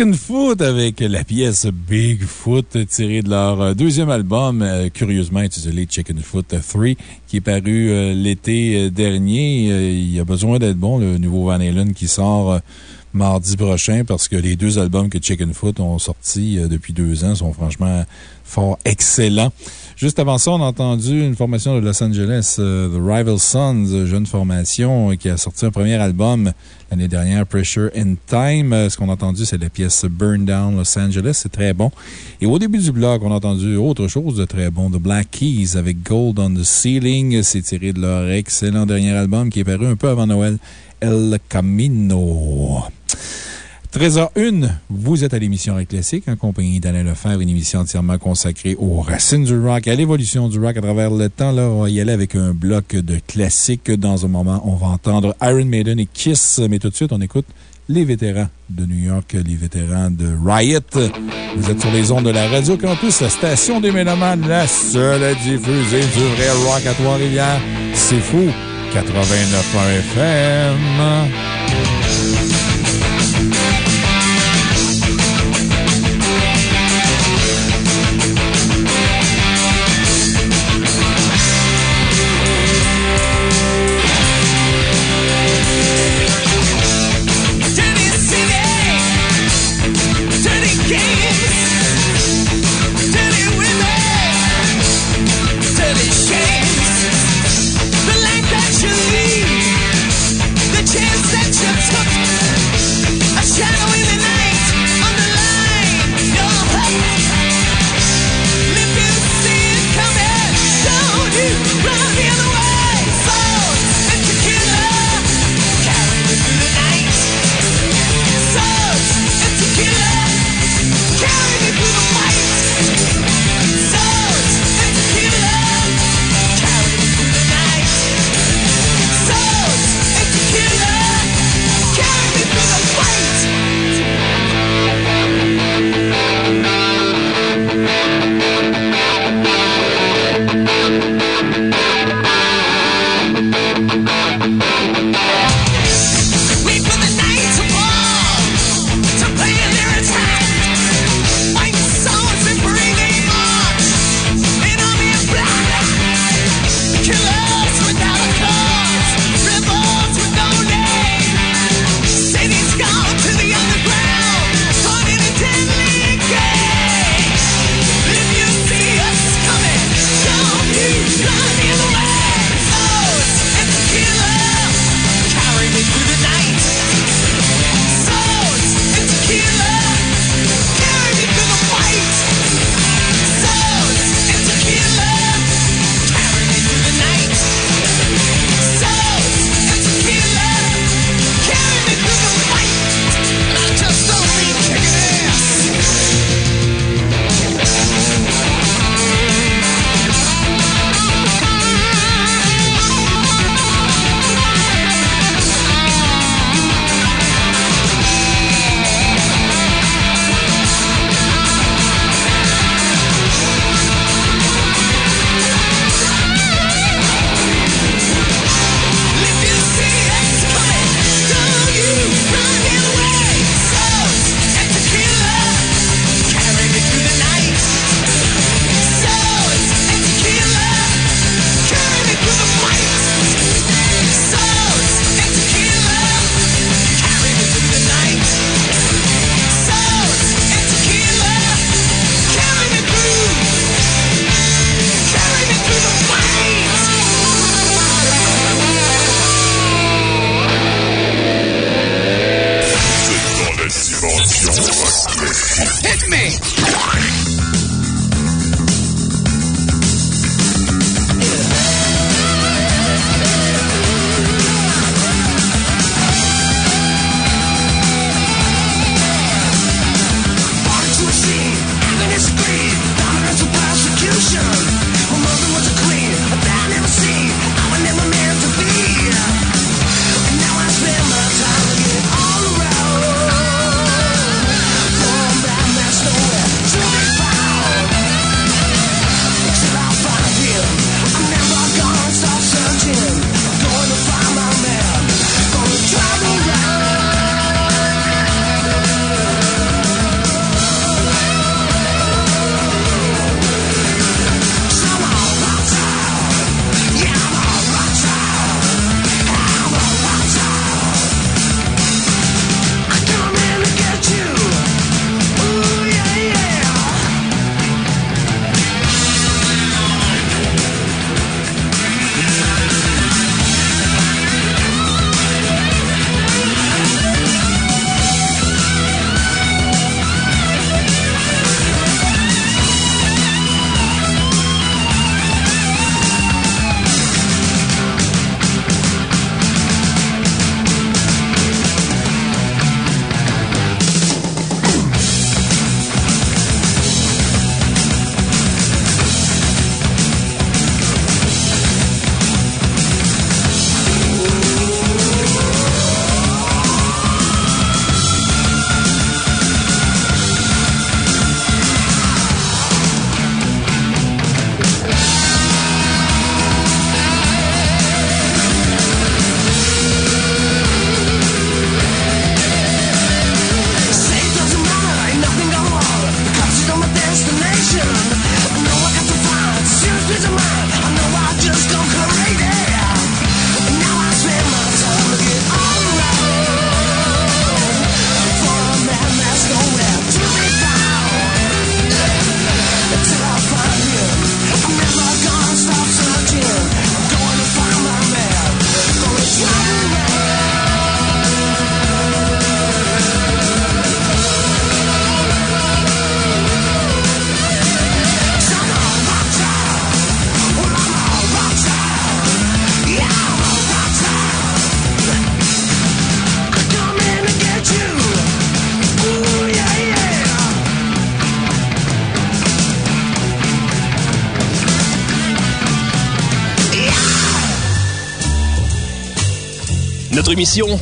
Chicken Foot avec la pièce Bigfoot tirée de leur euh, deuxième album, euh, curieusement intitulé Chicken Foot 3, qui est paru euh, l'été dernier. Il y a besoin d'être bon, le nouveau Van Halen qui sort mardi prochain parce que les deux albums que Chicken Foot ont sortis depuis deux ans sont franchement fort excellents. Juste avant ça, on a entendu une formation de Los Angeles, The Rival Sons, jeune formation qui a sorti un premier album l'année dernière, Pressure in Time. Euh, ce qu'on a entendu, c'est la pièce Burn Down Los Angeles. C'est très bon. Et au début du blog, on a entendu autre chose de très bon, The Black Keys avec Gold on the Ceiling. C'est tiré de leur excellent dernier album qui est paru un peu avant Noël, El Camino. 13h01, vous êtes à l'émission Rock Classique en compagnie d'Alain Lefebvre, une émission entièrement consacrée aux racines du rock, à l'évolution du rock à travers le temps. Là, on y aller avec un bloc de classiques. Dans un moment, on va entendre Iron Maiden et Kiss. Mais tout de suite, on écoute les vétérans de New York, les vétérans de Riot. Vous êtes sur les ondes de la Radio Campus, la station des Mélomanes, la seule à diffuser du vrai rock à Trois-Rivières. C'est fou! 89 FM.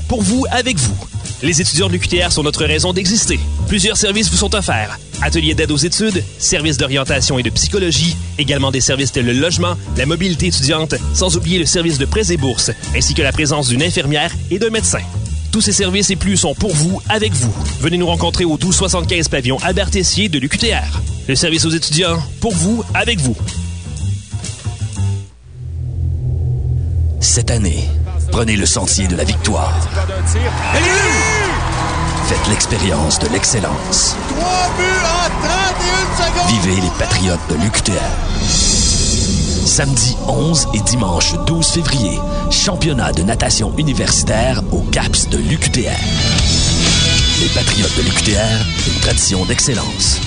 Pour vous, avec vous. Les étudiants de l'UQTR sont notre raison d'exister. Plusieurs services vous sont offerts. Ateliers d'aide aux études, services d'orientation et de psychologie, également des services tels le logement, la mobilité étudiante, sans oublier le service de prêts et bourses, ainsi que la présence d'une infirmière et d'un médecin. Tous ces services et plus sont pour vous, avec vous. Venez nous rencontrer au 1275 pavillon Albert Tessier de l'UQTR. Le service aux étudiants, pour vous, avec vous. Cette année, prenez le sentier de la victoire. Faites l'expérience de l'excellence. Vivez les Patriotes de l'UQTR. Samedi 11 et dimanche 12 février, championnat de natation universitaire au CAPS de l'UQTR. Les Patriotes de l'UQTR, une tradition d'excellence.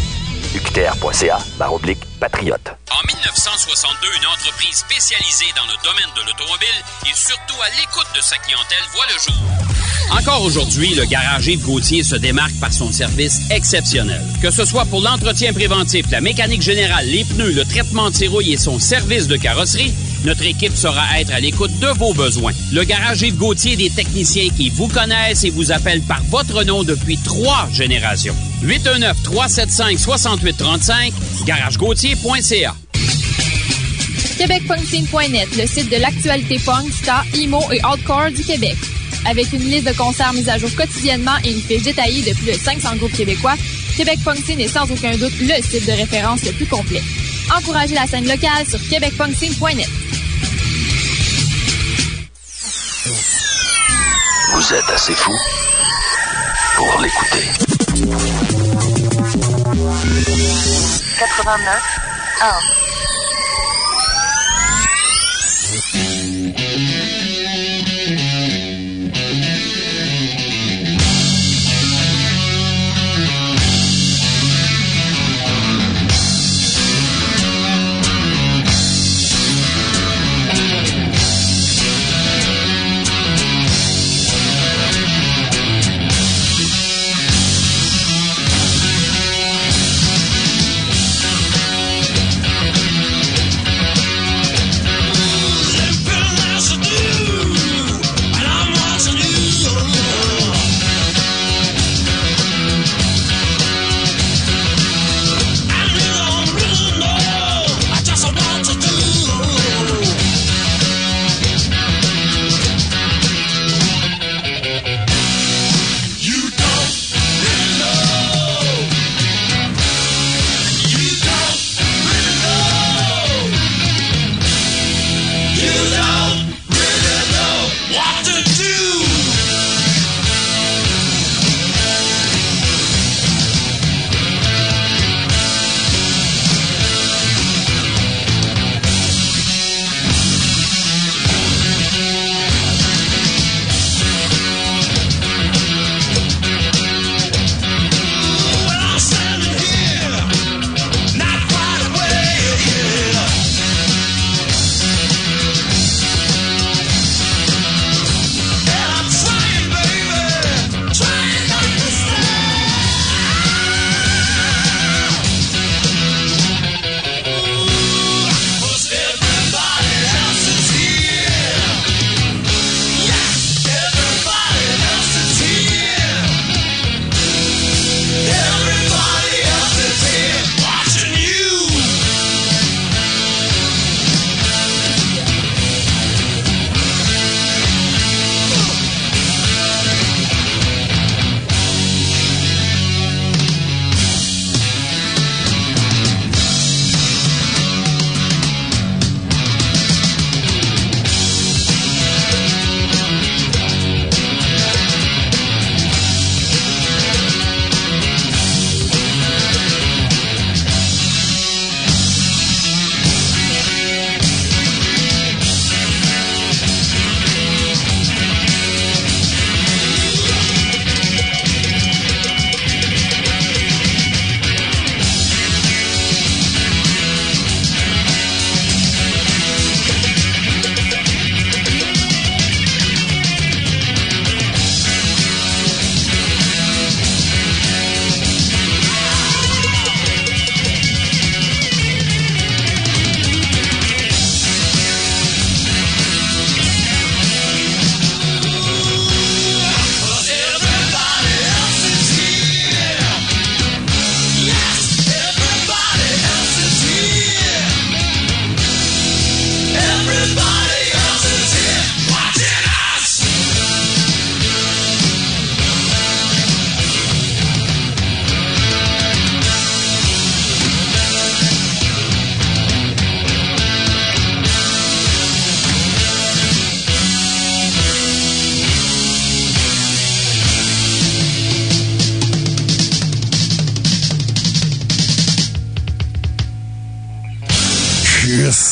UQTR.ca, barre oblique, patriote. En 1962, une entreprise spécialisée dans le domaine de l'automobile et surtout à l'écoute de sa clientèle voit le jour. Encore aujourd'hui, le garage Yves Gauthier se démarque par son service exceptionnel. Que ce soit pour l'entretien préventif, la mécanique générale, les pneus, le traitement de rouille et son service de carrosserie, notre équipe saura être à l'écoute de vos besoins. Le garage Yves Gauthier des techniciens qui vous connaissent et vous appellent par votre nom depuis trois générations. 819-375-6835, garagegauthier.ca. QuébecPunkScene.net, le site de l'actualité punk, ska, emo et hardcore du Québec. Avec une liste de concerts mise à jour quotidiennement et une fiche détaillée de plus de 500 groupes québécois, Québec est sans aucun doute le site de référence le plus complet. Encouragez la scène locale sur québecpunkscene.net. Vous êtes assez fou pour l'écouter. 89 1.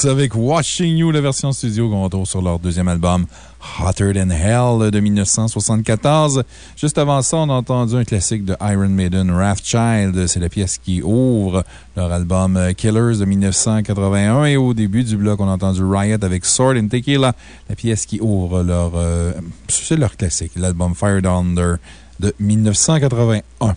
Avec Watching You, la version studio qu'on retrouve sur leur deuxième album Hotter Than Hell de 1974. Juste avant ça, on a entendu un classique de Iron Maiden, Wrathchild. C'est la pièce qui ouvre leur album Killers de 1981. Et au début du bloc, on a entendu Riot avec Sword and Tequila, la pièce qui ouvre leur, euh, c'est leur classique, l'album Fire Thunder de 1981.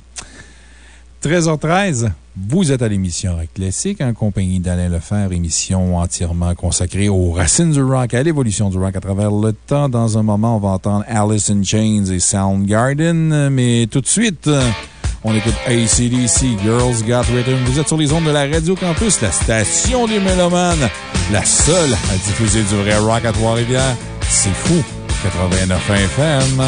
13h13, vous êtes à l'émission Rock Classique en compagnie d'Alain Lefebvre, émission entièrement consacrée aux racines du rock, à l'évolution du rock à travers le temps. Dans un moment, on va entendre Alice in Chains et Soundgarden, mais tout de suite, on écoute ACDC, Girls Got Written. Vous êtes sur les ondes de la Radio Campus, la station des Mélomanes, la seule à diffuser du vrai rock à Trois-Rivières. C'est fou! 89 FM.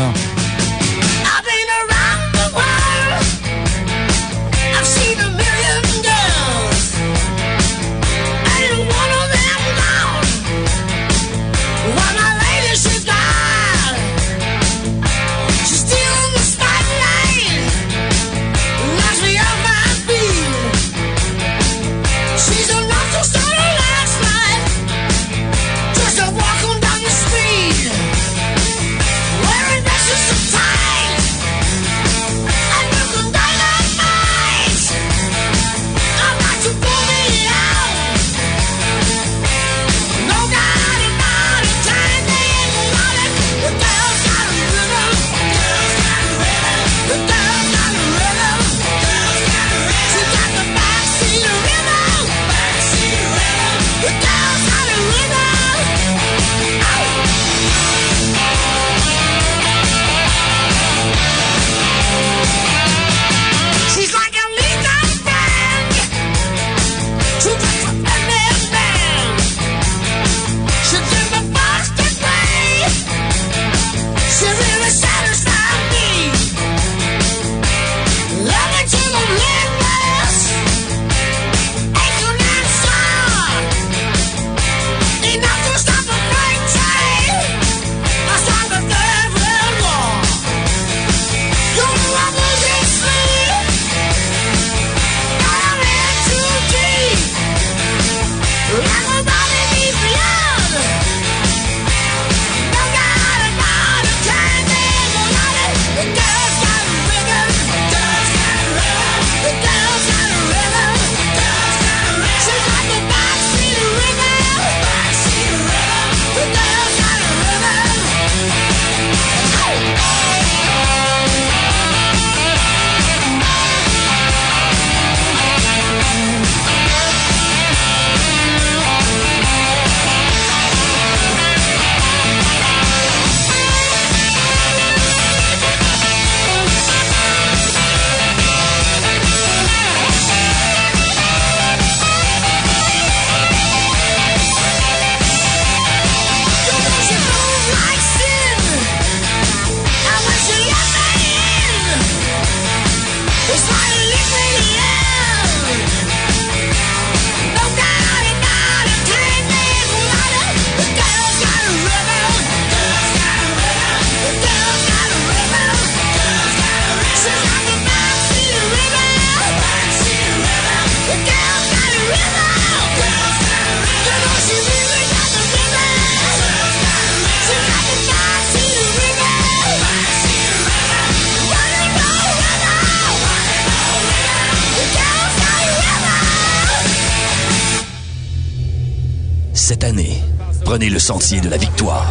Cette année, prenez le sentier de la victoire.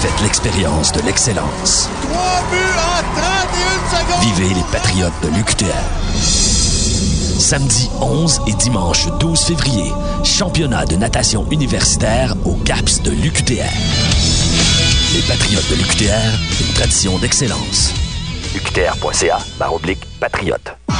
Faites l'expérience de l'excellence. 3 buts en 31 secondes. Vivez les Patriotes de l'UQTR. Samedi 11 et dimanche 12 février, championnat de natation universitaire au CAPS de l'UQTR. Les Patriotes de l'UQTR, une tradition d'excellence. UQTR.ca, barre oblique, patriote.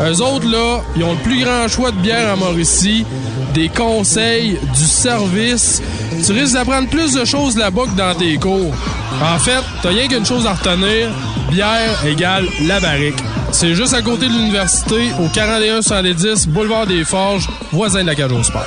Eux autres, là, ils ont le plus grand choix de bière à Mauricie, des conseils, du service. tu risques d'apprendre plus de choses là-bas que dans tes cours. En fait, t'as rien qu'une chose à retenir, bière égale la barrique. C'est juste à côté de l'université, au 41 boulevard des Forges, voisin de la cage au sport.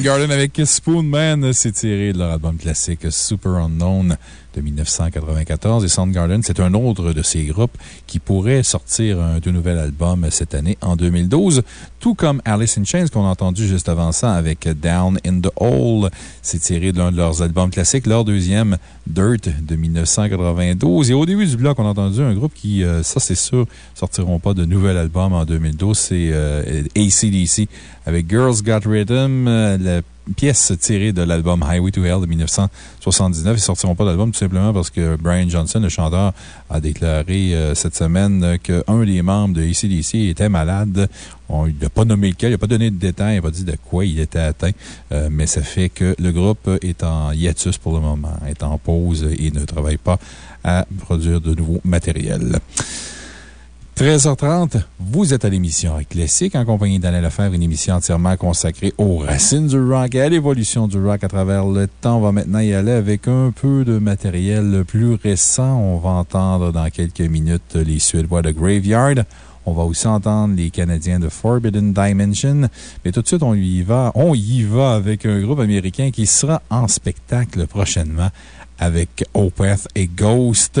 Soundgarden avec Spoonman, c'est tiré de leur album classique Super Unknown de 1994. Et Soundgarden, c'est un autre de ces groupes qui pourrait sortir un tout nouvel album cette année, en 2012, tout comme Alice in Chains qu'on a entendu juste avant ça avec Down in the Hole. C'est tiré de l'un de leurs albums classiques, leur deuxième, Dirt, de 1992. Et au début du bloc, on a entendu un groupe qui, euh, ça c'est sûr, sortiront pas de nouvel album en 2012. C'est euh, ACDC avec Girls Got Rhythm. Euh, pièce tirée de l'album Highway to Hell de 1979. Ils ne sortiront pas d'album tout simplement parce que Brian Johnson, le chanteur, a déclaré euh, cette semaine qu'un des membres de ACDC était malade. On, il n'a pas nommé lequel, il n'a pas donné de détails, il n'a pas dit de quoi il était atteint, euh, mais ça fait que le groupe est en hiatus pour le moment, est en pause et ne travaille pas à produire de nouveaux matériels. 13h30, vous êtes à l'émission Classique en compagnie d'Alain Lefebvre, une émission entièrement consacrée aux racines du rock et à l'évolution du rock à travers le temps. On va maintenant y aller avec un peu de matériel plus récent. On va entendre dans quelques minutes les Suédois de Graveyard. On va aussi entendre les Canadiens de Forbidden Dimension. Mais tout de suite, on y va, on y va avec un groupe américain qui sera en spectacle prochainement avec Opeth et Ghost.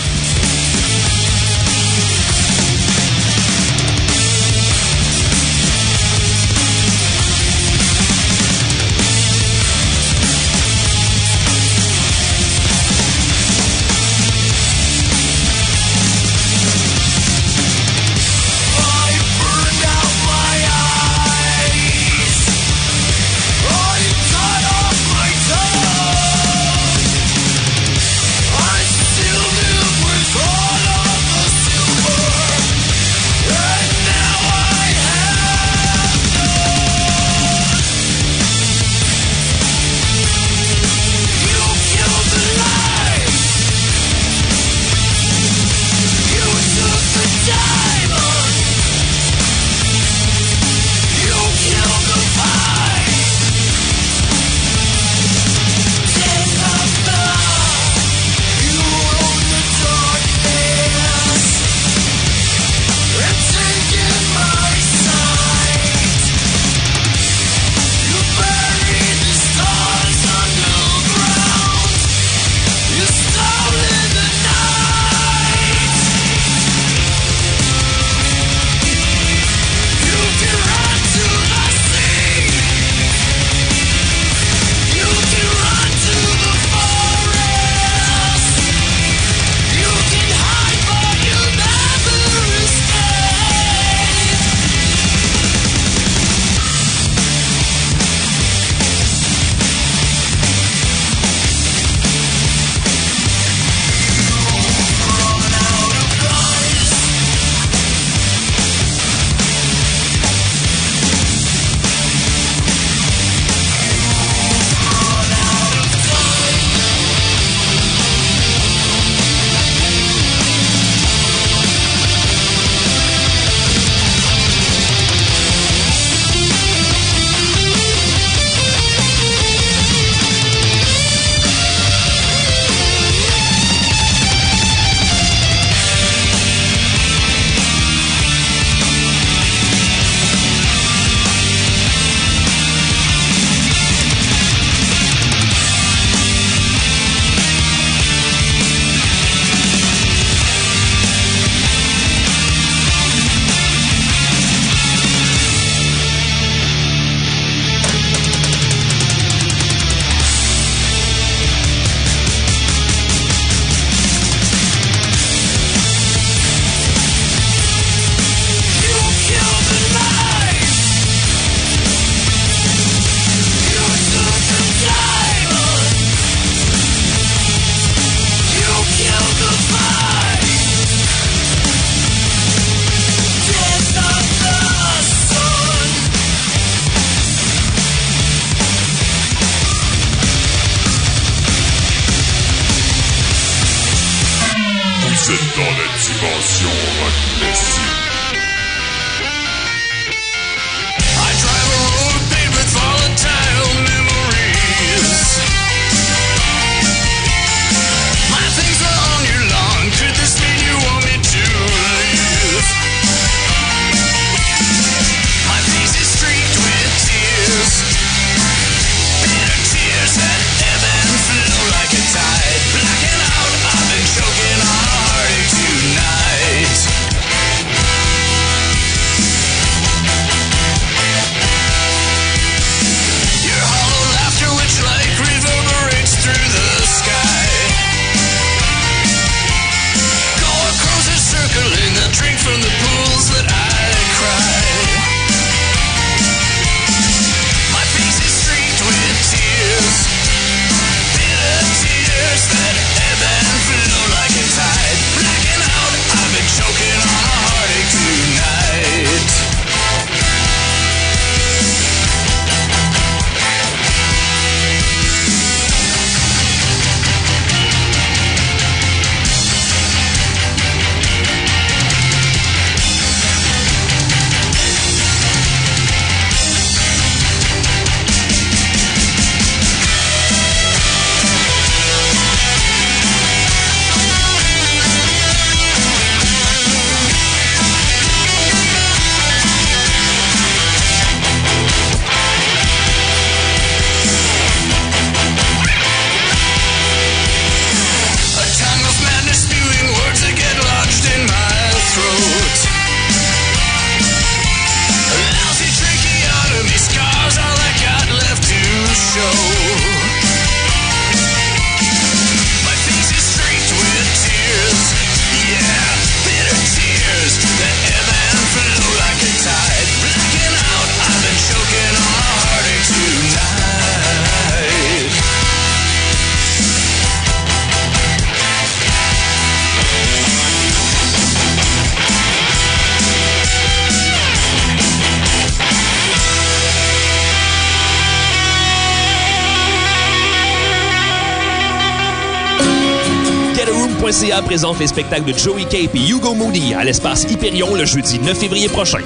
Les spectacles de Joey Cape et Hugo Moody à l'espace Hyperion le jeudi 9 février prochain.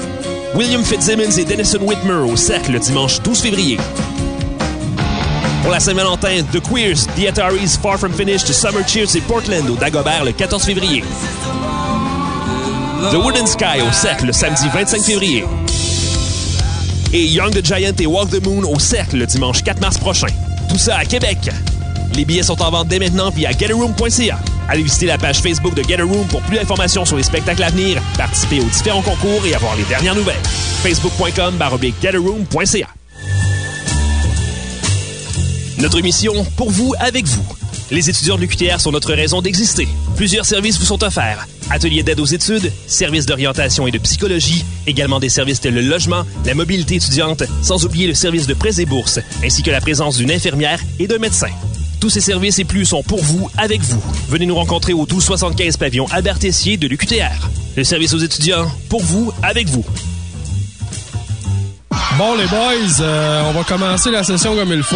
William Fitzsimmons et Denison Whitmer au Cercle le dimanche 12 février. Pour la Saint-Valentin, The Queers, The Ataris, Far From Finished, Summer Cheers et Portland au Dagobert le 14 février. The Wooden Sky au Cercle le samedi 25 février. Et Young the Giant et Walk the Moon au Cercle le dimanche 4 mars prochain. Tout ça à Québec. Les billets sont en vente dès maintenant via getaroom.ca. Allez visiter la page Facebook de Get Room pour plus d'informations sur les spectacles à venir, participer aux différents concours et avoir les dernières nouvelles. facebook.com getaroom.ca Notre mission, pour vous, avec vous. Les étudiants de l'UQTR sont notre raison d'exister. Plusieurs services vous sont offerts. Ateliers d'aide aux études, services d'orientation et de psychologie, également des services tels le logement, la mobilité étudiante, sans oublier le service de prêts et bourses, ainsi que la présence d'une infirmière et d'un médecin. Tous ces services et plus sont pour vous, avec vous. Venez nous rencontrer au 1275 pavillon Albert Tessier de l'UQTR. Le service aux étudiants, pour vous, avec vous. Bon, les boys, euh, on va commencer la session comme il faut.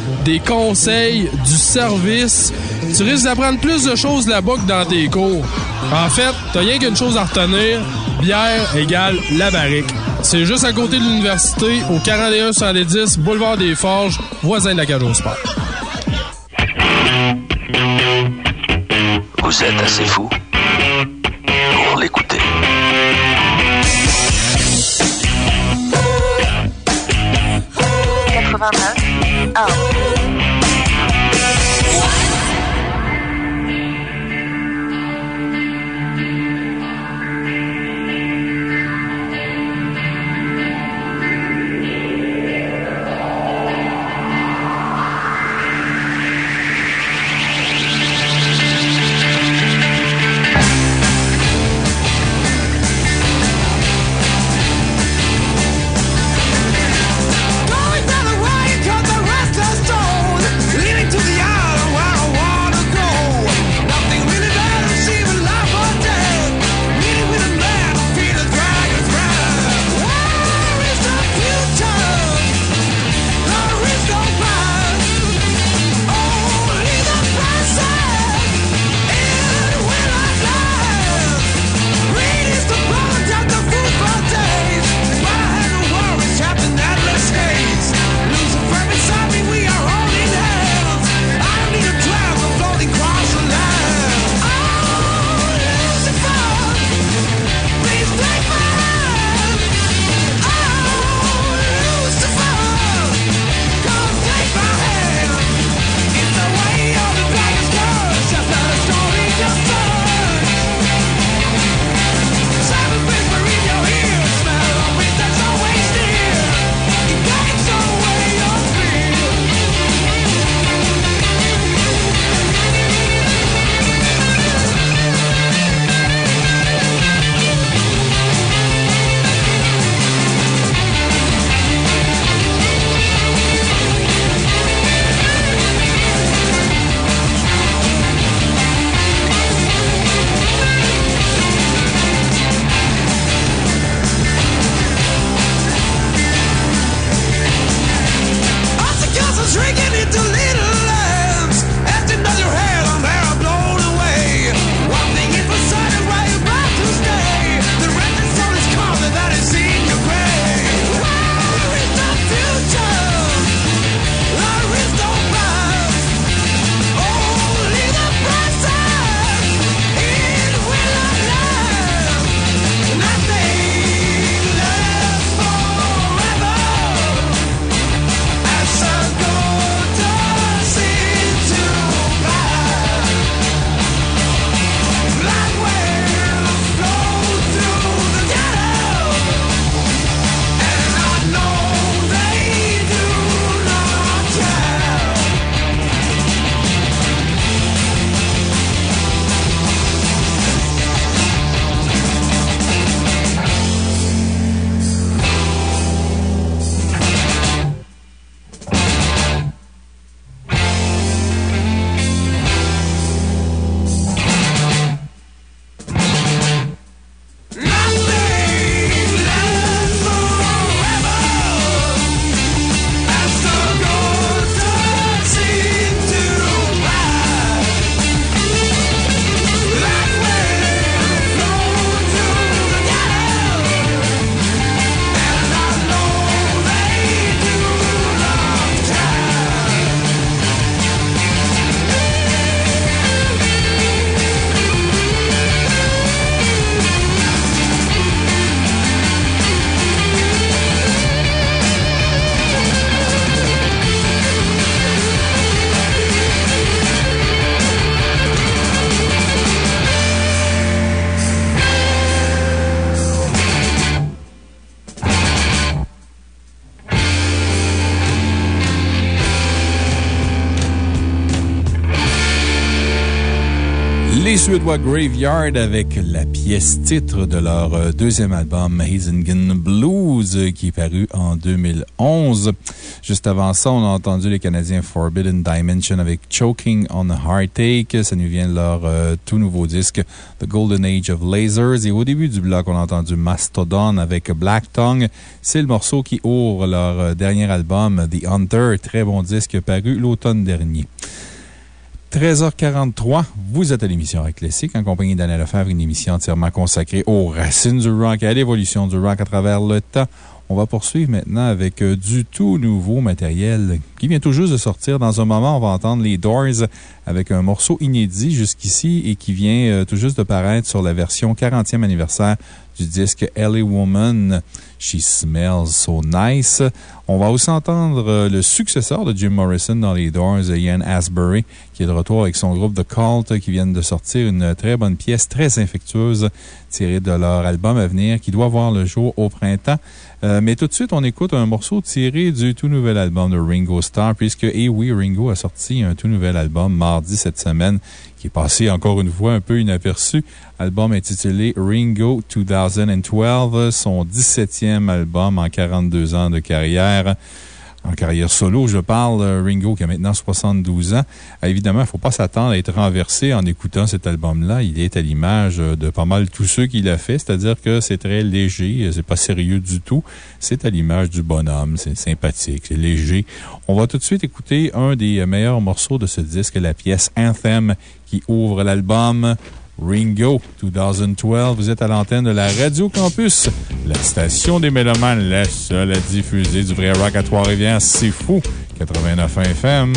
des conseils, du service. Tu risques d'apprendre plus de choses là-bas que dans tes cours. En fait, t'as rien qu'une chose à retenir. Bière égale la barrique. C'est juste à côté de l'université, au 4110 boulevard des Forges, voisin de la cage au sport. Vous êtes assez fou pour l'écouter. Graveyard avec la pièce titre de leur euh, deuxième album, Hazingen Blues, qui est paru en 2011. Juste avant ça, on a entendu les Canadiens Forbidden Dimension avec Choking on a Heartache. Ça nous vient de leur euh, tout nouveau disque, The Golden Age of Lasers. Et au début du bloc, on a entendu Mastodon avec Black Tongue. C'est le morceau qui ouvre leur euh, dernier album, The Hunter. Très bon disque paru l'automne dernier. 13h43, vous êtes à l'émission Rock Classique en compagnie d'Anna Lefebvre, une émission entièrement consacrée aux racines du rock et à l'évolution du rock à travers le temps. On va poursuivre maintenant avec euh, du tout nouveau matériel qui vient tout juste de sortir. Dans un moment, on va entendre les Doors avec un morceau inédit jusqu'ici et qui vient euh, tout juste de paraître sur la version 40e anniversaire du disque Ellie Woman. She Smells So Nice. On va aussi entendre euh, le successeur de Jim Morrison dans les Doors, Ian Asbury, qui est de retour avec son groupe The Cult, qui viennent de sortir une très bonne pièce, très infectueuse, tirée de leur album à venir, qui doit voir le jour au printemps. Euh, mais tout de suite, on écoute un morceau tiré du tout nouvel album de Ringo Starr, puisque, eh oui, Ringo a sorti un tout nouvel album mardi cette semaine, qui est passé encore une fois un peu inaperçu. Album intitulé Ringo 2012, son 17e album en 42 ans de carrière en carrière solo. Je parle euh, Ringo qui a maintenant 72 ans. Euh, évidemment, il ne faut pas s'attendre à être renversé en écoutant cet album-là. Il est à l'image euh, de pas mal tous ceux qu'il a fait, c'est-à-dire que c'est très léger, c'est pas sérieux du tout. C'est à l'image du bonhomme, c'est sympathique, c'est léger. On va tout de suite écouter un des meilleurs morceaux de ce disque, la pièce Anthem qui ouvre l'album. Ringo 2012. Vous êtes à l'antenne de la Radio Campus, la station des Mélomanes, la seule à diffuser du vrai rock à Trois-Rivières. C'est fou! 89 FM.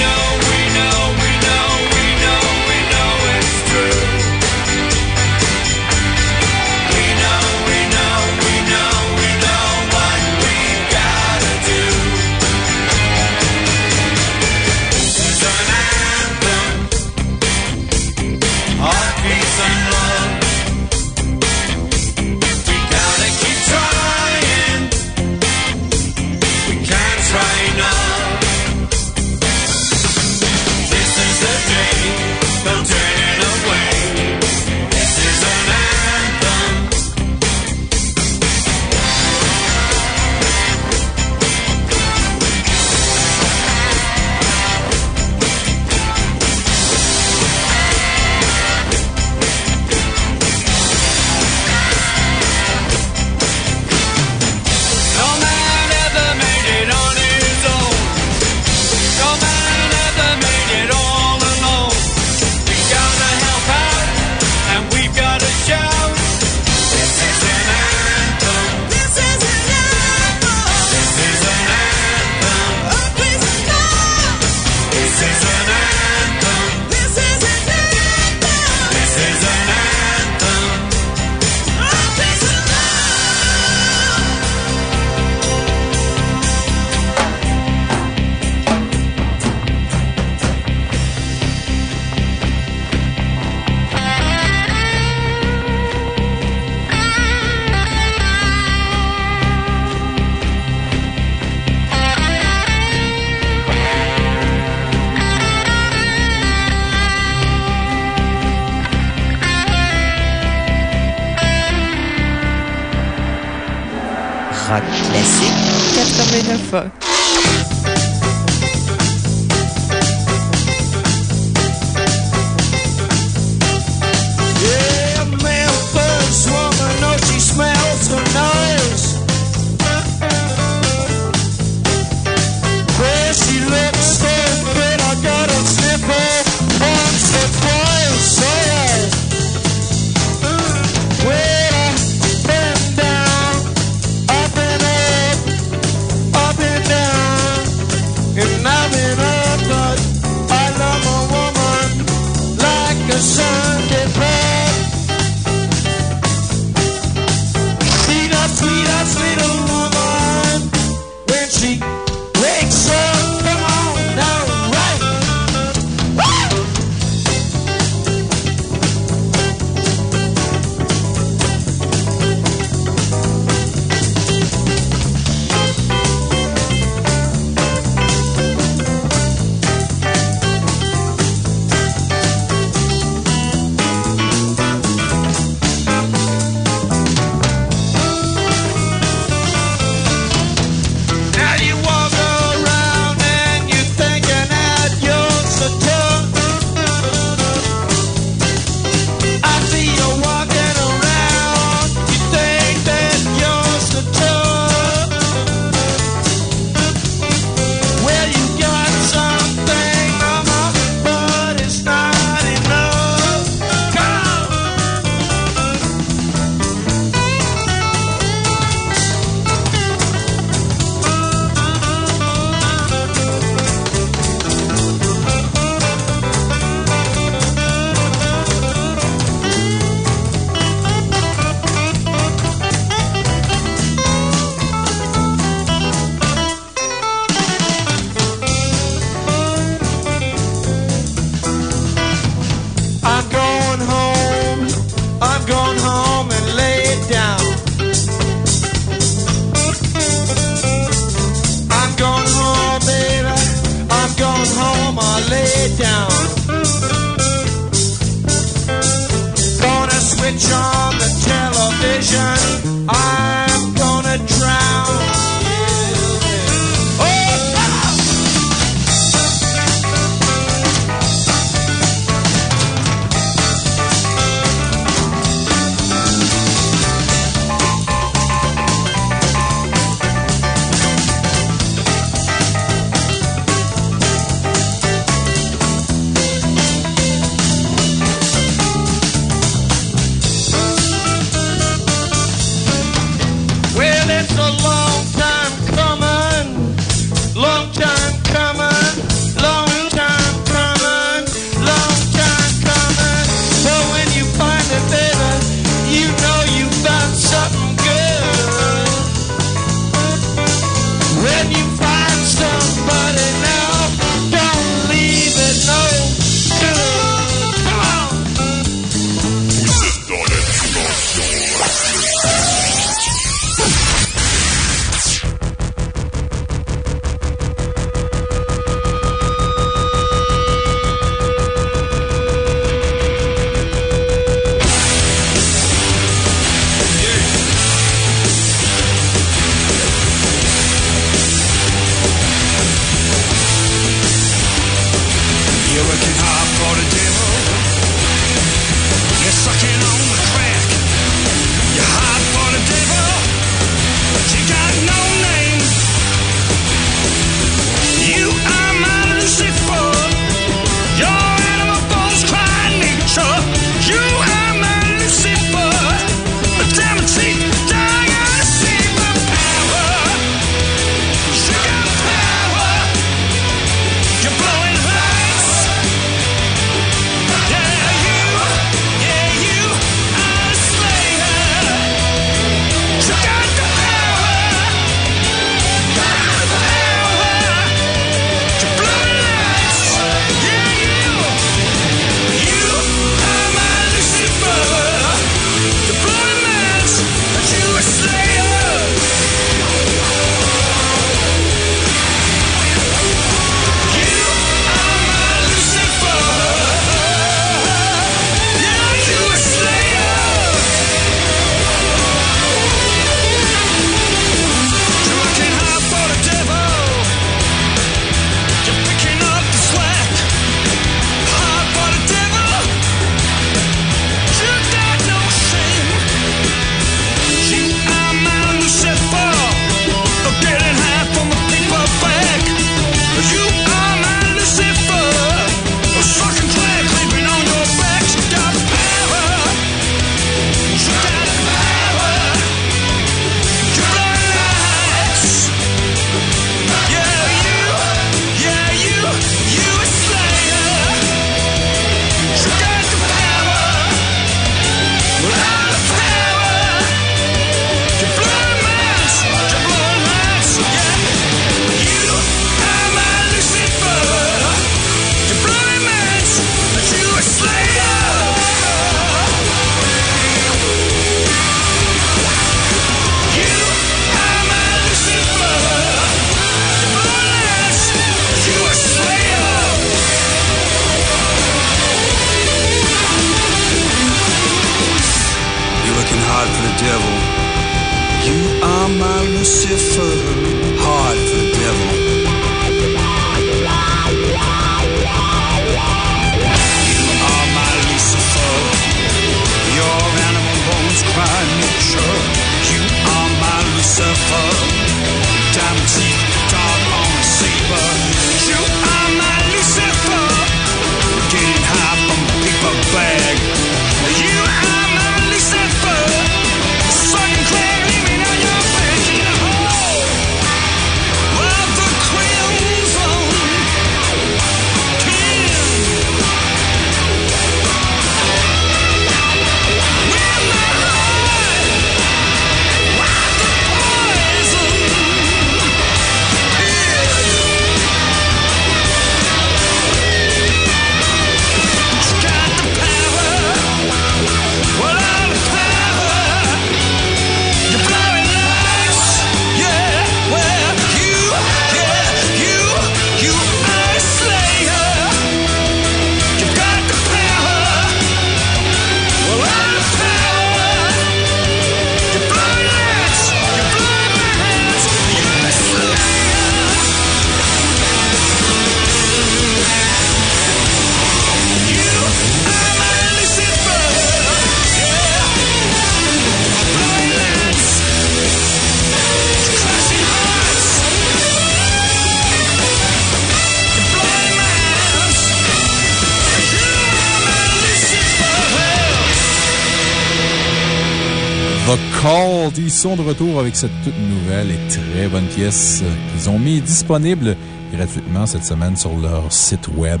Sont de retour avec cette toute nouvelle et très bonne pièce qu'ils ont mis disponible gratuitement cette semaine sur leur site web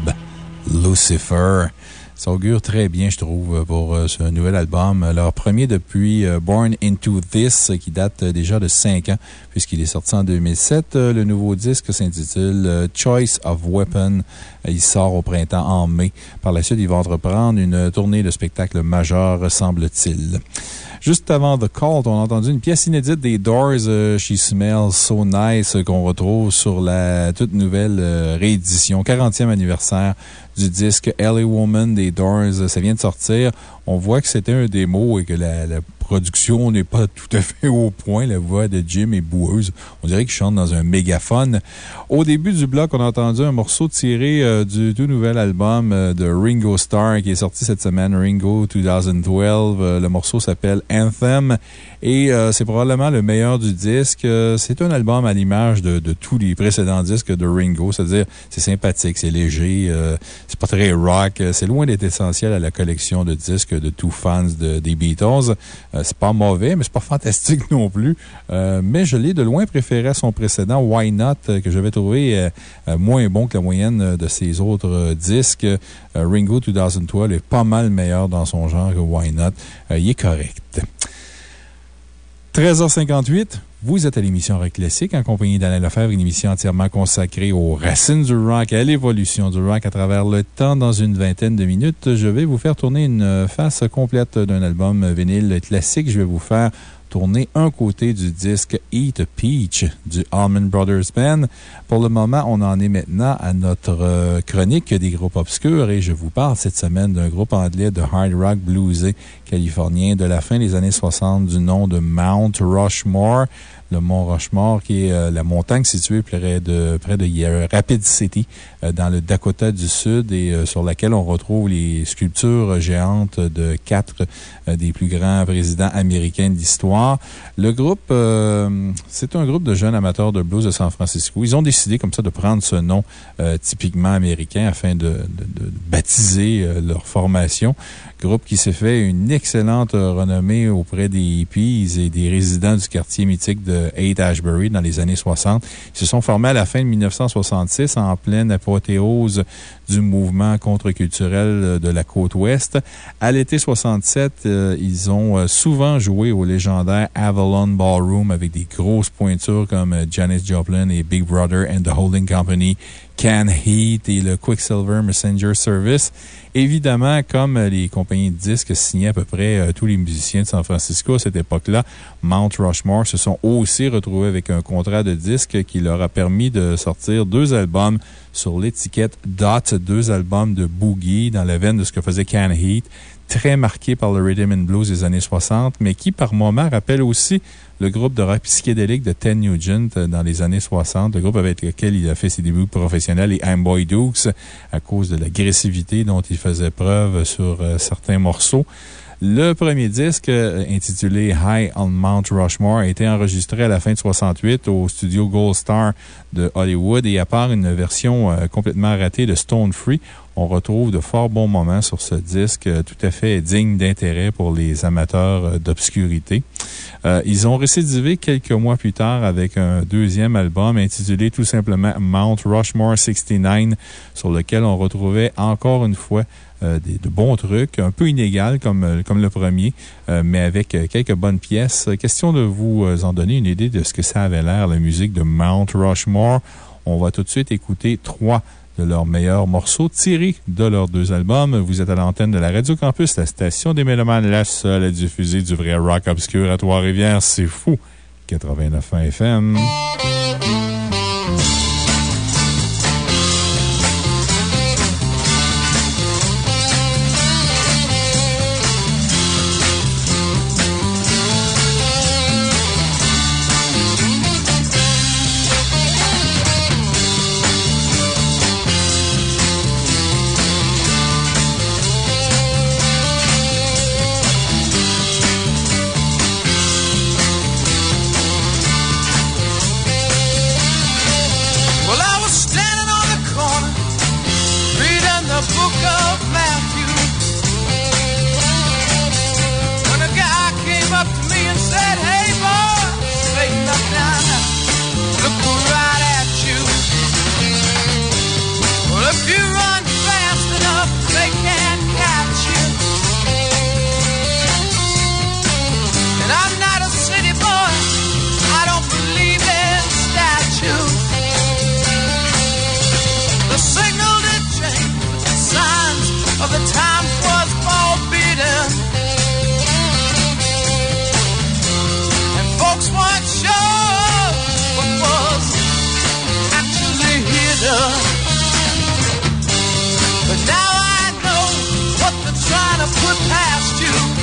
Lucifer. Ça augure très bien, je trouve, pour euh, ce nouvel album. Leur premier depuis euh, Born Into This, qui date euh, déjà de 5 ans, puisqu'il est sorti en 2007. Le nouveau disque s'intitule Choice of Weapon. Il sort au printemps en mai. Par la suite, ils vont entreprendre une tournée de spectacles majeurs, semble-t-il. Juste avant The Cult, on a entendu une pièce inédite des Doors, euh, She Smells So Nice, euh, qu'on retrouve sur la toute nouvelle euh, réédition, 40e anniversaire du disque LA Woman des Doors. Ça vient de sortir. On voit que c'était un démo et que la, la production n'est pas (laughs) tout à fait au point. La voix de Jim est boueuse. On dirait qu'il chante dans un mégaphone. Au début du bloc, on a entendu un morceau tiré euh, du tout nouvel album euh, de Ringo Starr qui est sorti cette semaine, Ringo 2012. Euh, le morceau s'appelle Anthem et c'est probablement le meilleur du disque. c'est un album à l'image de, tous les précédents disques de Ringo, c'est-à-dire c'est sympathique, c'est léger, c'est pas très rock, c'est loin d'être essentiel à la collection de disques de tous fans de, des Beatles. c'est pas mauvais, mais c'est pas (laughs) fantastique non plus. mais je l'ai de loin préféré à son précédent, Why Not, que j'avais trouvé moins bon que la moyenne de ses autres disques. Ringo 2012 est pas mal meilleur dans son genre que Why Not. il est correct. 13h58, vous êtes à l'émission Rock Classique en compagnie d'Alain Lefebvre, une émission entièrement consacrée aux racines du rock, à l'évolution du rock à travers le temps. Dans une vingtaine de minutes, je vais vous faire tourner une face complète d'un album vinyle classique. Je vais vous faire tourner un côté du disque Eat a Peach du Allman Brothers Band. Pour le moment, on en est maintenant à notre chronique des groupes obscurs et je vous parle cette semaine d'un groupe anglais de hard rock bluesé californien de la fin des années 60 du nom de Mount Rushmore le mont Rochemort, qui est euh, la montagne située près de, près de Rapid City, euh, dans le Dakota du Sud, et euh, sur laquelle on retrouve les sculptures géantes de quatre des plus grands présidents américains de l'histoire. Le groupe, c'est un groupe de jeunes amateurs de blues de San Francisco. Ils ont décidé comme ça de prendre ce nom typiquement américain afin de, de, de baptiser leur formation. Groupe qui s'est fait une excellente renommée auprès des hippies et des résidents du quartier mythique de Haight-Ashbury dans les années 60. Ils se sont formés à la fin de 1966 en pleine apothéose du mouvement contre-culturel de la côte ouest. À l'été 67, euh, ils ont souvent joué au légendaire Avalon Ballroom avec des grosses pointures comme Janis Joplin et Big Brother and the Holding Company, Can Heat et le Quicksilver Messenger Service. Évidemment, comme les compagnies de disques signaient à peu près tous les musiciens de San Francisco à cette époque-là, Mount Rushmore se sont aussi retrouvés avec un contrat de disque qui leur a permis de sortir deux albums sur l'étiquette Dot, deux albums de boogie dans la veine de ce que faisait Can Heat très marqué par le rhythm and blues des années 60, mais qui, par moments, rappelle aussi le groupe de rock psychédélique de Ted Nugent dans les années 60, le groupe avec lequel il a fait ses débuts professionnels, les Amboy Dukes, à cause de l'agressivité dont il faisait preuve sur euh, certains morceaux. Le premier disque, euh, intitulé High on Mount Rushmore, a été enregistré à la fin de 68 au studio Gold Star de Hollywood et à part une version euh, complètement ratée de Stone Free, on retrouve de fort bons moments sur ce disque euh, tout à fait digne d'intérêt pour les amateurs d'obscurité. ils ont récidivé quelques mois plus tard avec un deuxième album intitulé tout simplement Mount Rushmore 69, sur lequel on retrouvait encore une fois euh, de bons trucs, un peu inégal comme, euh, le premier, euh, mais avec quelques bonnes pièces. Question de vous en donner une idée de ce que ça avait l'air, la musique de Mount Rushmore. On va tout de suite écouter trois de leurs meilleurs morceaux tirés de leurs deux albums. Vous êtes à l'antenne de la Radio Campus, la station des Mélomanes, la seule à diffuser du vrai rock obscur à Trois-Rivières. C'est fou! 89 FM. past you.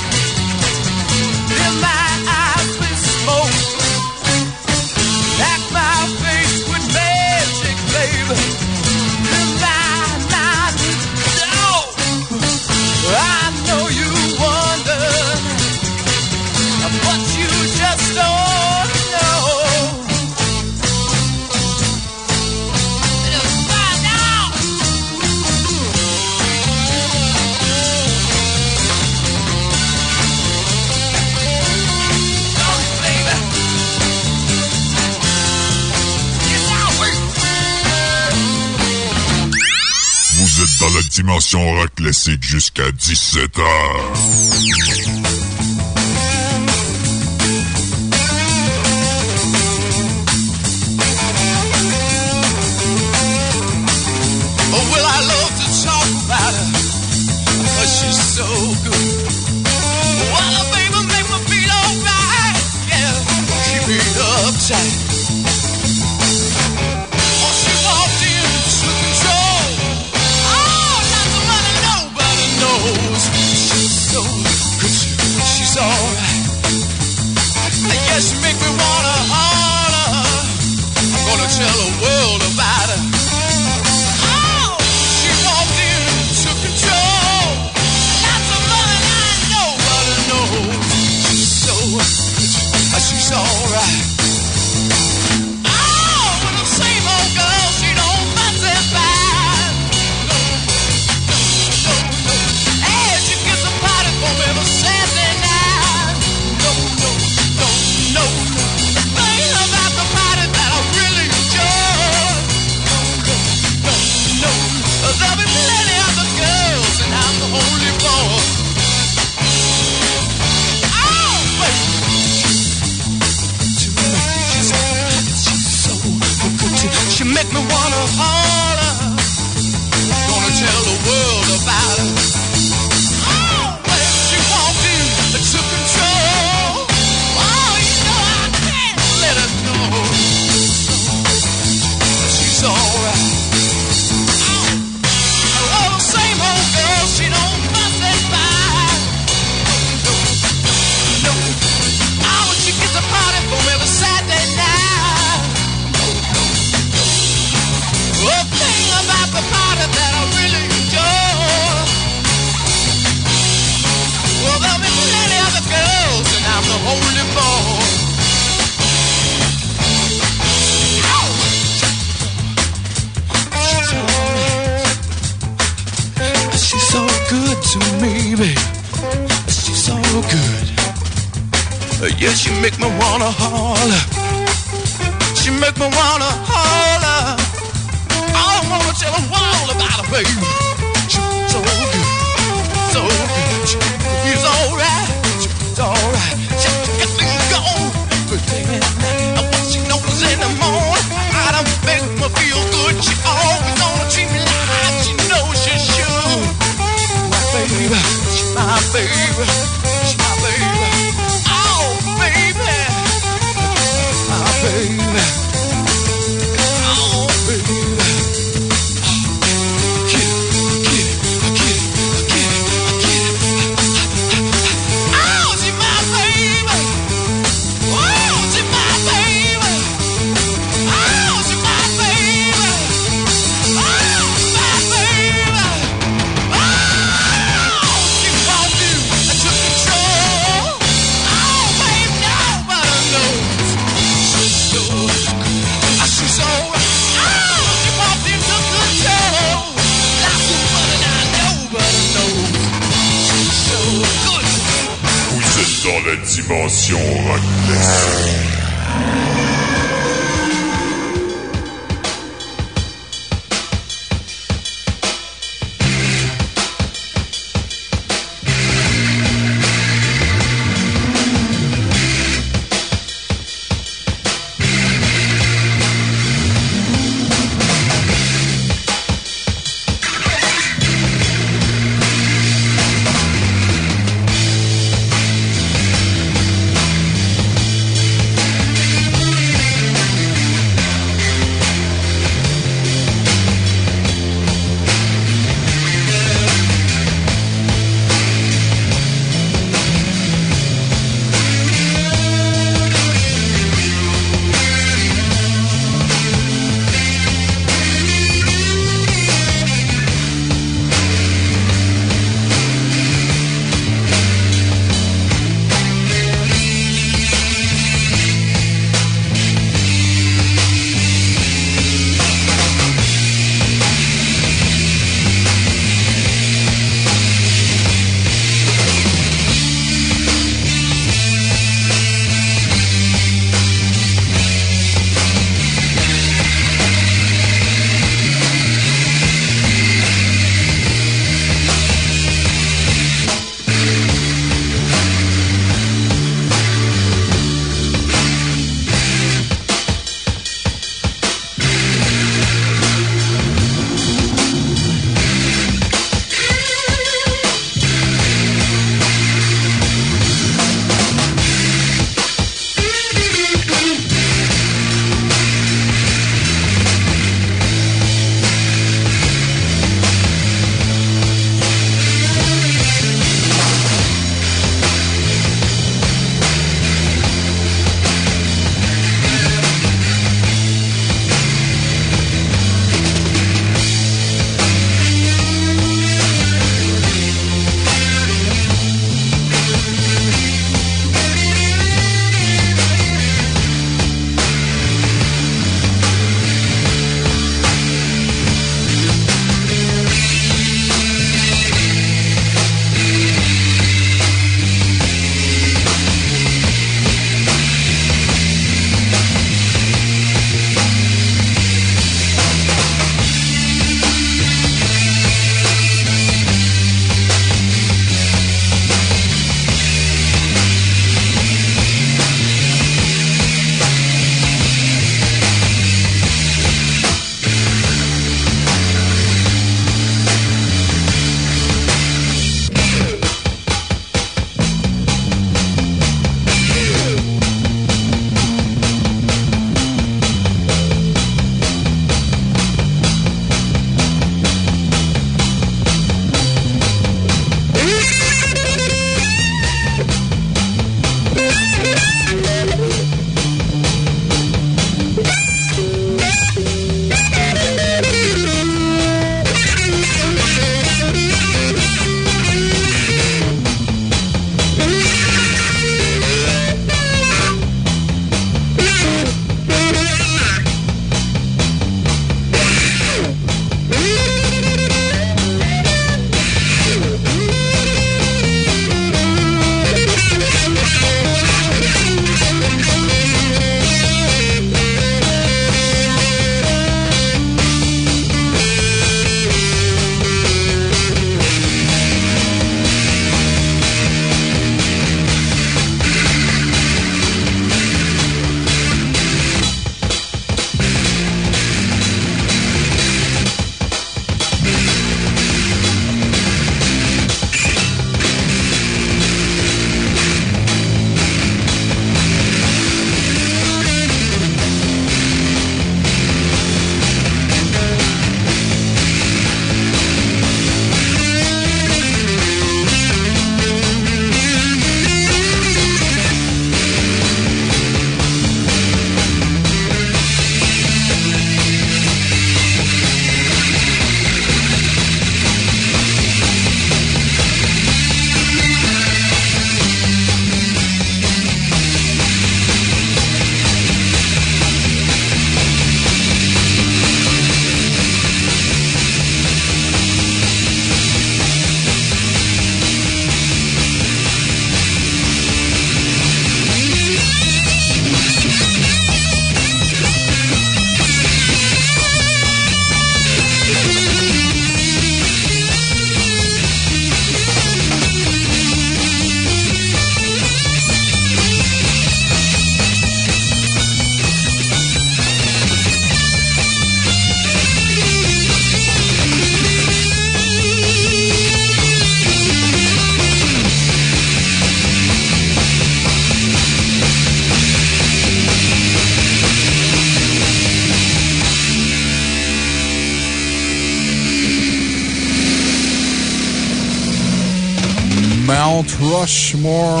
Rushmore,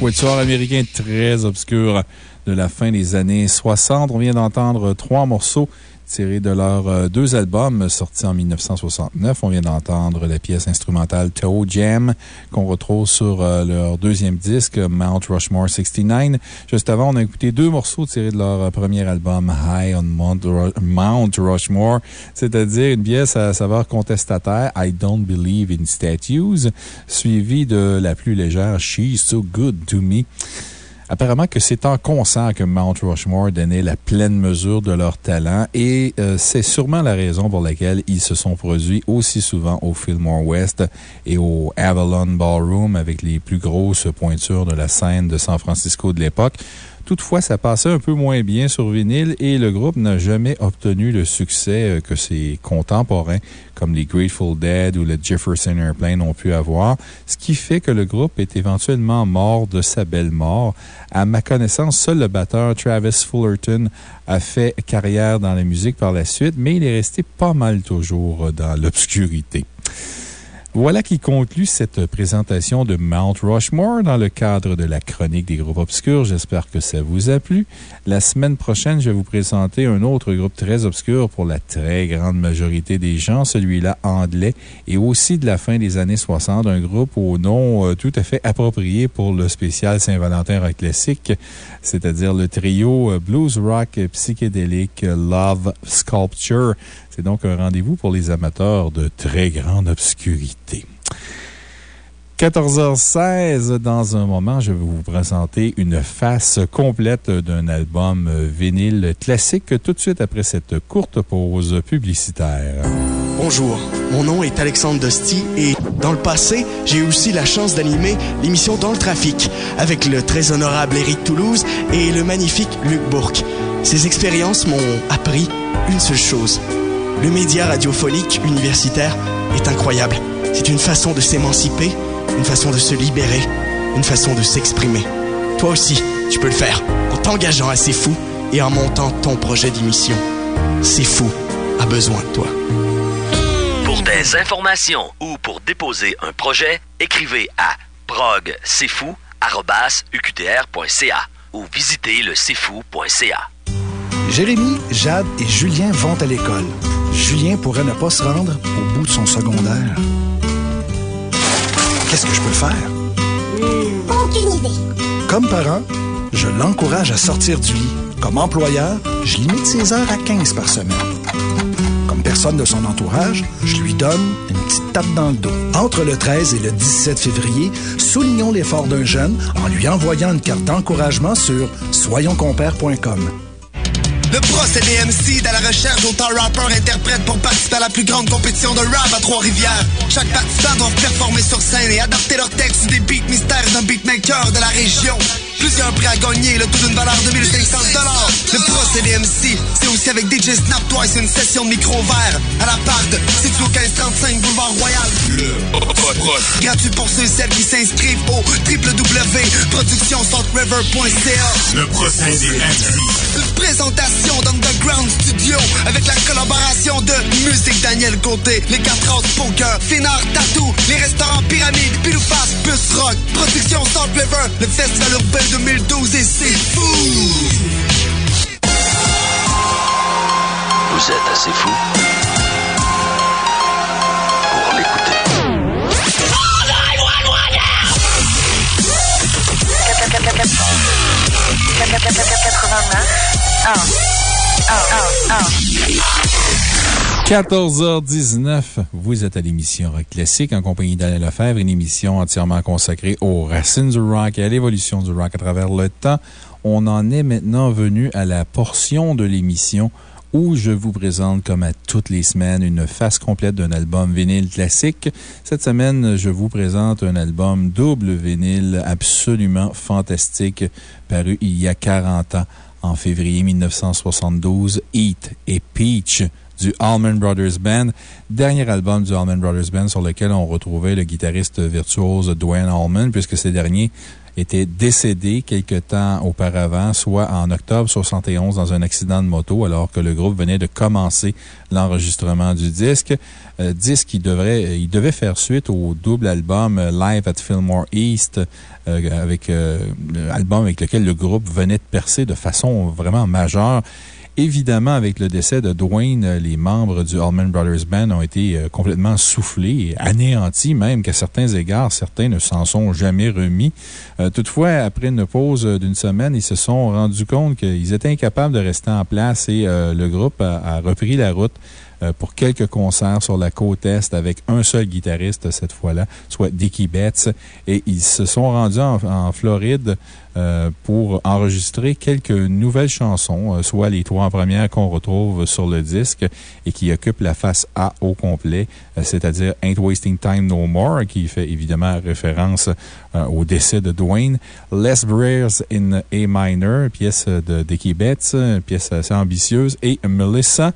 quatuor américain très obscur de la fin des années 60. On vient d'entendre trois morceaux tiré de leurs euh, deux albums sortis en 1969. On vient d'entendre la pièce instrumentale Toe Jam qu'on retrouve sur euh, leur deuxième disque, Mount Rushmore 69. Juste avant, on a écouté deux morceaux tirés de leur euh, premier album, High on Mount, Rushmore, c'est-à-dire une pièce à saveur contestataire, I Don't Believe in Statues, suivie de la plus légère, She's So Good to Me. Apparemment que c'est en concert que Mount Rushmore donnait la pleine mesure de leur talent et euh, c'est sûrement la raison pour laquelle ils se sont produits aussi souvent au Fillmore West et au Avalon Ballroom avec les plus grosses pointures de la scène de San Francisco de l'époque. Toutefois, ça passait un peu moins bien sur vinyle et le groupe n'a jamais obtenu le succès euh, que ses contemporains, comme les Grateful Dead ou le Jefferson Airplane, ont pu avoir, ce qui fait que le groupe est éventuellement mort de sa belle mort. À ma connaissance, seul le batteur Travis Fullerton a fait carrière dans la musique par la suite, mais il est resté pas mal toujours dans l'obscurité. Voilà qui conclut cette présentation de Mount Rushmore dans le cadre de la chronique des groupes obscurs. J'espère que ça vous a plu. La semaine prochaine, je vais vous présenter un autre groupe très obscur pour la très grande majorité des gens, celui-là anglais, et aussi de la fin des années 60, un groupe au nom euh, tout à fait approprié pour le spécial Saint-Valentin rock classique, c'est-à-dire le trio euh, blues rock psychédélique Love Sculpture. C'est donc un rendez-vous pour les amateurs de très grande obscurité. 14h16, dans un moment, je vais vous présenter une face complète d'un album vinyle classique tout de suite après cette courte pause publicitaire. Bonjour, mon nom est Alexandre Dosti et dans le passé, j'ai aussi la chance d'animer l'émission Dans le trafic avec le très honorable Éric Toulouse et le magnifique Luc Bourque. Ces expériences m'ont appris une seule chose le média radiophonique universitaire est incroyable. C'est une façon de s'émanciper, une façon de se libérer, une façon de s'exprimer. Toi aussi, tu peux le faire en t'engageant à C'est Fou et en montant ton projet d'émission. C'est Fou a besoin de toi. Pour des informations ou pour déposer un projet, écrivez à progcfou.ca ou visitez le cfou.ca. Jérémy, Jade et Julien vont à l'école. Julien pourrait ne pas se rendre au bout de son secondaire. Qu'est-ce que je peux faire? Aucune idée. Comme parent, je l'encourage à sortir du lit. Comme employeur, je limite ses heures à 15 par semaine. Comme personne de son entourage, je lui donne une petite tape dans le dos. Entre le 13 et le 17 février, soulignons l'effort d'un jeune en lui envoyant une carte d'encouragement sur soyonscompères.com. Le procédé MC à la recherche d'auteurs rappeurs interprètes pour participer à la plus grande compétition de rap à Trois-Rivières. Chaque participant doit performer sur scène et adapter leur texte sur des beats mystères d'un beatmaker de la région. Plusieurs prix à gagner, le tout d'une valeur de 1500 Le procédé MC, c'est aussi avec DJ Snap Twice une session de micro vert à la part de situé au 1535 Boulevard Royal. Le Gratuit pour ceux et celles qui s'inscrivent au www.productionsaltriver.ca. Le procédé MC. Une présentation d'Underground Studio avec la collaboration de Musique Daniel Côté, les 4 House Poker, Finard Tattoo, les restaurants Pyramide, Pilouface, Bus Rock, Production Salt River, le Festival urbain 2012 et c'est fou! Vous êtes assez fou pour l'écouter. « 14h19, vous êtes à l'émission Rock Classique en compagnie d'Alain Lefebvre, une émission entièrement consacrée aux racines du rock et à l'évolution du rock à travers le temps. On en est maintenant venu à la portion de l'émission où je vous présente, comme à toutes les semaines, une face complète d'un album vinyle classique. Cette semaine, je vous présente un album double vinyle absolument fantastique, paru il y a 40 ans, en février 1972, Eat et Peach du Allman Brothers Band, dernier album du Allman Brothers Band sur lequel on retrouvait le guitariste virtuose Dwayne Allman, puisque ce dernier était décédé quelque temps auparavant, soit en octobre 71 dans un accident de moto, alors que le groupe venait de commencer l'enregistrement du disque. Euh, disque qui devrait, il devait faire suite au double album Live at Fillmore East, avec, album avec lequel le groupe venait de percer de façon vraiment majeure. Évidemment, avec le décès de Dwayne, euh, les membres du Allman Brothers Band ont été euh, complètement soufflés, anéantis même, qu'à certains égards, certains ne s'en sont jamais remis. Euh, toutefois, après une pause d'une semaine, ils se sont rendus compte qu'ils étaient incapables de rester en place et le groupe a repris la route pour quelques concerts sur la côte Est avec un seul guitariste cette fois-là, soit Dickie Betts. Et ils se sont rendus en, Floride euh, pour enregistrer quelques nouvelles chansons, euh, soit les trois premières qu'on retrouve sur le disque et qui occupent la face A au complet, c'est-à-dire Ain't Wasting Time No More, qui fait évidemment référence au décès de Dwayne. Les Breers in A minor, pièce de Dickie Betts, pièce assez ambitieuse, et Melissa.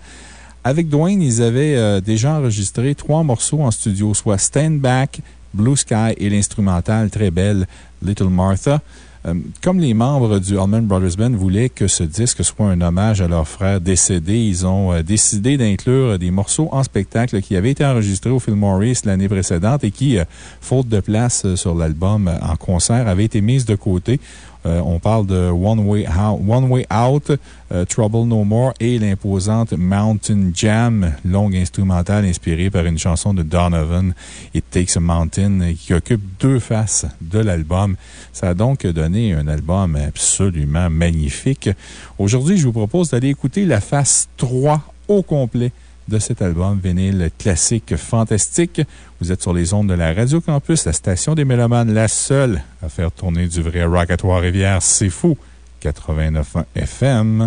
Avec Dwayne, ils avaient euh, déjà enregistré trois morceaux en studio, soit Stand Back, Blue Sky et l'instrumental très belle Little Martha. Euh, comme les membres du Allman Brothers Band voulaient que ce disque soit un hommage à leur frère décédé, ils ont euh, décidé d'inclure des morceaux en spectacle qui avaient été enregistrés au Phil Morris l'année précédente et qui, faute de place sur l'album en concert, avaient été mises de côté. Euh, on parle de One Way Out, euh, Trouble No More et l'imposante Mountain Jam, longue instrumentale inspirée par une chanson de Donovan, It Takes a Mountain, qui occupe deux faces de l'album. Ça a donc donné un album absolument magnifique. Aujourd'hui, je vous propose d'aller écouter la face 3 au complet de cet album vinyle classique fantastique. Vous êtes sur les ondes de la Radio Campus, la station des Mélomanes, la seule à faire tourner du vrai rock à Trois-Rivières. C'est fou! 89 FM.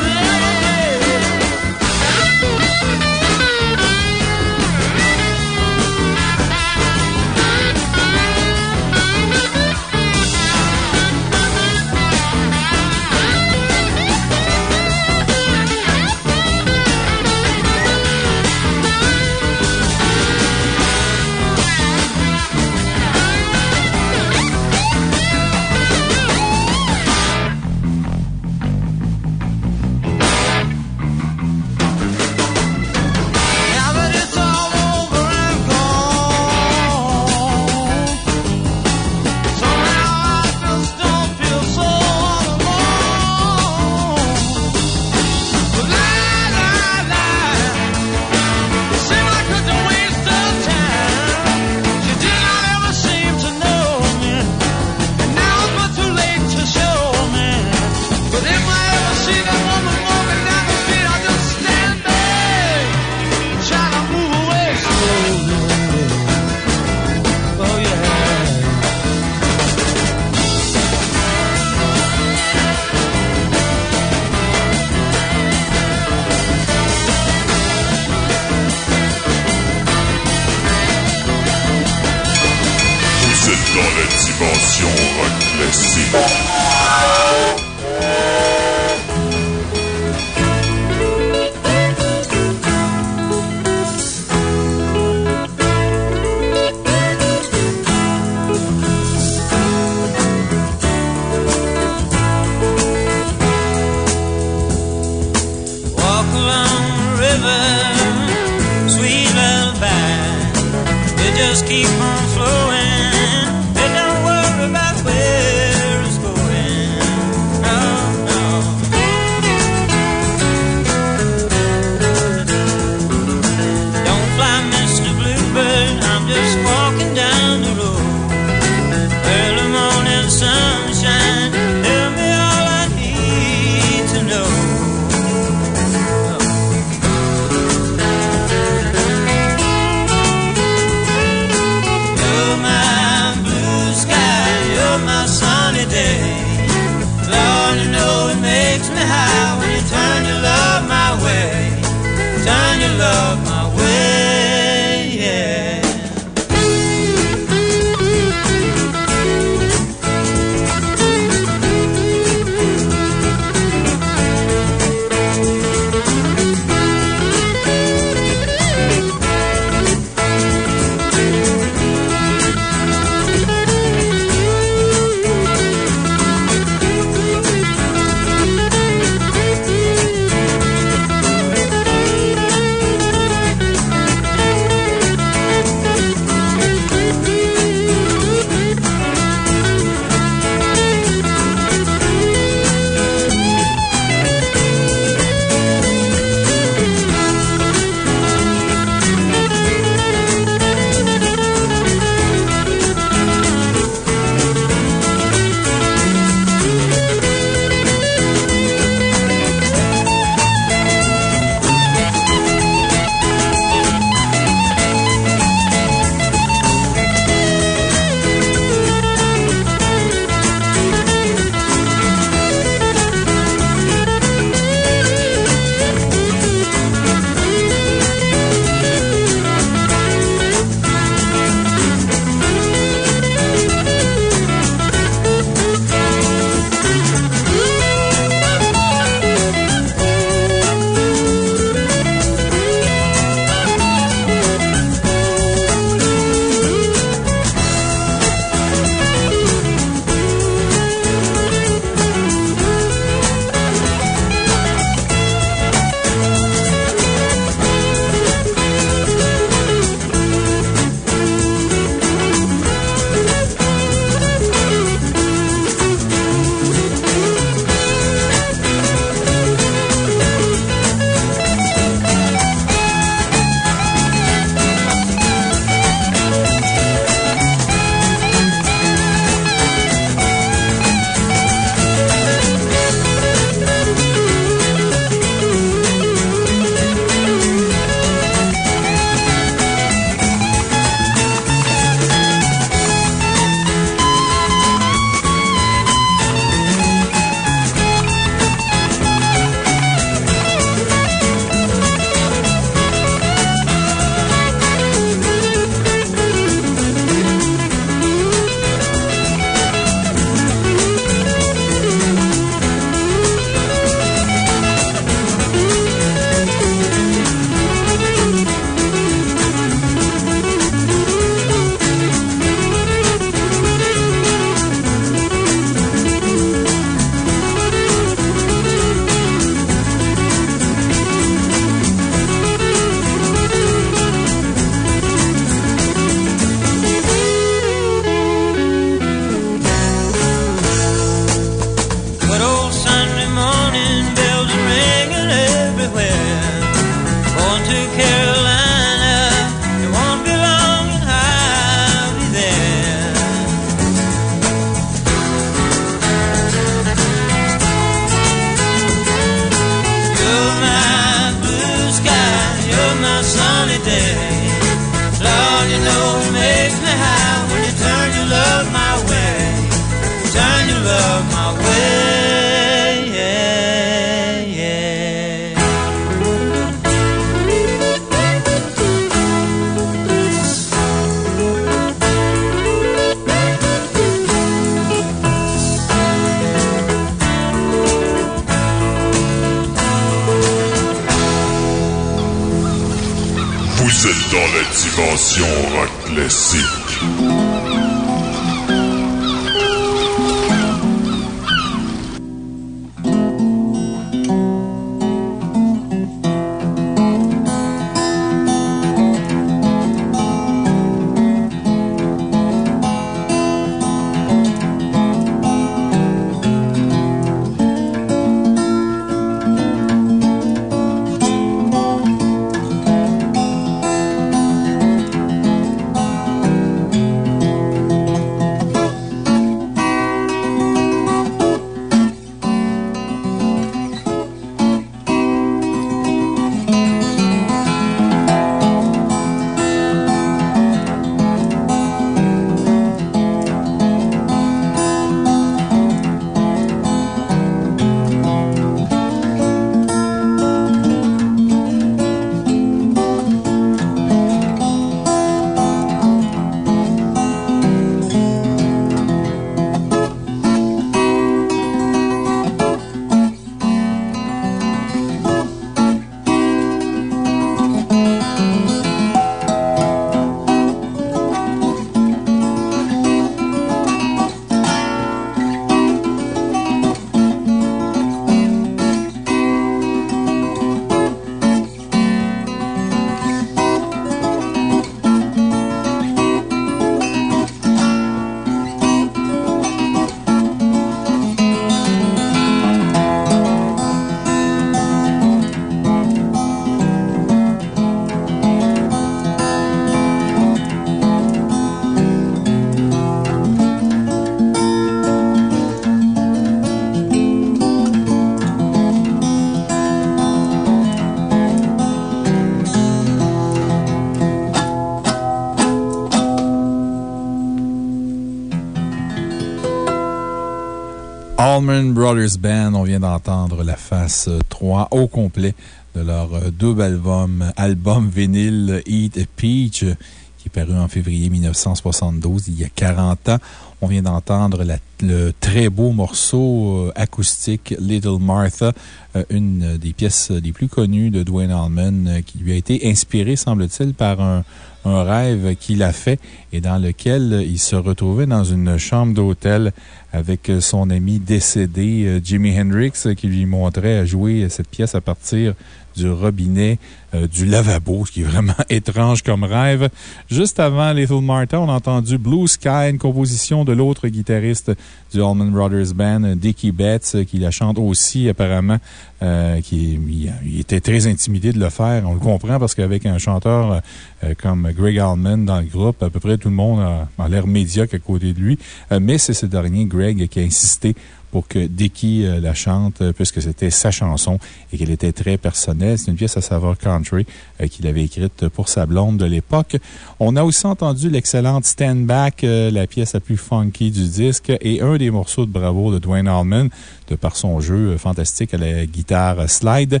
Brothers Band, on vient d'entendre la face 3 au complet de leur double album, album vinyle Eat a Peach, qui est paru en février 1972, il y a 40 ans. On vient d'entendre le très beau morceau euh, acoustique Little Martha, euh, une des pièces les plus connues de Dwayne Allman, euh, qui lui a été inspirée, semble-t-il, par un, un rêve qu'il a fait et dans lequel il se retrouvait dans une chambre d'hôtel avec son ami décédé, Jimi Hendrix, qui lui montrait jouer cette pièce à partir du robinet euh, du lavabo, ce qui est vraiment (laughs) étrange comme rêve. Juste avant Little Martha, on a entendu Blue Sky, une composition de l'autre guitariste du Allman Brothers Band, Dickie Betts, qui la chante aussi apparemment, euh, qui il, était très intimidé de le faire. On le comprend parce qu'avec un chanteur euh, comme Greg Allman dans le groupe, à peu près tout le monde a, a l'air médiocre à côté de lui. mais c'est ce dernier, Greg, qui a insisté pour que Dickie euh, la chante, euh, puisque c'était sa chanson et qu'elle était très personnelle. C'est une pièce à savoir country euh, qu'il avait écrite pour sa blonde de l'époque. On a aussi entendu l'excellente Stand Back, la pièce la plus funky du disque, et un des morceaux de bravo de Dwayne Allman, de par son jeu fantastique à la guitare slide.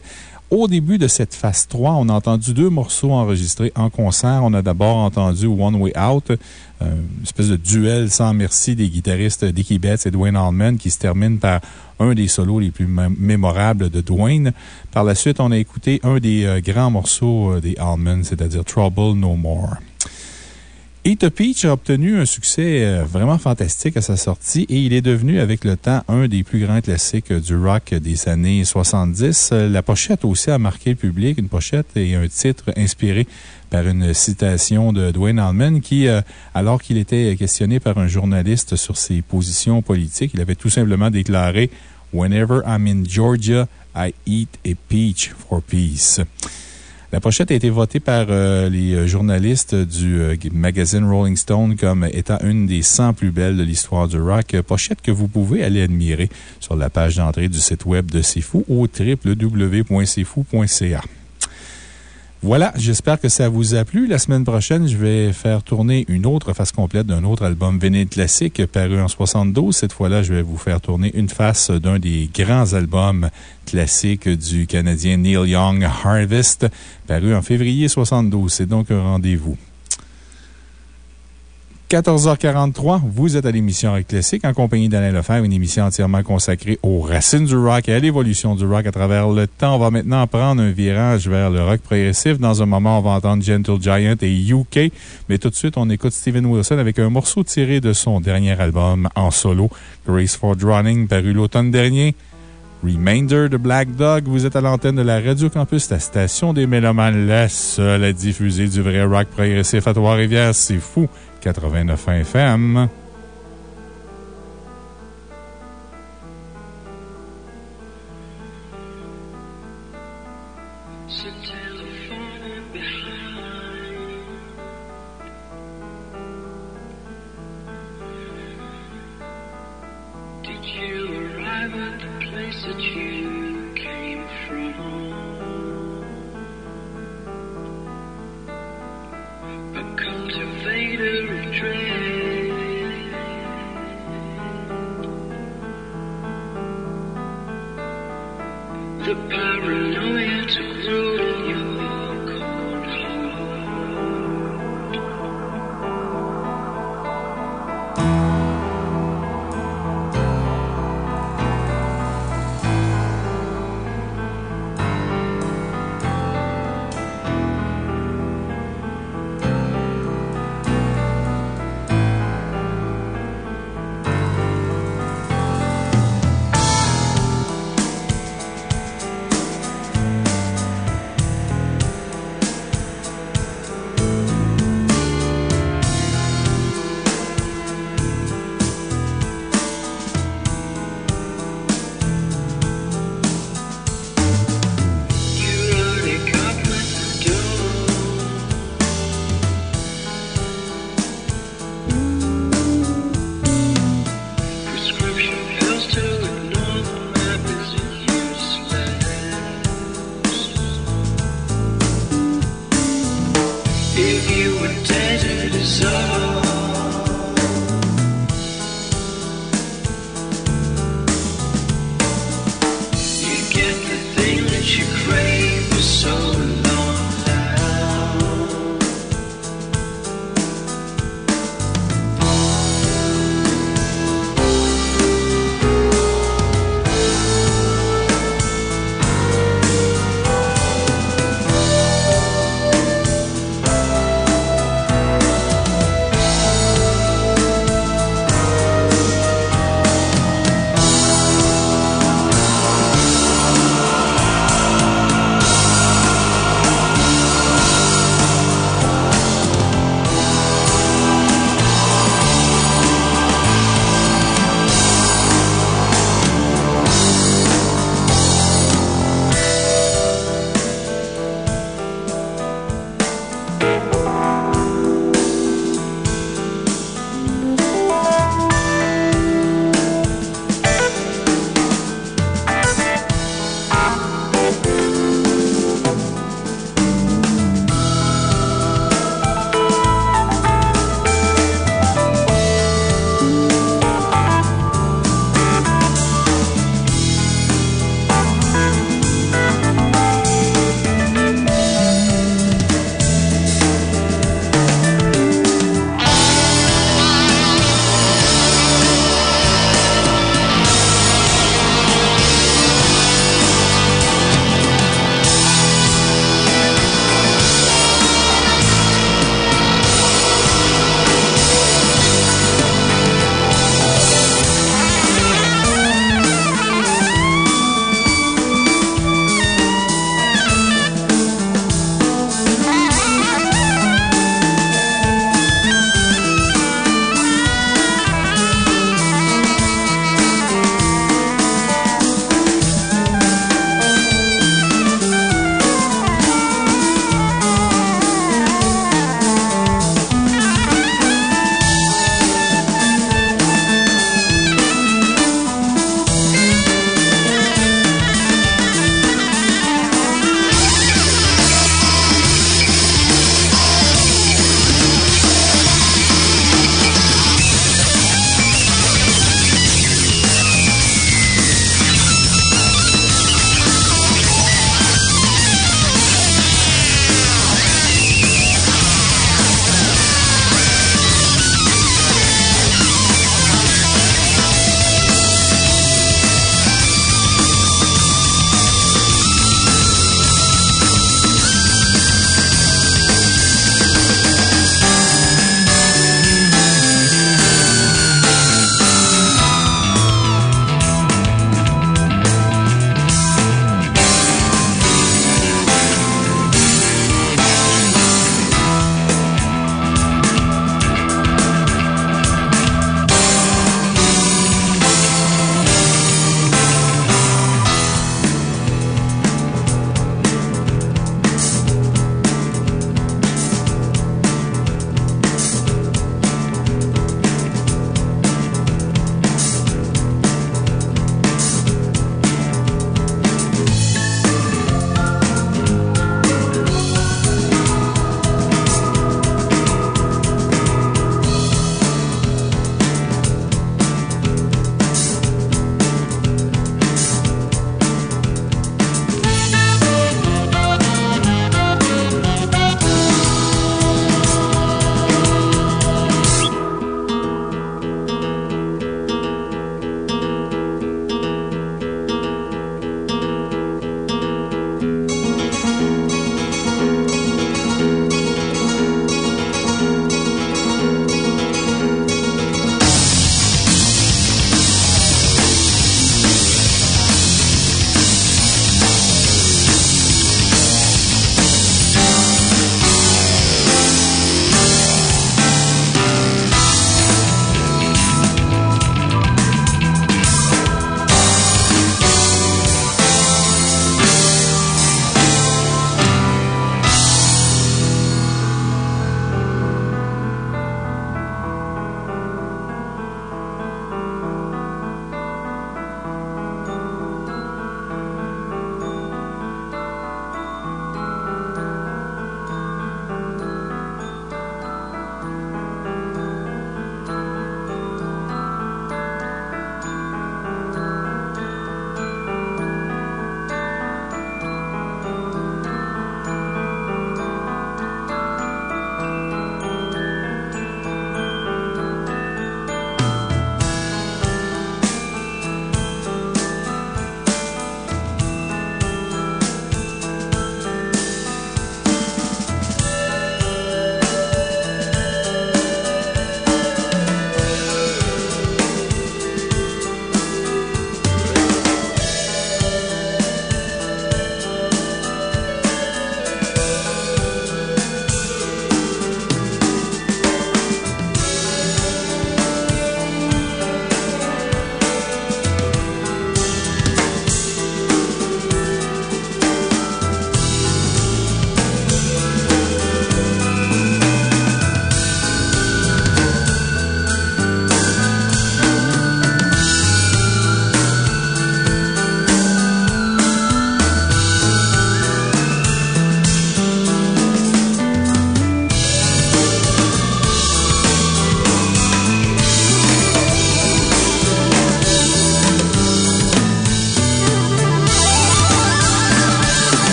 Au début de cette phase 3, on a entendu deux morceaux enregistrés en concert. On a d'abord entendu One Way Out, euh, une espèce de duel sans merci des guitaristes Dickie Betts et Dwayne Allman qui se termine par un des solos les plus mémorables de Dwayne. Par la suite, on a écouté un des euh, grands morceaux euh, des Allman, c'est-à-dire Trouble No More. Eat Peach a obtenu un succès euh, vraiment fantastique à sa sortie et il est devenu, avec le temps, un des plus grands classiques du rock des années 70. La pochette aussi a marqué le public, une pochette et un titre inspiré par une citation de Dwayne Allman qui, euh, alors qu'il était questionné par un journaliste sur ses positions politiques, il avait tout simplement déclaré Whenever I'm in Georgia, I eat a peach for peace. La pochette a été votée par euh, les euh, journalistes du euh, magazine Rolling Stone comme étant une des 100 plus belles de l'histoire du rock. Pochette que vous pouvez aller admirer sur la page d'entrée du site web de C'est au www.cfou.ca. Voilà, j'espère que ça vous a plu. La semaine prochaine, je vais faire tourner une autre face complète d'un autre album véné classique paru en 72. Cette fois-là, je vais vous faire tourner une face d'un des grands albums classiques du Canadien Neil Young, Harvest, paru en février 72. C'est donc un rendez-vous. 14h43, vous êtes à l'émission Rock Classique en compagnie d'Alain Lefebvre, une émission entièrement consacrée aux racines du rock et à l'évolution du rock à travers le temps. On va maintenant prendre un virage vers le rock progressif. Dans un moment, on va entendre Gentle Giant et UK. Mais tout de suite, on écoute Steven Wilson avec un morceau tiré de son dernier album en solo, Grace for Drowning, paru l'automne dernier. Remainder de Black Dog, vous êtes à l'antenne de la Radio Campus, la station des Mélomanes, la seule à diffuser du vrai rock progressif à Trois-Rivières. C'est fou! 89 FM.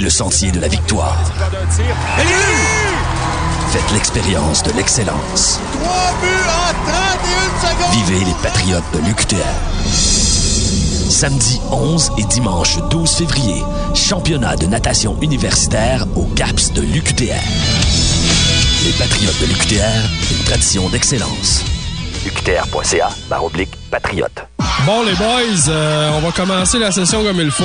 Le sentier de la victoire. Faites l'expérience de l'excellence. Vivez les Patriotes de l'UQTR. Samedi 11 et dimanche 12 février, championnat de natation universitaire au CAPS de l'UQTR. Les Patriotes de l'UQTR, une tradition d'excellence. UQTR.ca, barre oblique, patriote. Bon, les boys, euh, on va commencer la session comme il faut.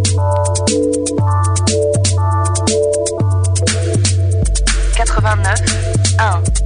89 1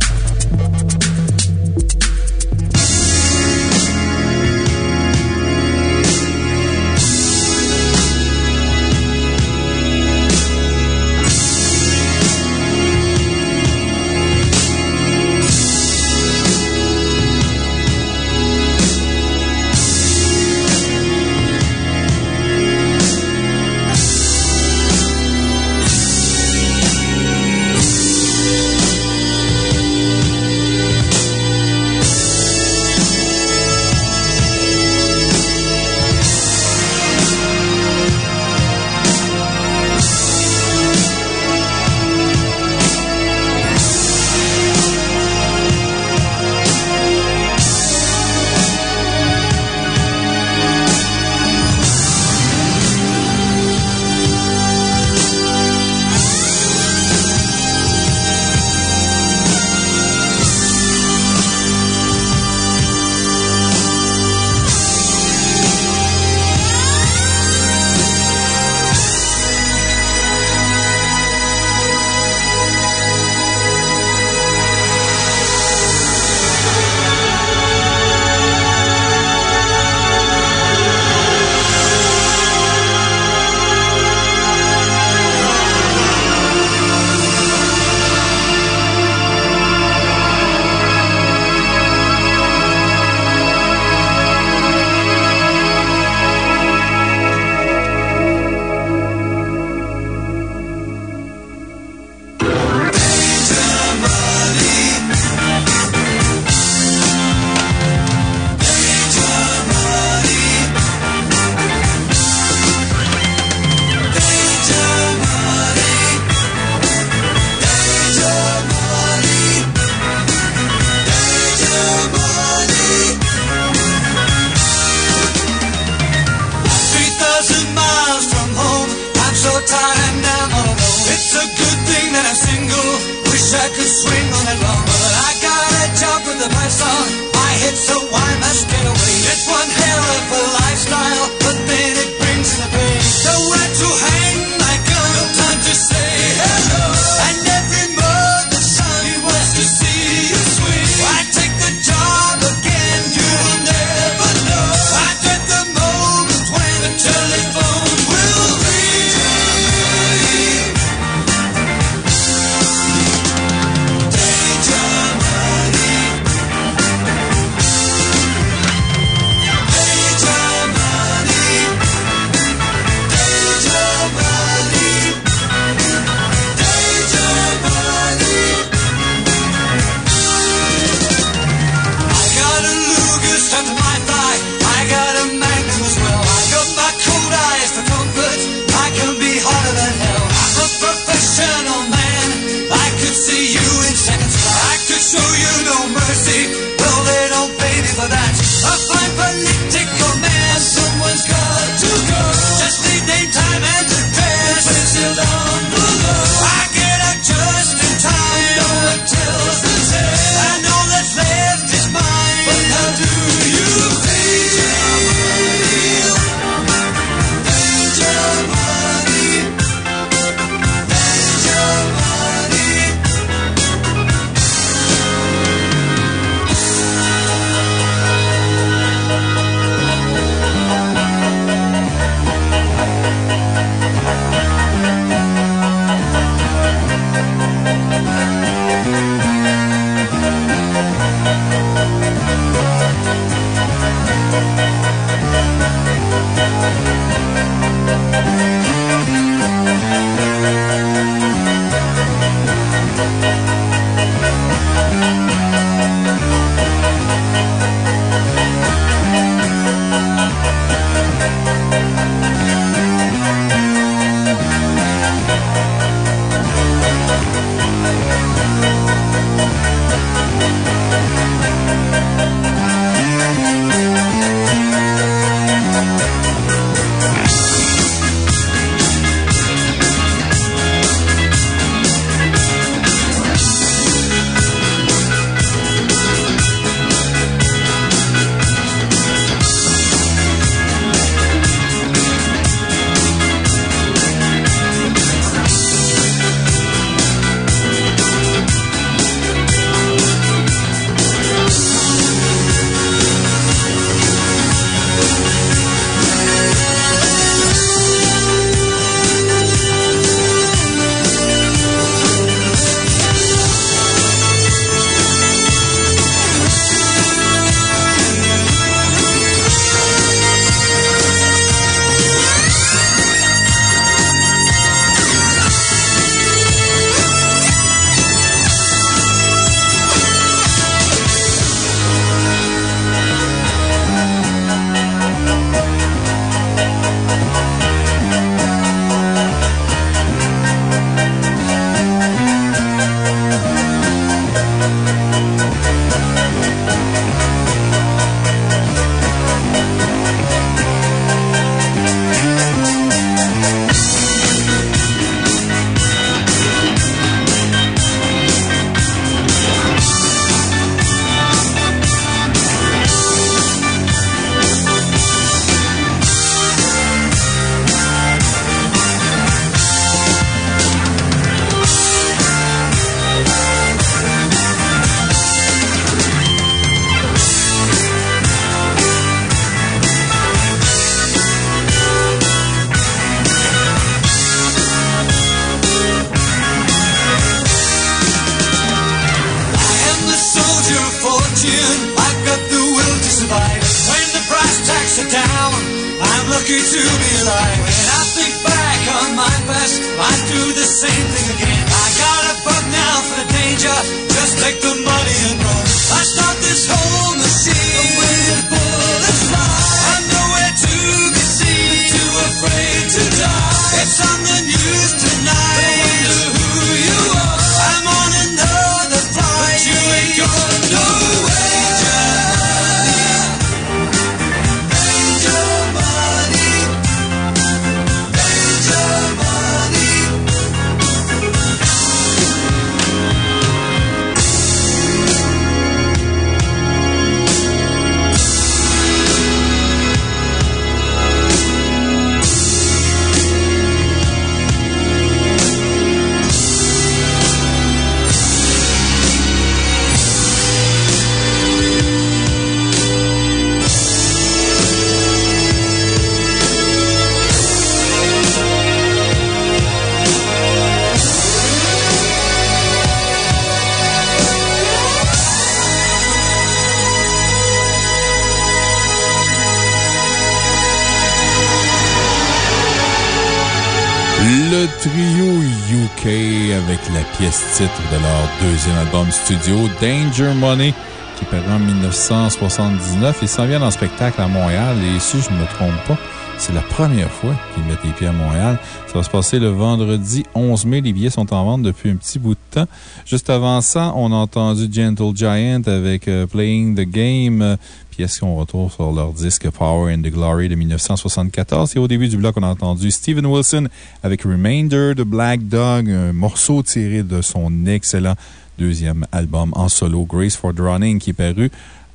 de leur deuxième album studio, Danger Money, qui paraît en 1979. Ils s'en viennent en spectacle à Montréal et si je ne me trompe pas, c'est la première fois qu'ils mettent les pieds à Montréal. Ça va se passer le vendredi 11 mai. Les billets sont en vente depuis un petit bout de temps. Juste avant ça, on a entendu Gentle Giant avec euh, Playing the Game, pièce qu'on retrouve sur leur disque Power and the Glory de 1974. Et au début du bloc, on a entendu Steven Wilson avec Remainder de Black Dog, un morceau tiré de son excellent deuxième album en solo, Grace for Drowning, qui est paru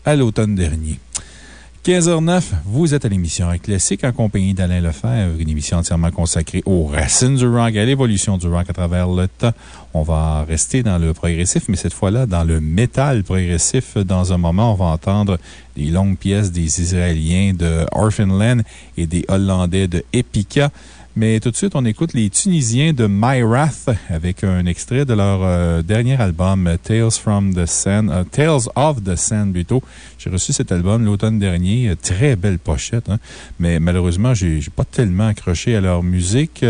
à l'automne dernier. 15h09, vous êtes à l'émission Classique en compagnie d'Alain Lefebvre, une émission entièrement consacrée aux racines du rock, à l'évolution du rock à travers le temps. On va rester dans le progressif, mais cette fois-là dans le métal progressif. Dans un moment, on va entendre des longues pièces des Israéliens de Orphanland et des Hollandais de Epica. Mais tout de suite, on écoute les Tunisiens de Myrath avec un extrait de leur euh, dernier album, Tales from the Sand, euh, Tales of the Sand plutôt. J'ai reçu cet album l'automne dernier. euh, Très belle pochette, hein. Mais malheureusement, j'ai pas tellement accroché à leur musique.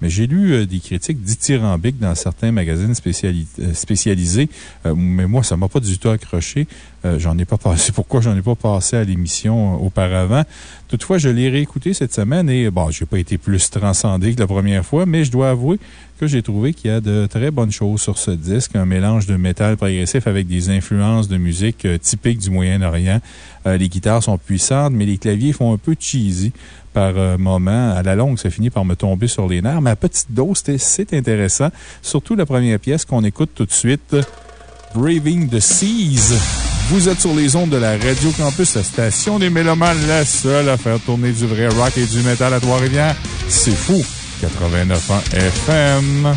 mais j'ai lu des critiques dithyrambiques dans certains magazines spéciali- spécialisés. Mais moi, ça m'a pas du tout accroché. Euh, j'en ai pas passé. (laughs) Pourquoi j'en ai pas passé à l'émission euh, auparavant? Toutefois, je l'ai réécouté cette semaine et bon, j'ai pas été plus transcendé que la première fois, mais je dois avouer que j'ai trouvé qu'il y a de très bonnes choses sur ce disque. Un mélange de métal progressif avec des influences de musique euh, typiques du Moyen-Orient. Euh, les guitares sont puissantes, mais les claviers font un peu cheesy par moment. À la longue, ça finit par me tomber sur les nerfs, mais à petite dose, c'est intéressant. Surtout la première pièce qu'on écoute tout de suite, Braving the Seas. Vous êtes sur les ondes de la Radio Campus, la station des Mélomanes, la seule à faire tourner du vrai rock et du métal à Trois-Rivières. C'est fou! 89 ans FM.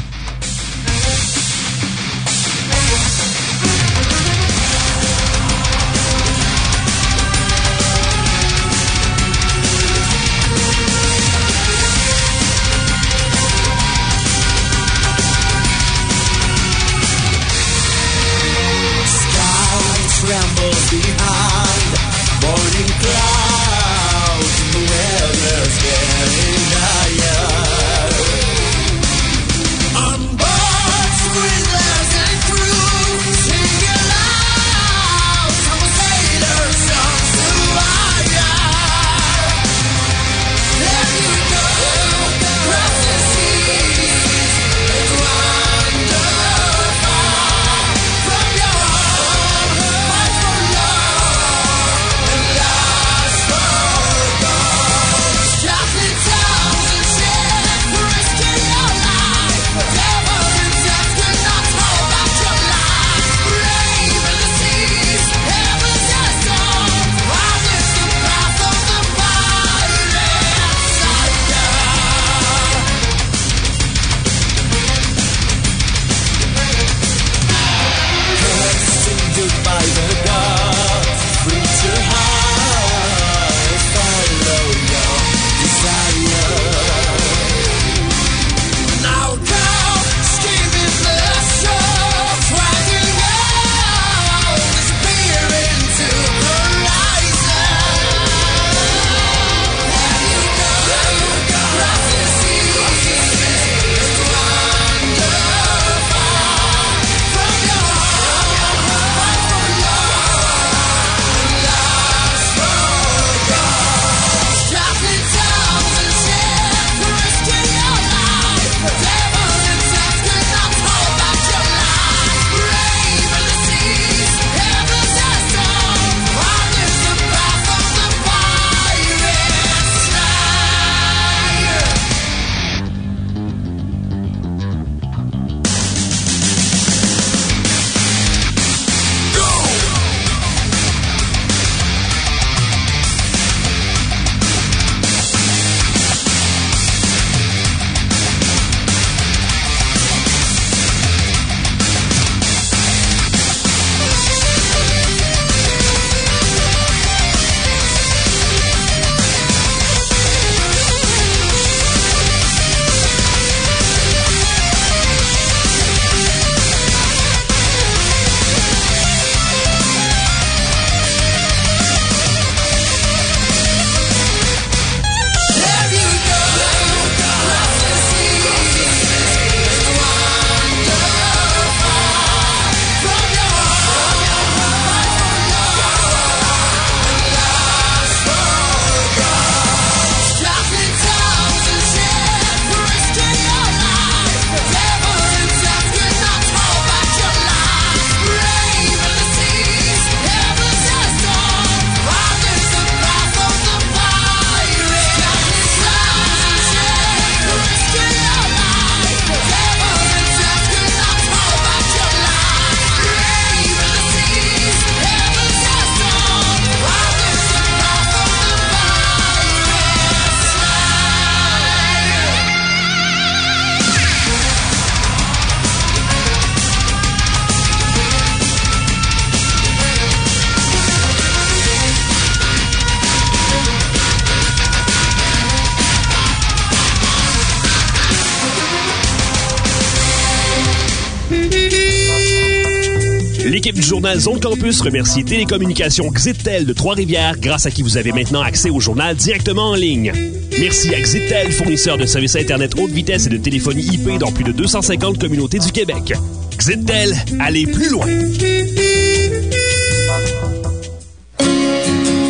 Zone Campus remercie Télécommunications Xitel de Trois-Rivières, grâce à qui vous avez maintenant accès au journal directement en ligne. Merci à Xitel, fournisseur de services Internet haute vitesse et de téléphonie IP dans plus de 250 communautés du Québec. Xitel, allez plus loin!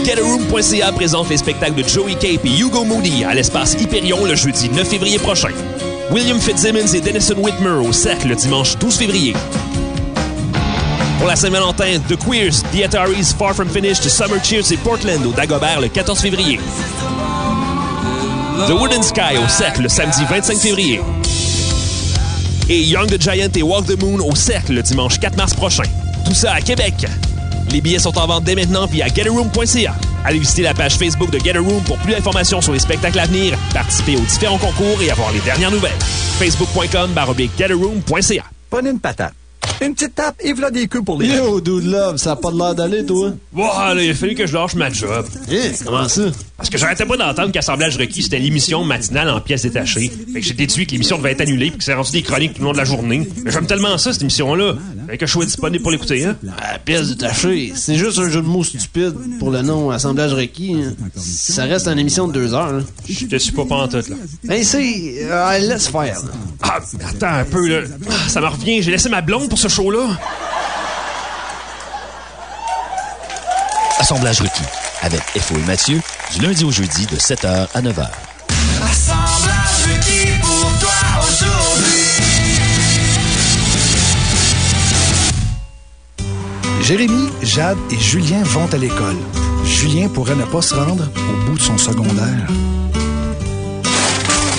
GetAroom.ca présente les spectacles de Joey Cape et Hugo Moody à l'espace Hyperion le jeudi 9 février prochain. William Fitzsimmons et Denison Whitmer au Cercle le dimanche 12 février. Pour la Saint-Valentin, The Queers, The Ataris, Far From Finished, Summer Cheers et Portland au Dagobert le 14 février. The Wooden Sky au Cercle le samedi 25 février. Et Young the Giant et Walk the Moon au Cercle le dimanche 4 mars prochain. Tout ça à Québec. Les billets sont en vente dès maintenant via getaroom.ca. Allez visiter la page Facebook de Get a Room pour plus d'informations sur les spectacles à venir, participer aux différents concours et avoir les dernières nouvelles. Facebook.com baroblique getaroom.ca. Prenez une patate. Une petite tape et voilà des queues pour les... Yo, dude love, ça a pas de l'air d'aller, toi? Voilà, il a fallu que je lâche ma job. Eh, comment ça? Parce que j'arrêtais pas d'entendre qu'Assemblage requis, c'était l'émission matinale en pièces détachées. Fait que j'ai déduit que l'émission devait être annulée puis que c'est rendu des chroniques tout le long de la journée. Mais j'aime tellement ça, cette émission-là. Fait que je sois disponible pour l'écouter, hein? Ah, pièce détachée, c'est juste un jeu de mots stupide pour le nom Assemblage requis. hein. Ça reste une émission de deux heures. Là. Je te suis pas pantoute, là. Ben, c'est... euh, laisse faire. là. Ah, attends un peu, là. Ah, Ça me revient, j'ai laissé ma blonde pour ce show-là. Assemblage requis avec FO et Mathieu du lundi au jeudi de 7h à 9h. Jérémy, Jade et Julien vont à l'école. Julien pourrait ne pas se rendre au bout de son secondaire.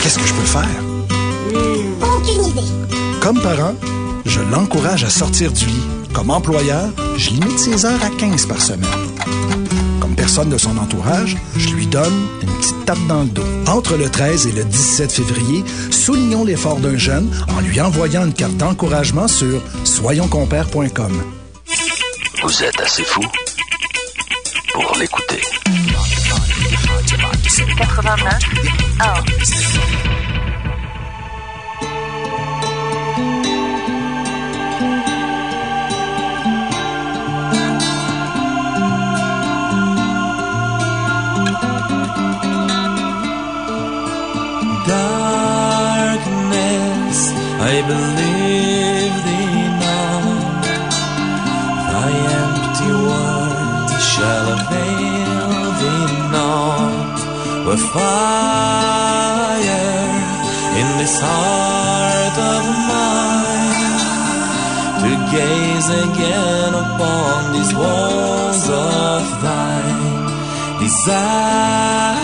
Qu'est-ce que je peux faire? Aucune idée. Comme parent, je l'encourage à sortir du lit. Comme employeur, je limite ses heures à 15 par semaine. Comme personne de son entourage, je lui donne une petite tape dans le dos. Entre le 13 et le 17 février, soulignons l'effort d'un jeune en lui envoyant une carte d'encouragement sur soyonscompères.com. Vous êtes assez fou pour l'écouter. 89 1. darkness, I believe With fire in this heart of mine, to gaze again upon these walls of thine. Desire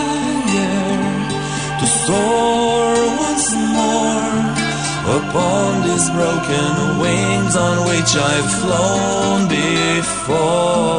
to soar once more upon these broken wings on which I've flown before.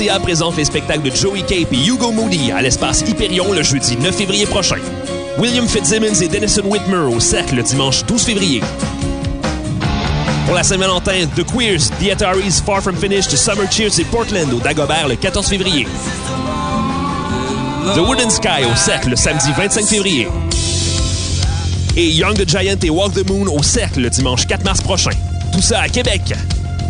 GetAroom.ca présente les spectacles de Joey Cape et Hugo Moody à l'espace Hyperion le jeudi 9 février prochain. William Fitzsimmons et Denison Whitmer au Cercle le dimanche 12 février. Pour la Saint-Valentin, The Queers, The Ataris, Far From Finished, Summer Cheers et Portland au Dagobert le 14 février. The Wooden Sky au Cercle le samedi 25 février. Et Young the Giant et Walk the Moon au Cercle le dimanche 4 mars prochain. Tout ça à Québec.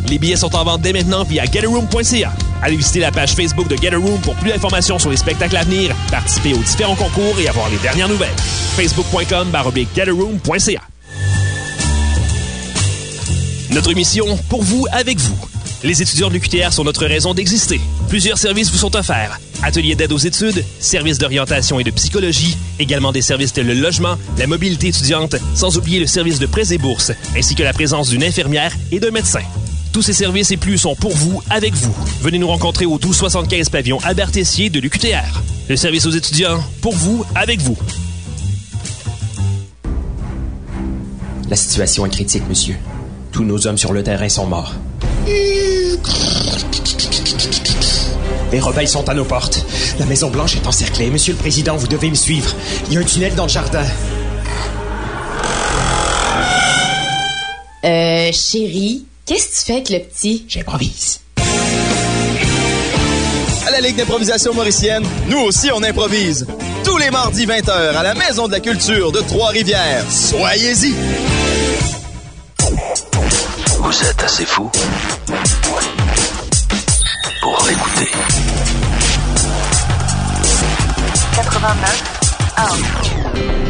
Les billets sont en vente dès maintenant via getaroom.ca. Allez visiter la page Facebook de Get Room pour plus d'informations sur les spectacles à venir, participer aux différents concours et avoir les dernières nouvelles. facebook.com getaroom.ca Notre mission, pour vous, avec vous. Les étudiants de l'UQTR sont notre raison d'exister. Plusieurs services vous sont offerts. Ateliers d'aide aux études, services d'orientation et de psychologie, également des services tels le logement, la mobilité étudiante, sans oublier le service de prêts et bourses, ainsi que la présence d'une infirmière et d'un médecin. Tous ces services et plus sont pour vous, avec vous. Venez nous rencontrer au 1275 pavillon Albert Tessier de l'UQTR. Le service aux étudiants, pour vous, avec vous. La situation est critique, monsieur. Tous nos hommes sur le terrain sont morts. Les rebelles sont à nos portes. La Maison Blanche est encerclée. Monsieur le Président, vous devez me suivre. Il y a un tunnel dans le jardin. Euh, chérie, qu'est-ce que tu fais avec le petit? J'improvise. À la Ligue d'improvisation mauricienne, nous aussi on improvise. Tous les mardis 20h à la Maison de la Culture de Trois-Rivières. Soyez-y! Vous êtes assez fou pour l'écouter. 89 1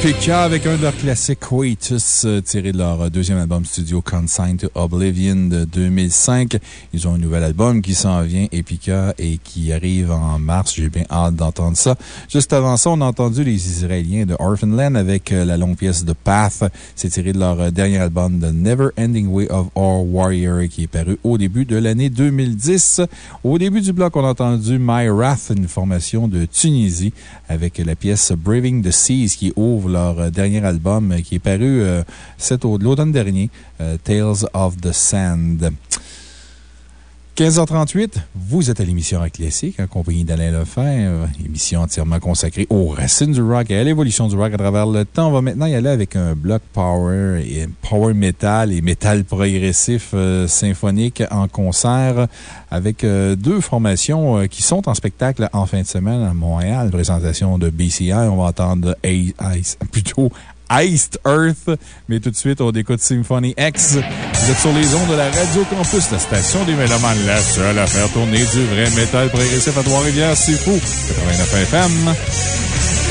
Fique Avec un de leurs classiques, Quatus, euh, tiré de leur euh, deuxième album studio Consign to Oblivion de 2005. Ils ont un nouvel album qui s'en vient, Epica, et qui arrive en mars. J'ai bien hâte d'entendre ça. Juste avant ça, on a entendu les Israéliens de Orphanland avec euh, la longue pièce de Path. C'est tiré de leur dernier album, The Never Ending Way of Our Warrior, qui est paru au début de l'année 2010. Au début du bloc, on a entendu My Wrath, une formation de Tunisie, avec la pièce Braving the Seas qui ouvre leur euh, dernier album euh, qui est paru euh, l'automne dernier, Tales of the Sand. 15h38, vous êtes à l'émission Rock Classique en compagnie d'Alain Lefebvre, émission entièrement consacrée aux racines du rock et à l'évolution du rock à travers le temps. On va maintenant y aller avec un bloc power et power metal et metal progressif symphonique en concert avec deux formations qui sont en spectacle en fin de semaine à Montréal. Présentation de BCI. On va entendre Ice, plutôt Iced Earth. Mais tout de suite, on écoute Symphony X. Vous êtes sur les ondes de la Radio Campus, la station des Mélomanes, la seule à faire tourner du vrai métal progressif à Trois-Rivières. C'est fou. 89 FM.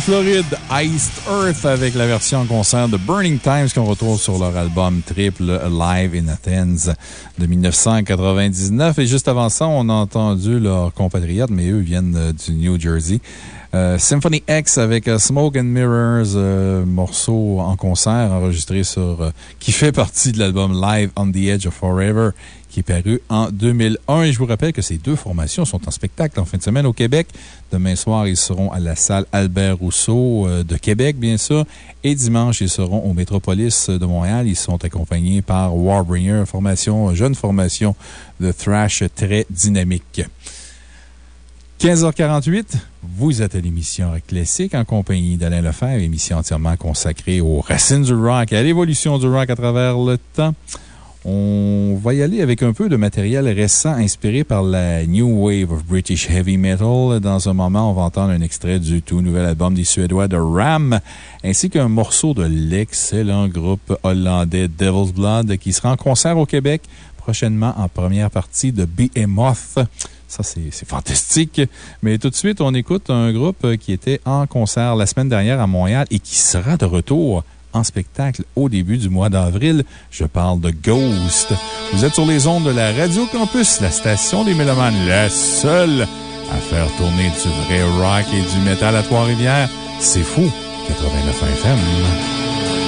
Floride, Iced Earth, avec la version concert de Burning Times qu'on retrouve sur leur album triple Live in Athens de 1999. Et juste avant ça, on a entendu leurs compatriotes, mais eux viennent du New Jersey. Euh, Symphony X avec euh, Smoke and Mirrors, euh, morceau en concert enregistré sur, qui fait partie de l'album Live on the Edge of Forever qui paru en 2001. Et je vous rappelle que ces deux formations sont en spectacle en fin de semaine au Québec. Demain soir, ils seront à la salle Albert Rousseau euh, de Québec, bien sûr. Et dimanche, ils seront au Métropolis de Montréal. Ils sont accompagnés par Warbringer, formation, jeune formation de thrash très dynamique. 15h48, vous êtes à l'émission Rock Classique en compagnie d'Alain Lefebvre, émission entièrement consacrée aux racines du rock et à l'évolution du rock à travers le temps. On va y aller avec un peu de matériel récent inspiré par la New Wave of British Heavy Metal. Dans un moment, on va entendre un extrait du tout nouvel album des Suédois de Ram, ainsi qu'un morceau de l'excellent groupe hollandais Devil's Blood qui sera en concert au Québec prochainement en première partie de Behemoth. Ça, c'est fantastique. Mais tout de suite, on écoute un groupe qui était en concert la semaine dernière à Montréal et qui sera de retour en spectacle au début du mois d'avril. Je parle de Ghost. Vous êtes sur les ondes de la Radio Campus, la station des Mélomanes, la seule à faire tourner du vrai rock et du métal à Trois-Rivières. C'est fou. 89 FM.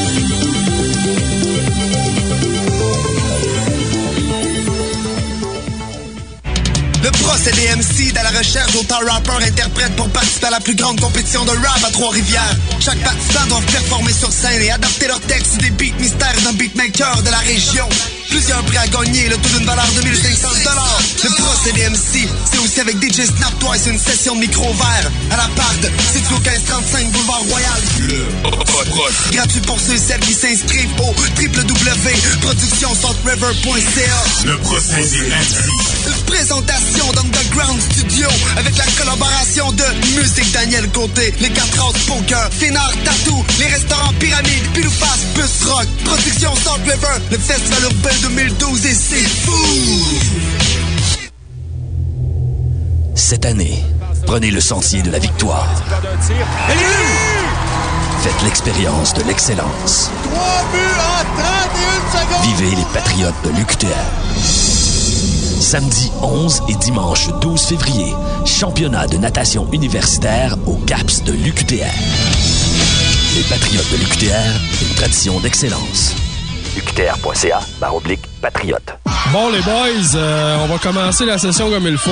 Le procédé MC dans la recherche d'autant rappeurs interprètes pour participer à la plus grande compétition de rap à Trois-Rivières. Chaque participant doit performer sur scène et adapter leur texte des beats mystères d'un beatmaker de la région. Plusieurs prix à gagner, le tout d'une valeur de 1500 Le procédé MC, c'est aussi avec DJ Snap Twice une session de micro vert à la part situé au 1535 Boulevard Royal. Gratuit pour ceux et celles qui s'inscrivent au www.productionsaltriver.ca. Le procédé MC. Présentation d'Underground Studio avec la collaboration de Musique Daniel Côté, les 4 House Poker, Fénard Tattoo, les restaurants Pyramide, Pilouface, Bus Rock, Production Salt River, le Festival Urbain 2012 et c'est fou! Cette année, prenez le sentier de la victoire. Faites l'expérience de l'excellence. Vivez les Patriotes de l'UQTR. Samedi 11 et dimanche 12 février, championnat de natation universitaire au CAPS de l'UQTR. Les Patriotes de l'UQTR, une tradition d'excellence. UQTR.ca, barre oblique, patriote. Bon, les boys, euh, on va commencer la session comme il faut.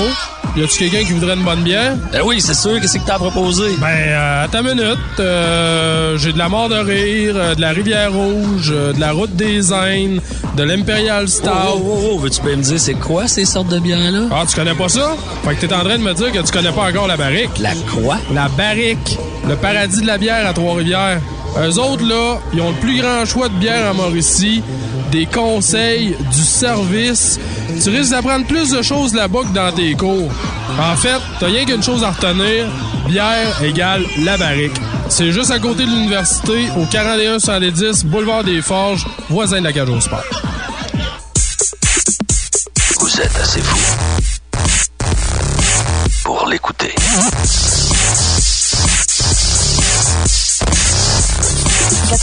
Y a-tu quelqu'un qui voudrait une bonne bière? Ben oui, c'est sûr. Qu'est-ce que t'as proposé? Ben, euh, attends une minute. Euh, J'ai de la mort de rire, euh, de la Rivière Rouge, euh, de la Route des Indes, de l'Imperial Stout. Oh, oh, oh, veux-tu pas me dire c'est quoi ces sortes de bières-là? Ah, tu connais pas ça? Fait que t'es en train de me dire que tu connais pas encore la barrique. La quoi? La barrique. Le paradis de la bière à Trois-Rivières. Eux autres, là, ils ont le plus grand choix de bière à Mauricie, des conseils, du service. Tu risques d'apprendre plus de choses là-bas que dans tes cours. En fait, t'as rien qu'une chose à retenir. Bière égale la barrique. C'est juste à côté de l'université, au 41 110 Boulevard des Forges, voisin de la cage au sport.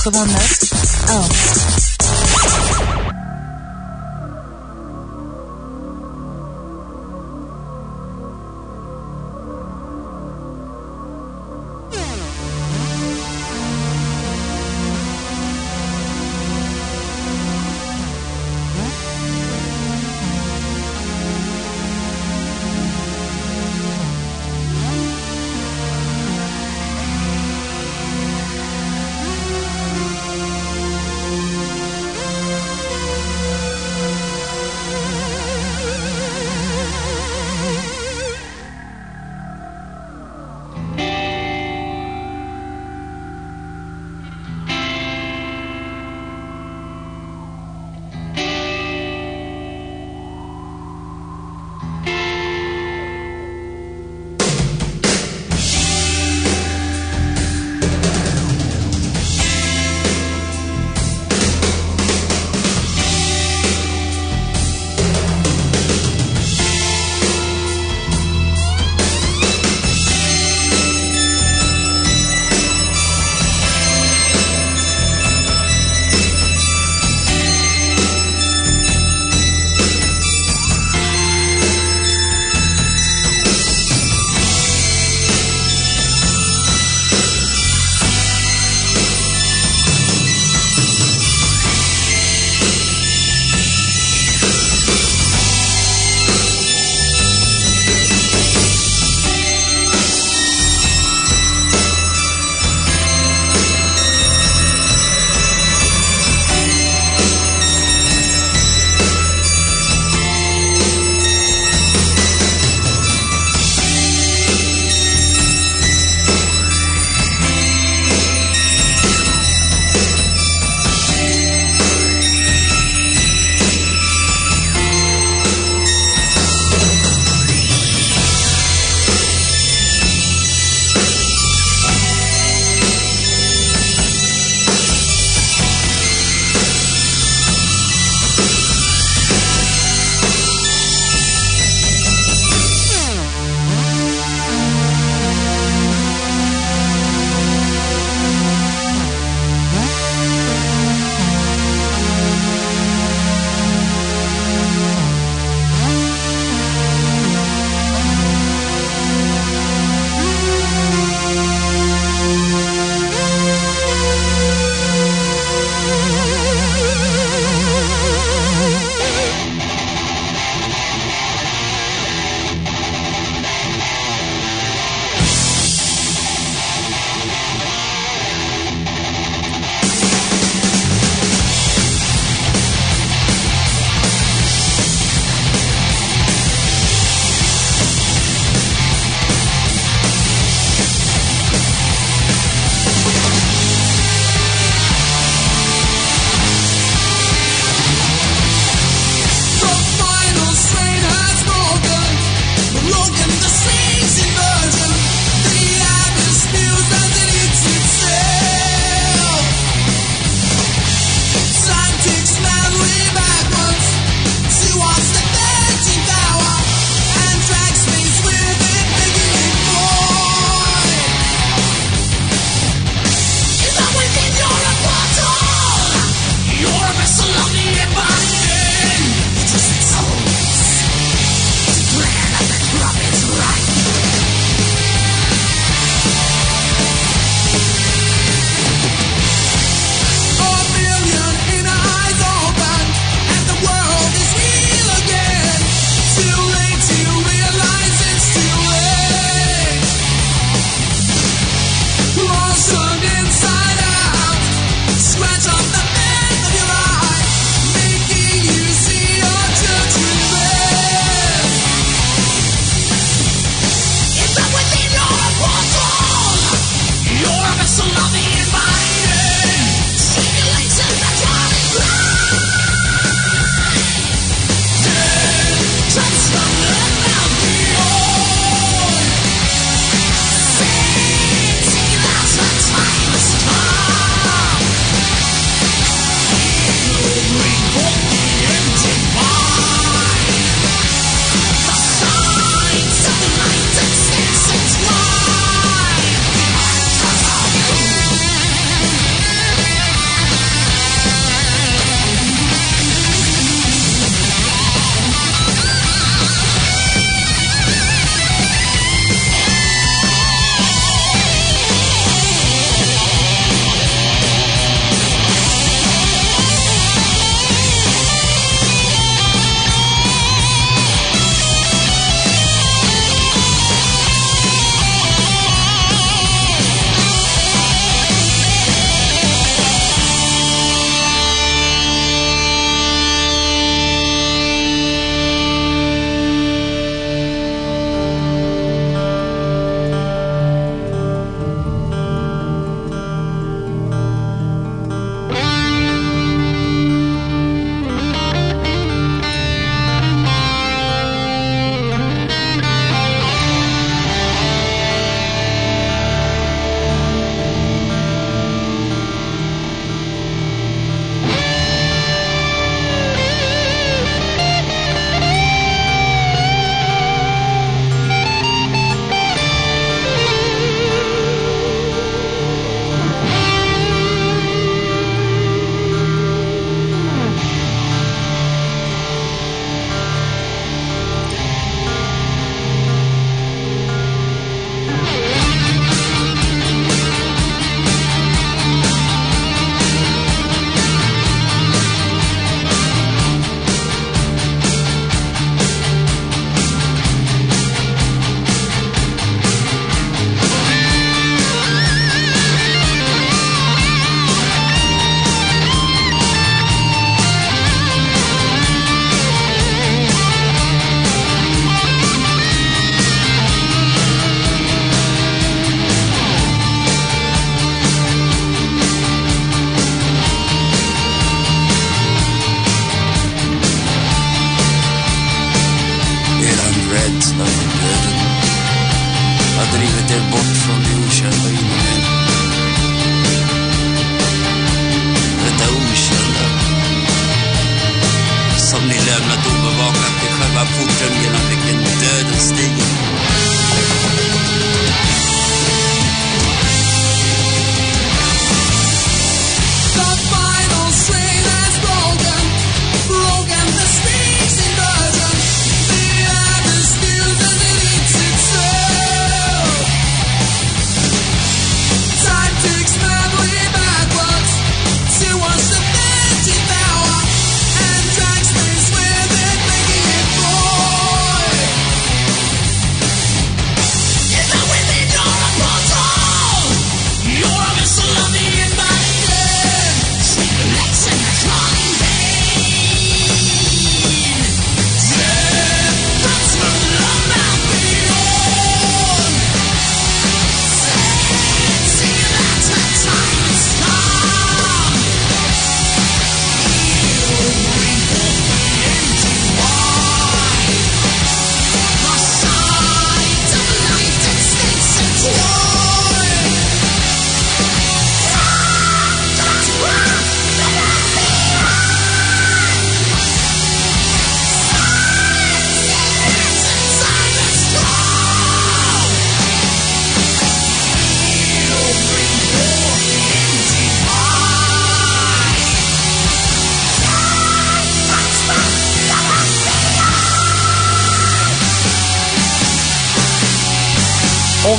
the one that. Oh.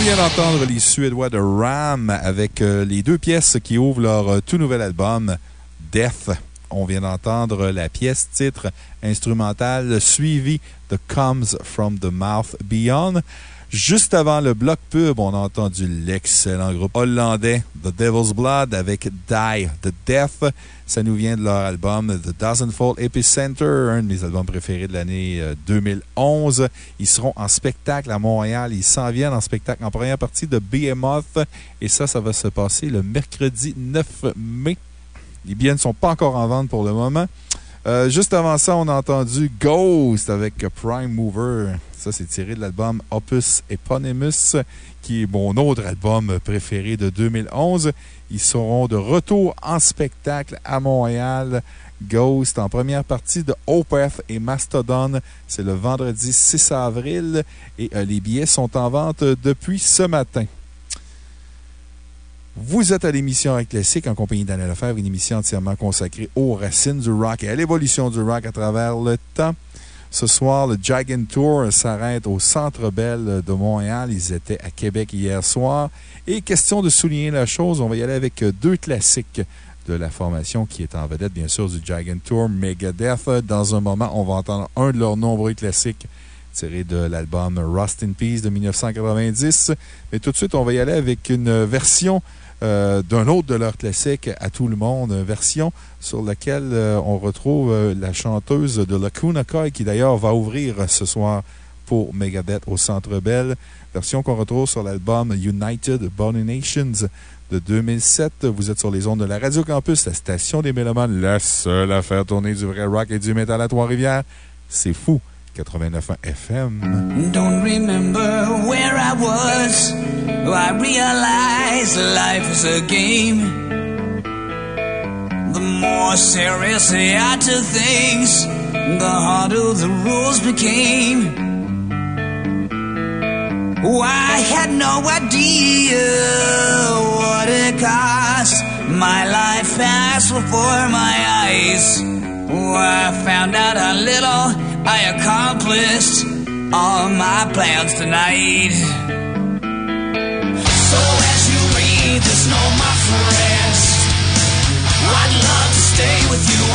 Vient d'entendre les Suédois de Ram avec euh, les deux pièces qui ouvrent leur euh, tout nouvel album, Death. On vient d'entendre la pièce titre instrumentale suivie de Comes from the Mouth Beyond. Juste avant le bloc pub, on a entendu l'excellent groupe hollandais The Devil's Blood avec Die the Death. Ça nous vient de leur album The Dozenfold Epicenter, un de mes albums préférés de l'année euh, 2011. Ils seront en spectacle à Montréal. Ils s'en viennent en spectacle en première partie de Behemoth. Et ça, ça va se passer le mercredi 9 mai. Les billets ne sont pas encore en vente pour le moment. Euh, juste avant ça, on a entendu Ghost avec Prime Mover. Ça, c'est tiré de l'album Opus Eponymous, qui est mon autre album préféré de 2011. Ils seront de retour en spectacle à Montréal. Ghost en première partie de Opeth et Mastodon. C'est le vendredi 6 avril et euh, les billets sont en vente depuis ce matin. Vous êtes à l'émission Rock Classique en compagnie d'Anna Lefebvre, une émission entièrement consacrée aux racines du rock et à l'évolution du rock à travers le temps. Ce soir, le Gigant Tour s'arrête au Centre Bell de Montréal. Ils étaient à Québec hier soir. Et question de souligner la chose, on va y aller avec deux classiques de la formation qui est en vedette, bien sûr, du Gigant Tour, Megadeth. Dans un moment, on va entendre un de leurs nombreux classiques tiré de l'album Rust in Peace de 1990. Mais tout de suite, on va y aller avec une version euh, d'un autre de leurs classiques à tout le monde, version sur laquelle euh, on retrouve euh, la chanteuse de Lacuna Coil, qui d'ailleurs va ouvrir ce soir pour Megadeth au Centre Bell. Version qu'on retrouve sur l'album United Bonnie Nations de 2007. Vous êtes sur les ondes de la Radio Campus, la station des Mélomanes, la seule à faire tourner du vrai rock et du métal à Trois-Rivières. C'est fou. 89.1 FM. Don't remember where I was. I realized life is a game. The more seriously I took things, the harder the rules became. Oh, I had no idea what it cost. My life passed before my eyes. Oh, I found out how little I accomplished all my plans tonight. So as you read this note, my friends, I'd love to stay with you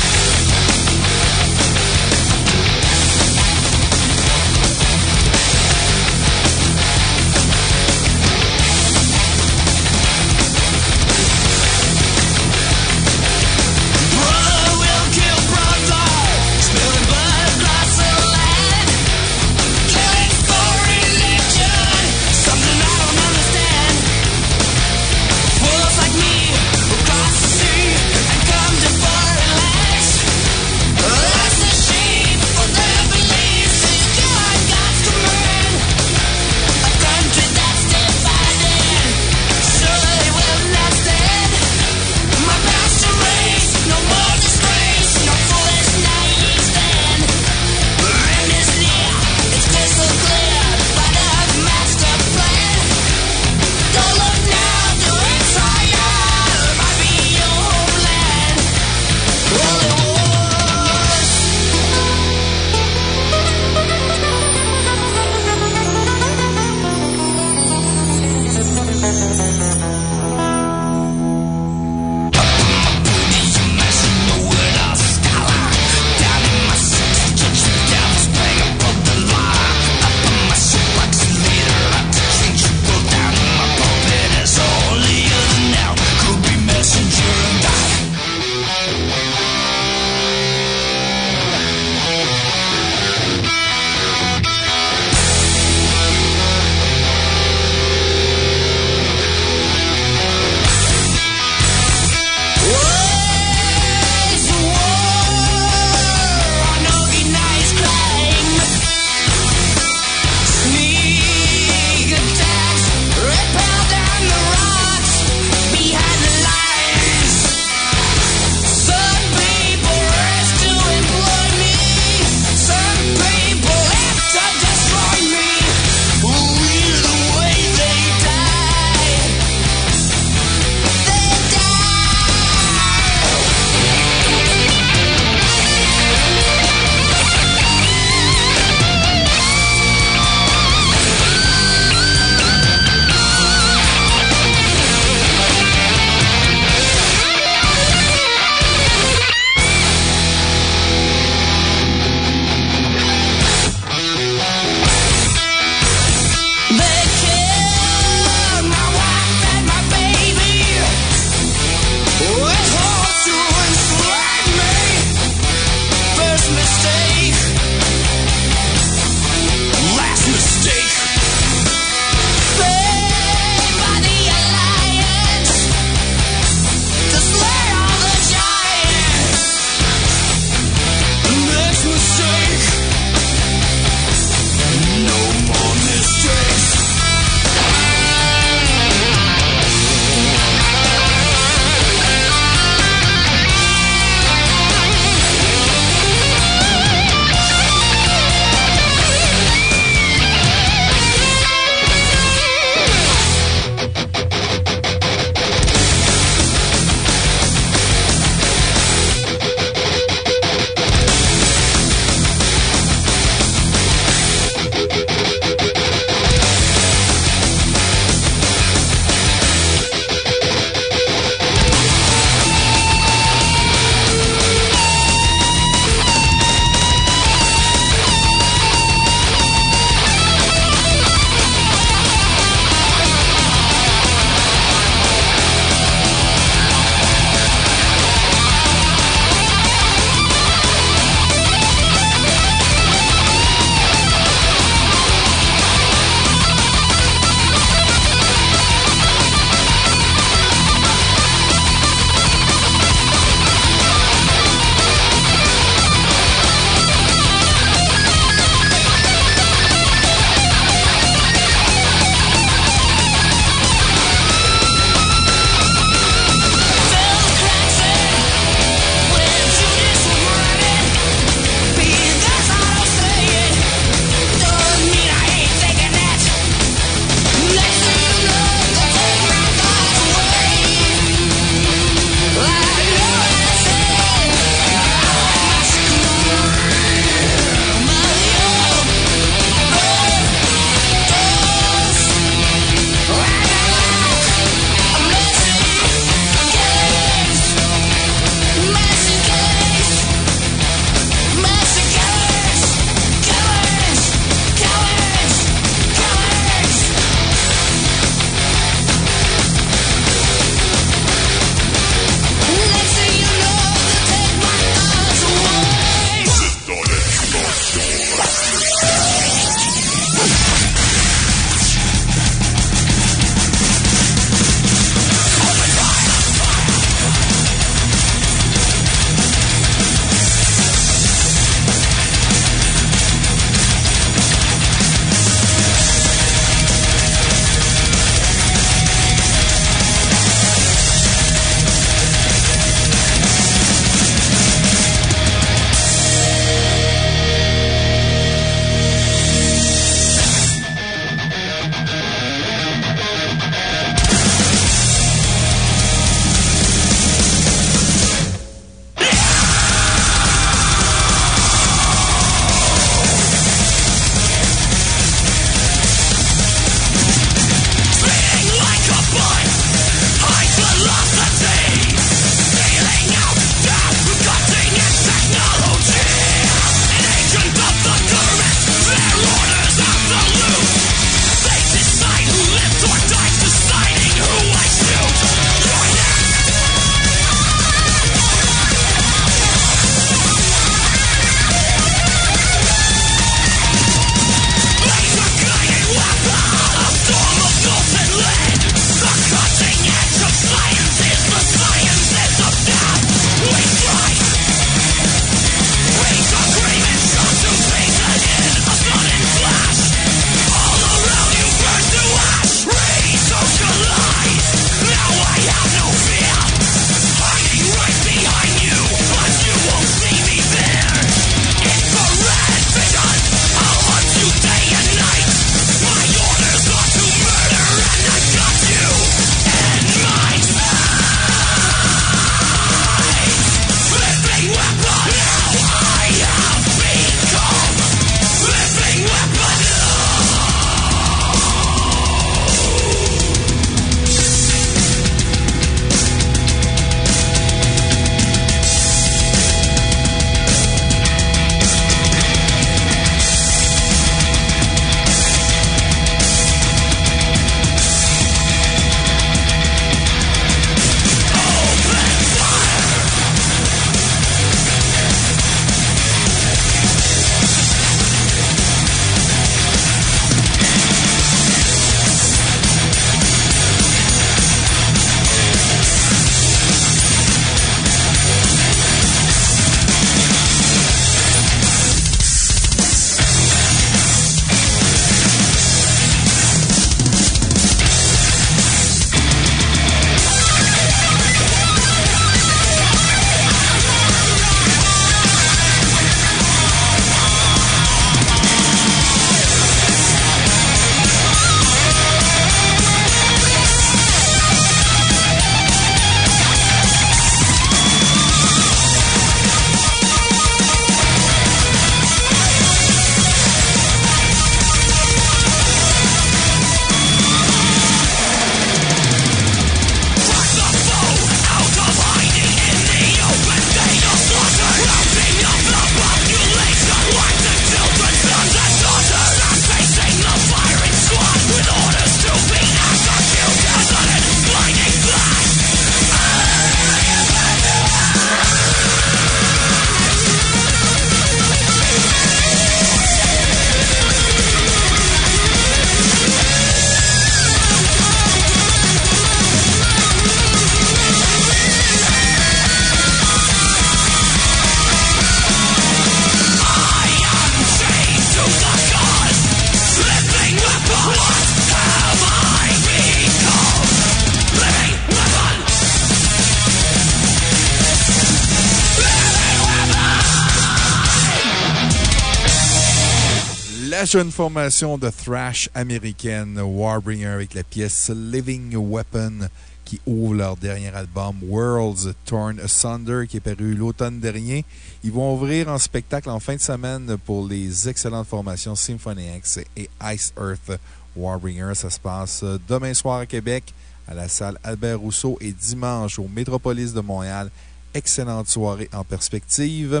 La jeune formation de thrash américaine Warbringer avec la pièce Living Weapon qui ouvre leur dernier album Worlds Torn Asunder qui est paru l'automne dernier. Ils vont ouvrir en spectacle en fin de semaine pour les excellentes formations Symphony X et Ice Earth Warbringer. Ça se passe demain soir à Québec à la salle Albert Rousseau et dimanche au Métropolis de Montréal. Excellente soirée en perspective.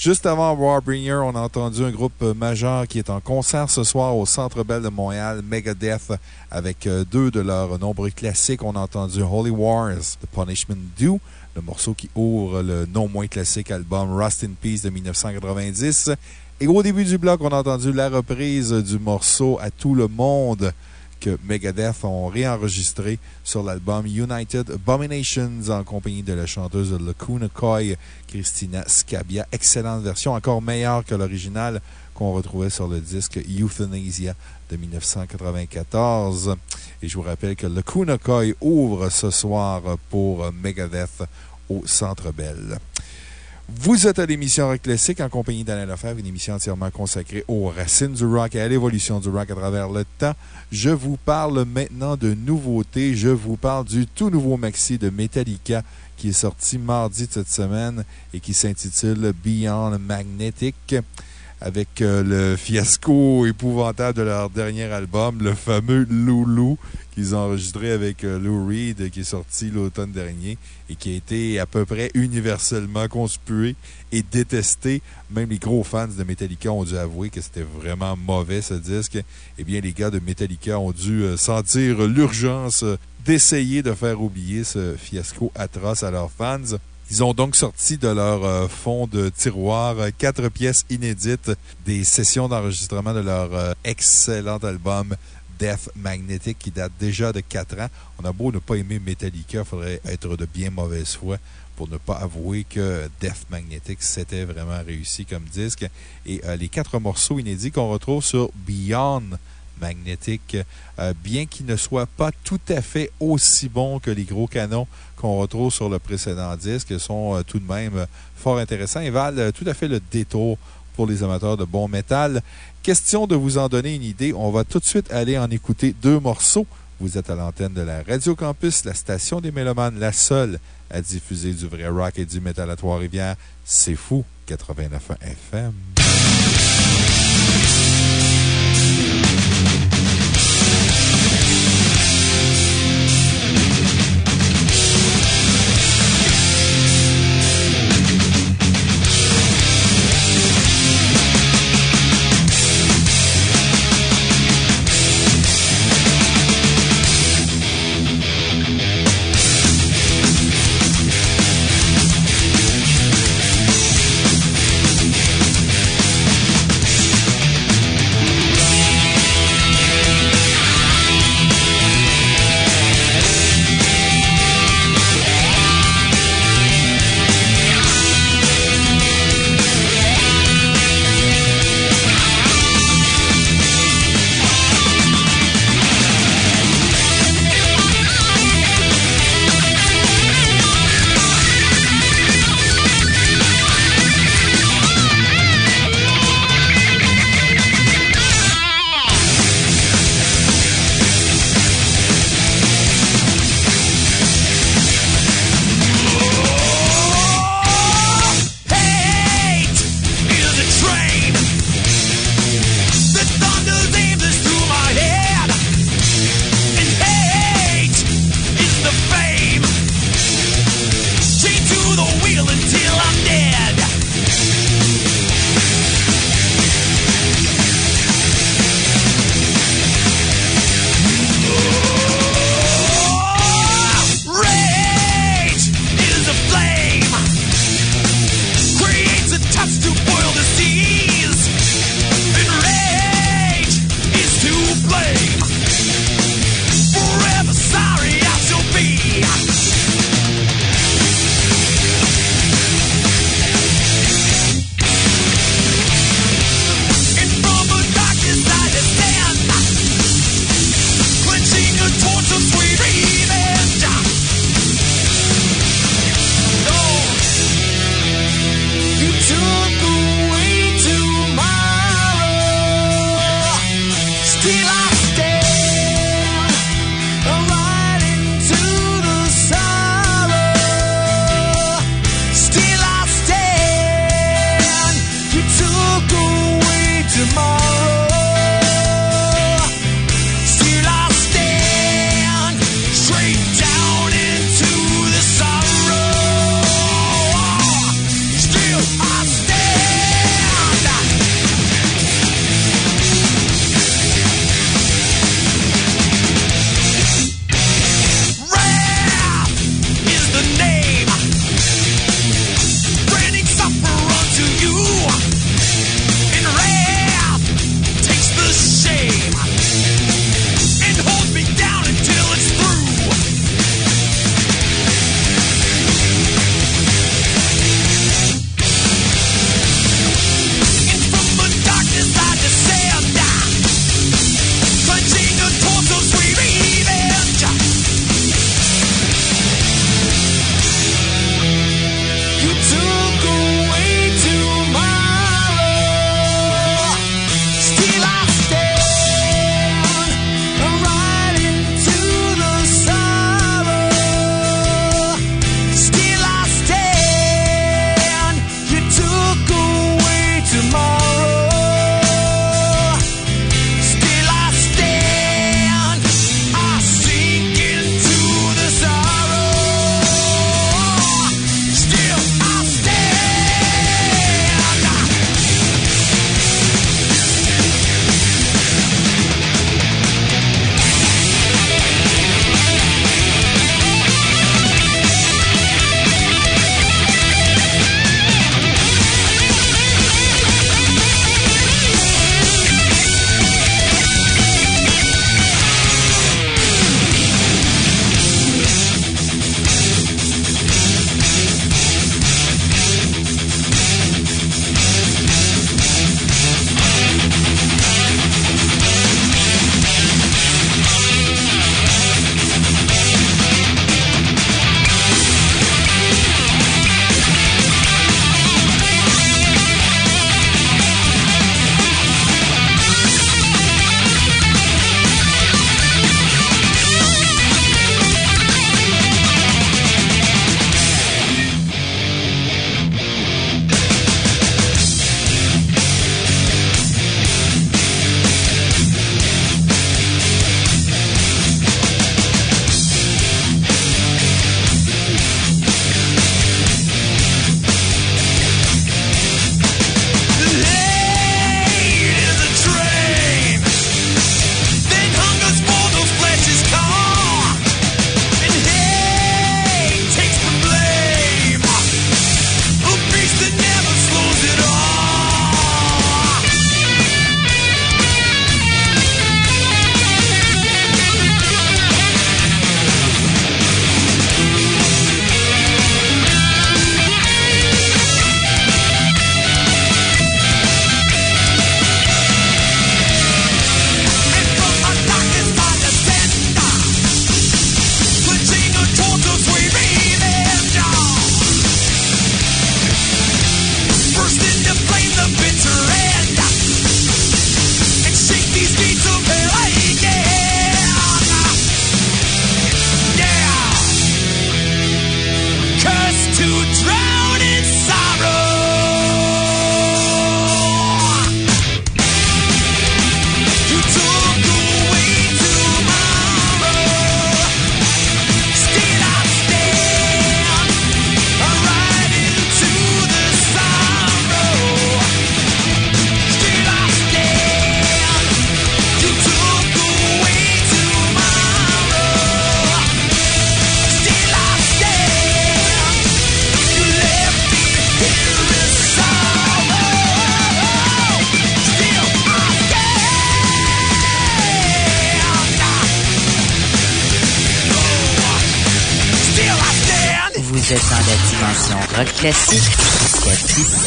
Juste avant Warbringer, on a entendu un groupe majeur qui est en concert ce soir au Centre Bell de Montréal, Megadeth, avec euh, deux de leurs nombreux classiques. On a entendu Holy Wars, The Punishment Due, le morceau qui ouvre le non moins classique album Rust in Peace de 1990. Et au début du bloc, on a entendu la reprise du morceau À tout le monde que Megadeth ont réenregistré sur l'album United Abominations en compagnie de la chanteuse de Lacuna Coy, Christina Scabia. Excellente version, encore meilleure que l'original qu'on retrouvait sur le disque Euthanasia de 1994. Et je vous rappelle que Lacuna Coy ouvre ce soir pour Megadeth au Centre Bell. Vous êtes à l'émission Rock Classique en compagnie d'Alain Lefebvre, une émission entièrement consacrée aux racines du rock et à l'évolution du rock à travers le temps. Je vous parle maintenant de nouveautés. Je vous parle du tout nouveau maxi de Metallica qui est sorti mardi de cette semaine et qui s'intitule Beyond Magnetic avec euh, le fiasco (laughs) épouvantable de leur dernier album, le fameux Loulou, qu'ils ont enregistré avec euh, Lou Reed, qui est sorti l'automne dernier et qui a été à peu près universellement conspué et détesté. Même les gros fans de Metallica ont dû avouer que c'était vraiment mauvais ce disque. Eh bien, les gars de Metallica ont dû euh, sentir l'urgence d'essayer de faire oublier ce fiasco atroce à leurs fans. Ils ont donc sorti de leur euh, fond de tiroir euh, quatre pièces inédites des sessions d'enregistrement de leur euh, excellent album Death Magnetic qui date déjà de quatre ans. On a beau ne pas aimer Metallica, il faudrait être de bien mauvaise foi pour ne pas avouer que Death Magnetic, c'était vraiment réussi comme disque. Et les quatre morceaux inédits qu'on retrouve sur Beyond Magnetic, bien qu'ils ne soient pas tout à fait aussi bons que les gros canons qu'on retrouve sur le précédent disque sont euh, tout de même euh, fort intéressants et valent euh, tout à fait le détour pour les amateurs de bon métal. Question de vous en donner une idée, on va tout de suite aller en écouter deux morceaux. Vous êtes à l'antenne de la Radio Campus, la station des Mélomanes, la seule à diffuser du vrai rock et du métal à Trois-Rivières. C'est fou, 89 FM.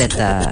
17h.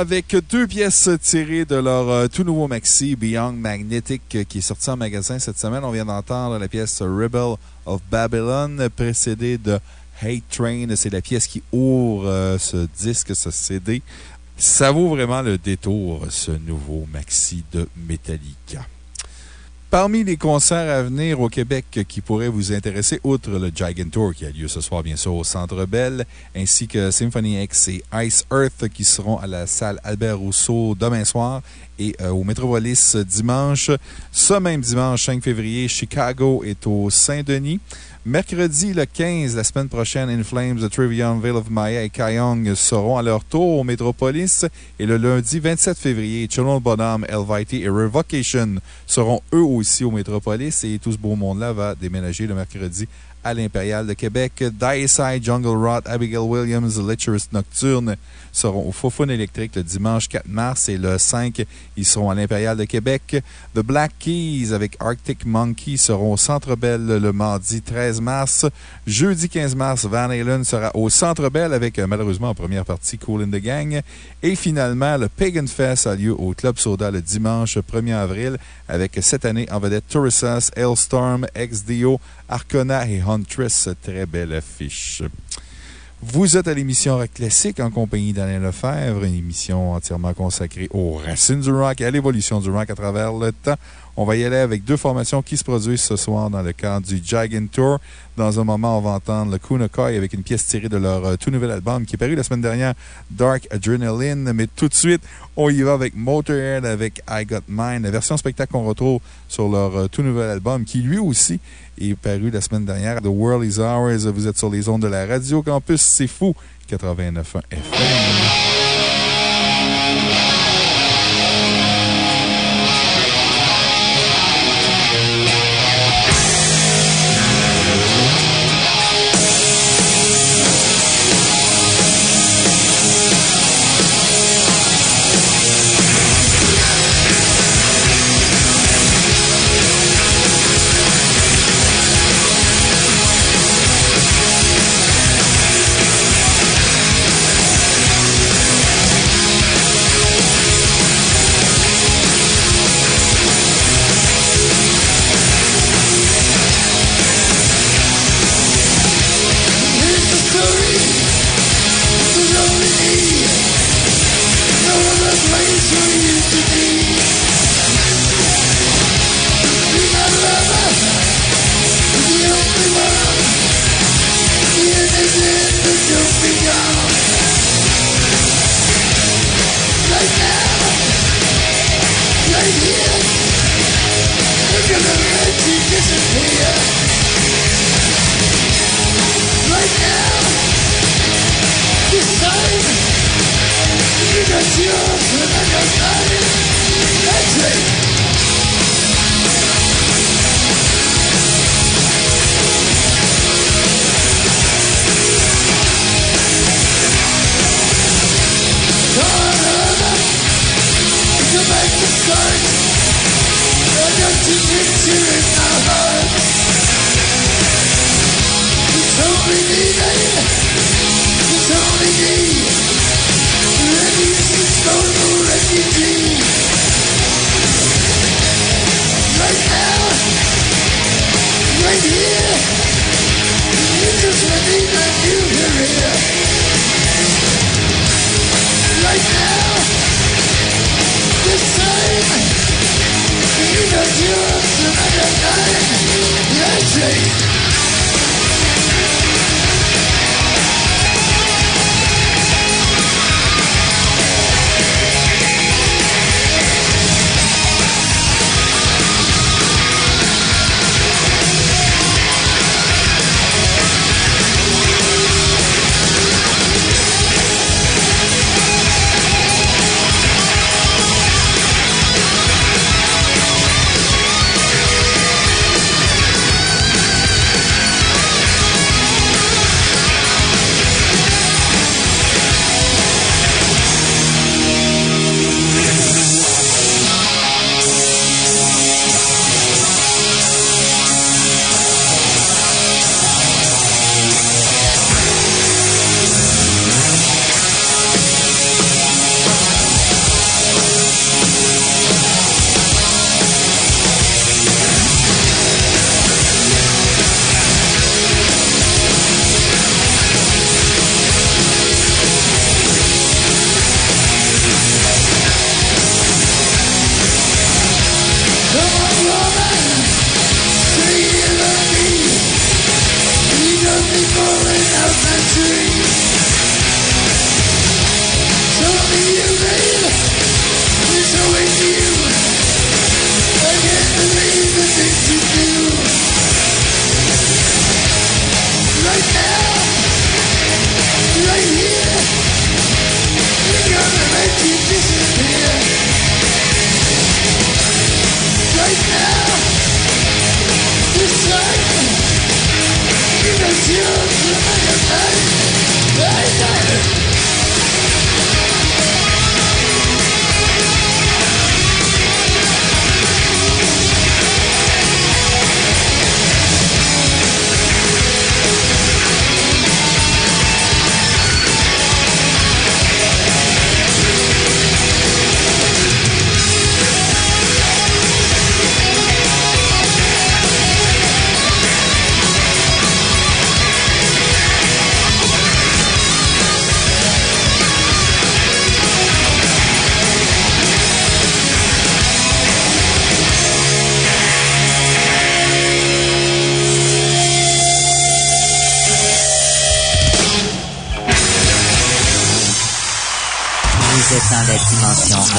Avec deux pièces tirées de leur euh, tout nouveau maxi Beyond Magnetic euh, qui est sorti en magasin cette semaine. On vient d'entendre la pièce Rebel of Babylon précédée de Hate Train. C'est la pièce qui ouvre euh, ce disque, ce CD. Ça vaut vraiment le détour, ce nouveau maxi de Metallica. Parmi les concerts à venir au Québec qui pourraient vous intéresser, outre le Gigant Tour qui a lieu ce soir, bien sûr, au Centre Bell, ainsi que Symphony X et Ice Earth qui seront à la salle Albert Rousseau demain soir et euh, au Metropolis dimanche. Ce même dimanche 5 février, Chicago est au Saint-Denis. Mercredi, le 15, la semaine prochaine, In Flames, The Trivium, Veil of Maya et Kayong seront à leur tour au Metropolis. Et le lundi 27 février, Channel Bonham, Elvite et Revocation seront eux aussi au Metropolis. Et tout ce beau monde-là va déménager le mercredi à l'Impérial de Québec. Side, Jungle Rot, Abigail Williams, Lecherous Nocturne seront au Fofun électrique le dimanche 4 mars et le 5, ils seront à l'Impérial de Québec. The Black Keys avec Arctic Monkey seront au Centre Bell le mardi 13 mars. Jeudi 15 mars, Van Halen sera au Centre Bell avec euh, malheureusement en première partie Cool in the Gang. Et finalement, le Pagan Fest a lieu au Club Soda le dimanche 1er avril avec cette année en vedette Tourissas, Hailstorm, XDO, Arcona et Huntress. Très belle affiche. Vous êtes à l'émission Rock Classique en compagnie d'Alain Lefebvre, une émission entièrement consacrée aux racines du rock et à l'évolution du rock à travers le temps. On va y aller avec deux formations qui se produisent ce soir dans le cadre du Gigant Tour. Dans un moment, on va entendre le Kunokoi avec une pièce tirée de leur euh, tout nouvel album qui est paru la semaine dernière, Dark Adrenaline. Mais tout de suite, on y va avec Motorhead avec I Got Mine, la version spectacle qu'on retrouve sur leur euh, tout nouvel album qui lui aussi est paru la semaine dernière. The World is Ours. Vous êtes sur les ondes de la Radio Campus. C'est fou. 89.1 FM.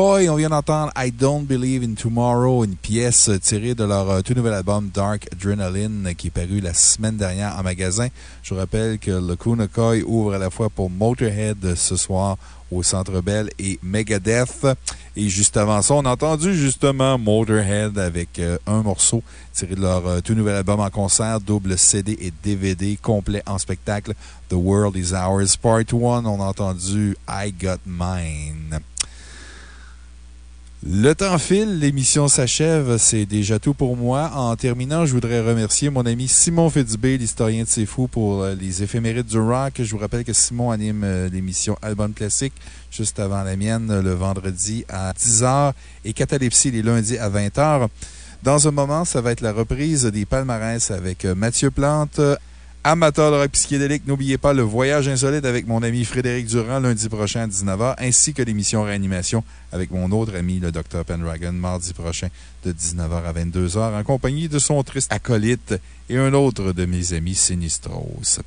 On vient d'entendre I Don't Believe in Tomorrow, une pièce tirée de leur euh, tout nouvel album Dark Adrenaline qui est paru la semaine dernière en magasin. Je vous rappelle que le Kunokoi ouvre à la fois pour Motorhead ce soir au Centre Bell et Megadeth. Et juste avant ça, on a entendu justement Motorhead avec euh, un morceau tiré de leur euh, tout nouvel album en concert, double CD et DVD complet en spectacle, The World is Ours Part 1. On a entendu I Got Mine. Le temps file, l'émission s'achève, c'est déjà tout pour moi. En terminant, je voudrais remercier mon ami Simon Fitzbé, l'historien de C'est Fou, pour euh, les éphémérides du rock. Je vous rappelle que Simon anime euh, l'émission Album Classique juste avant la mienne le vendredi à 10h et Catalepsie les lundis à 20h. Dans un moment, ça va être la reprise des palmarès avec euh, Mathieu Plante, Amateur de rock psychédélique, n'oubliez pas le voyage insolite avec mon ami Frédéric Durand lundi prochain à 19h, ainsi que l'émission Réanimation avec mon autre ami, le Dr. Pendragon, mardi prochain de 19h à 22h, en compagnie de son triste acolyte et un autre de mes amis Sinistros.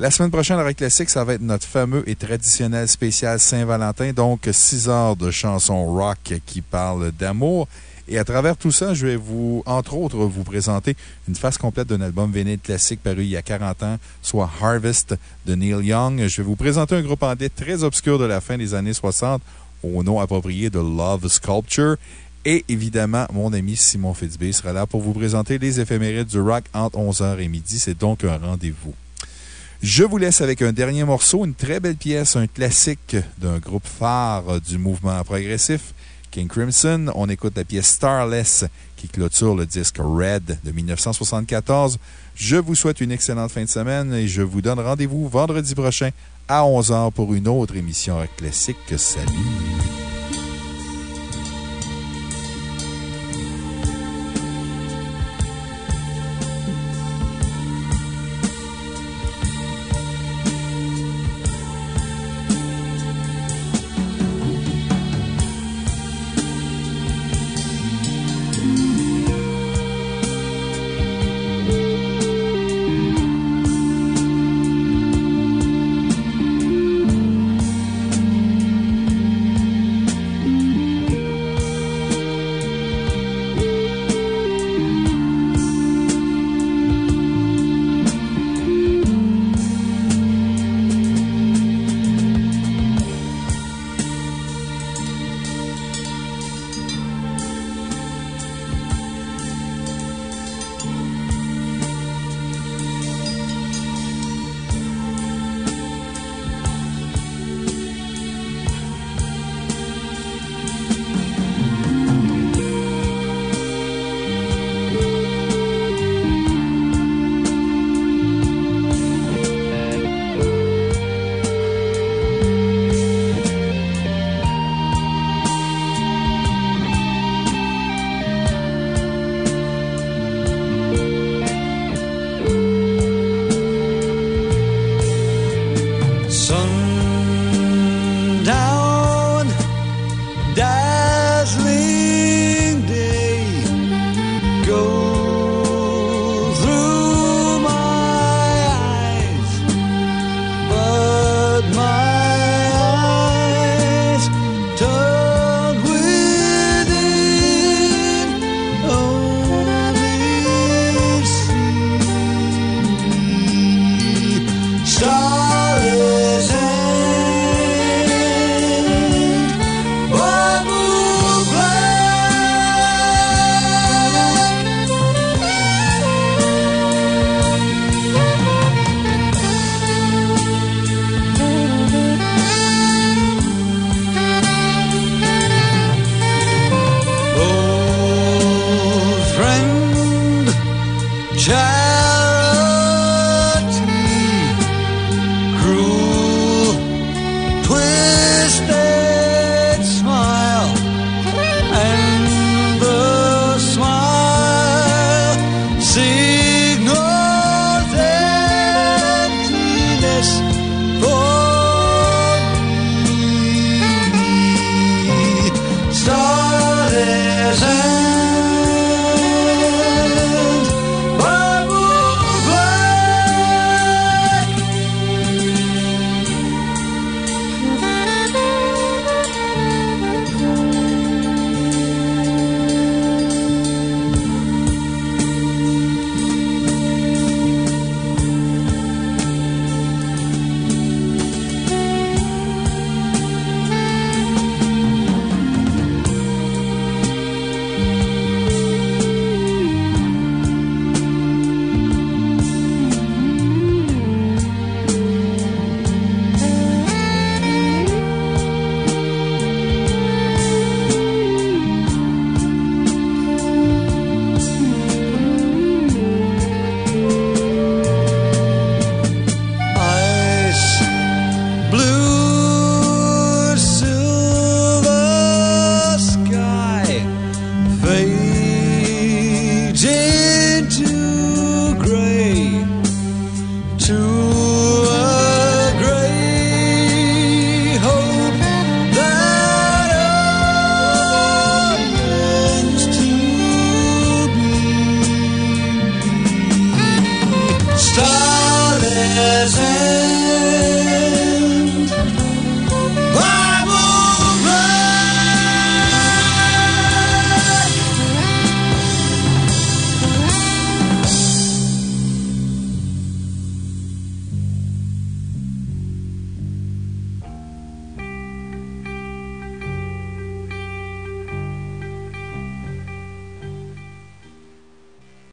La semaine prochaine, avec Classique, ça va être notre fameux et traditionnel spécial Saint-Valentin, donc 6 heures de chansons rock qui parlent d'amour. Et à travers tout ça, je vais vous, entre autres, vous présenter une face complète d'un album véné classique paru il y a 40 ans, soit Harvest de Neil Young. Je vais vous présenter un groupe anglais très obscur de la fin des années 60 au nom approprié de Love Sculpture. Et évidemment, mon ami Simon Fitzbé sera là pour vous présenter les éphémérides du rock entre 11h et midi. C'est donc un rendez-vous. Je vous laisse avec un dernier morceau, une très belle pièce, un classique d'un groupe phare du mouvement progressif. King Crimson. On écoute la pièce Starless qui clôture le disque Red de 1974. Je vous souhaite une excellente fin de semaine et je vous donne rendez-vous vendredi prochain à 11h pour une autre émission classique. Salut!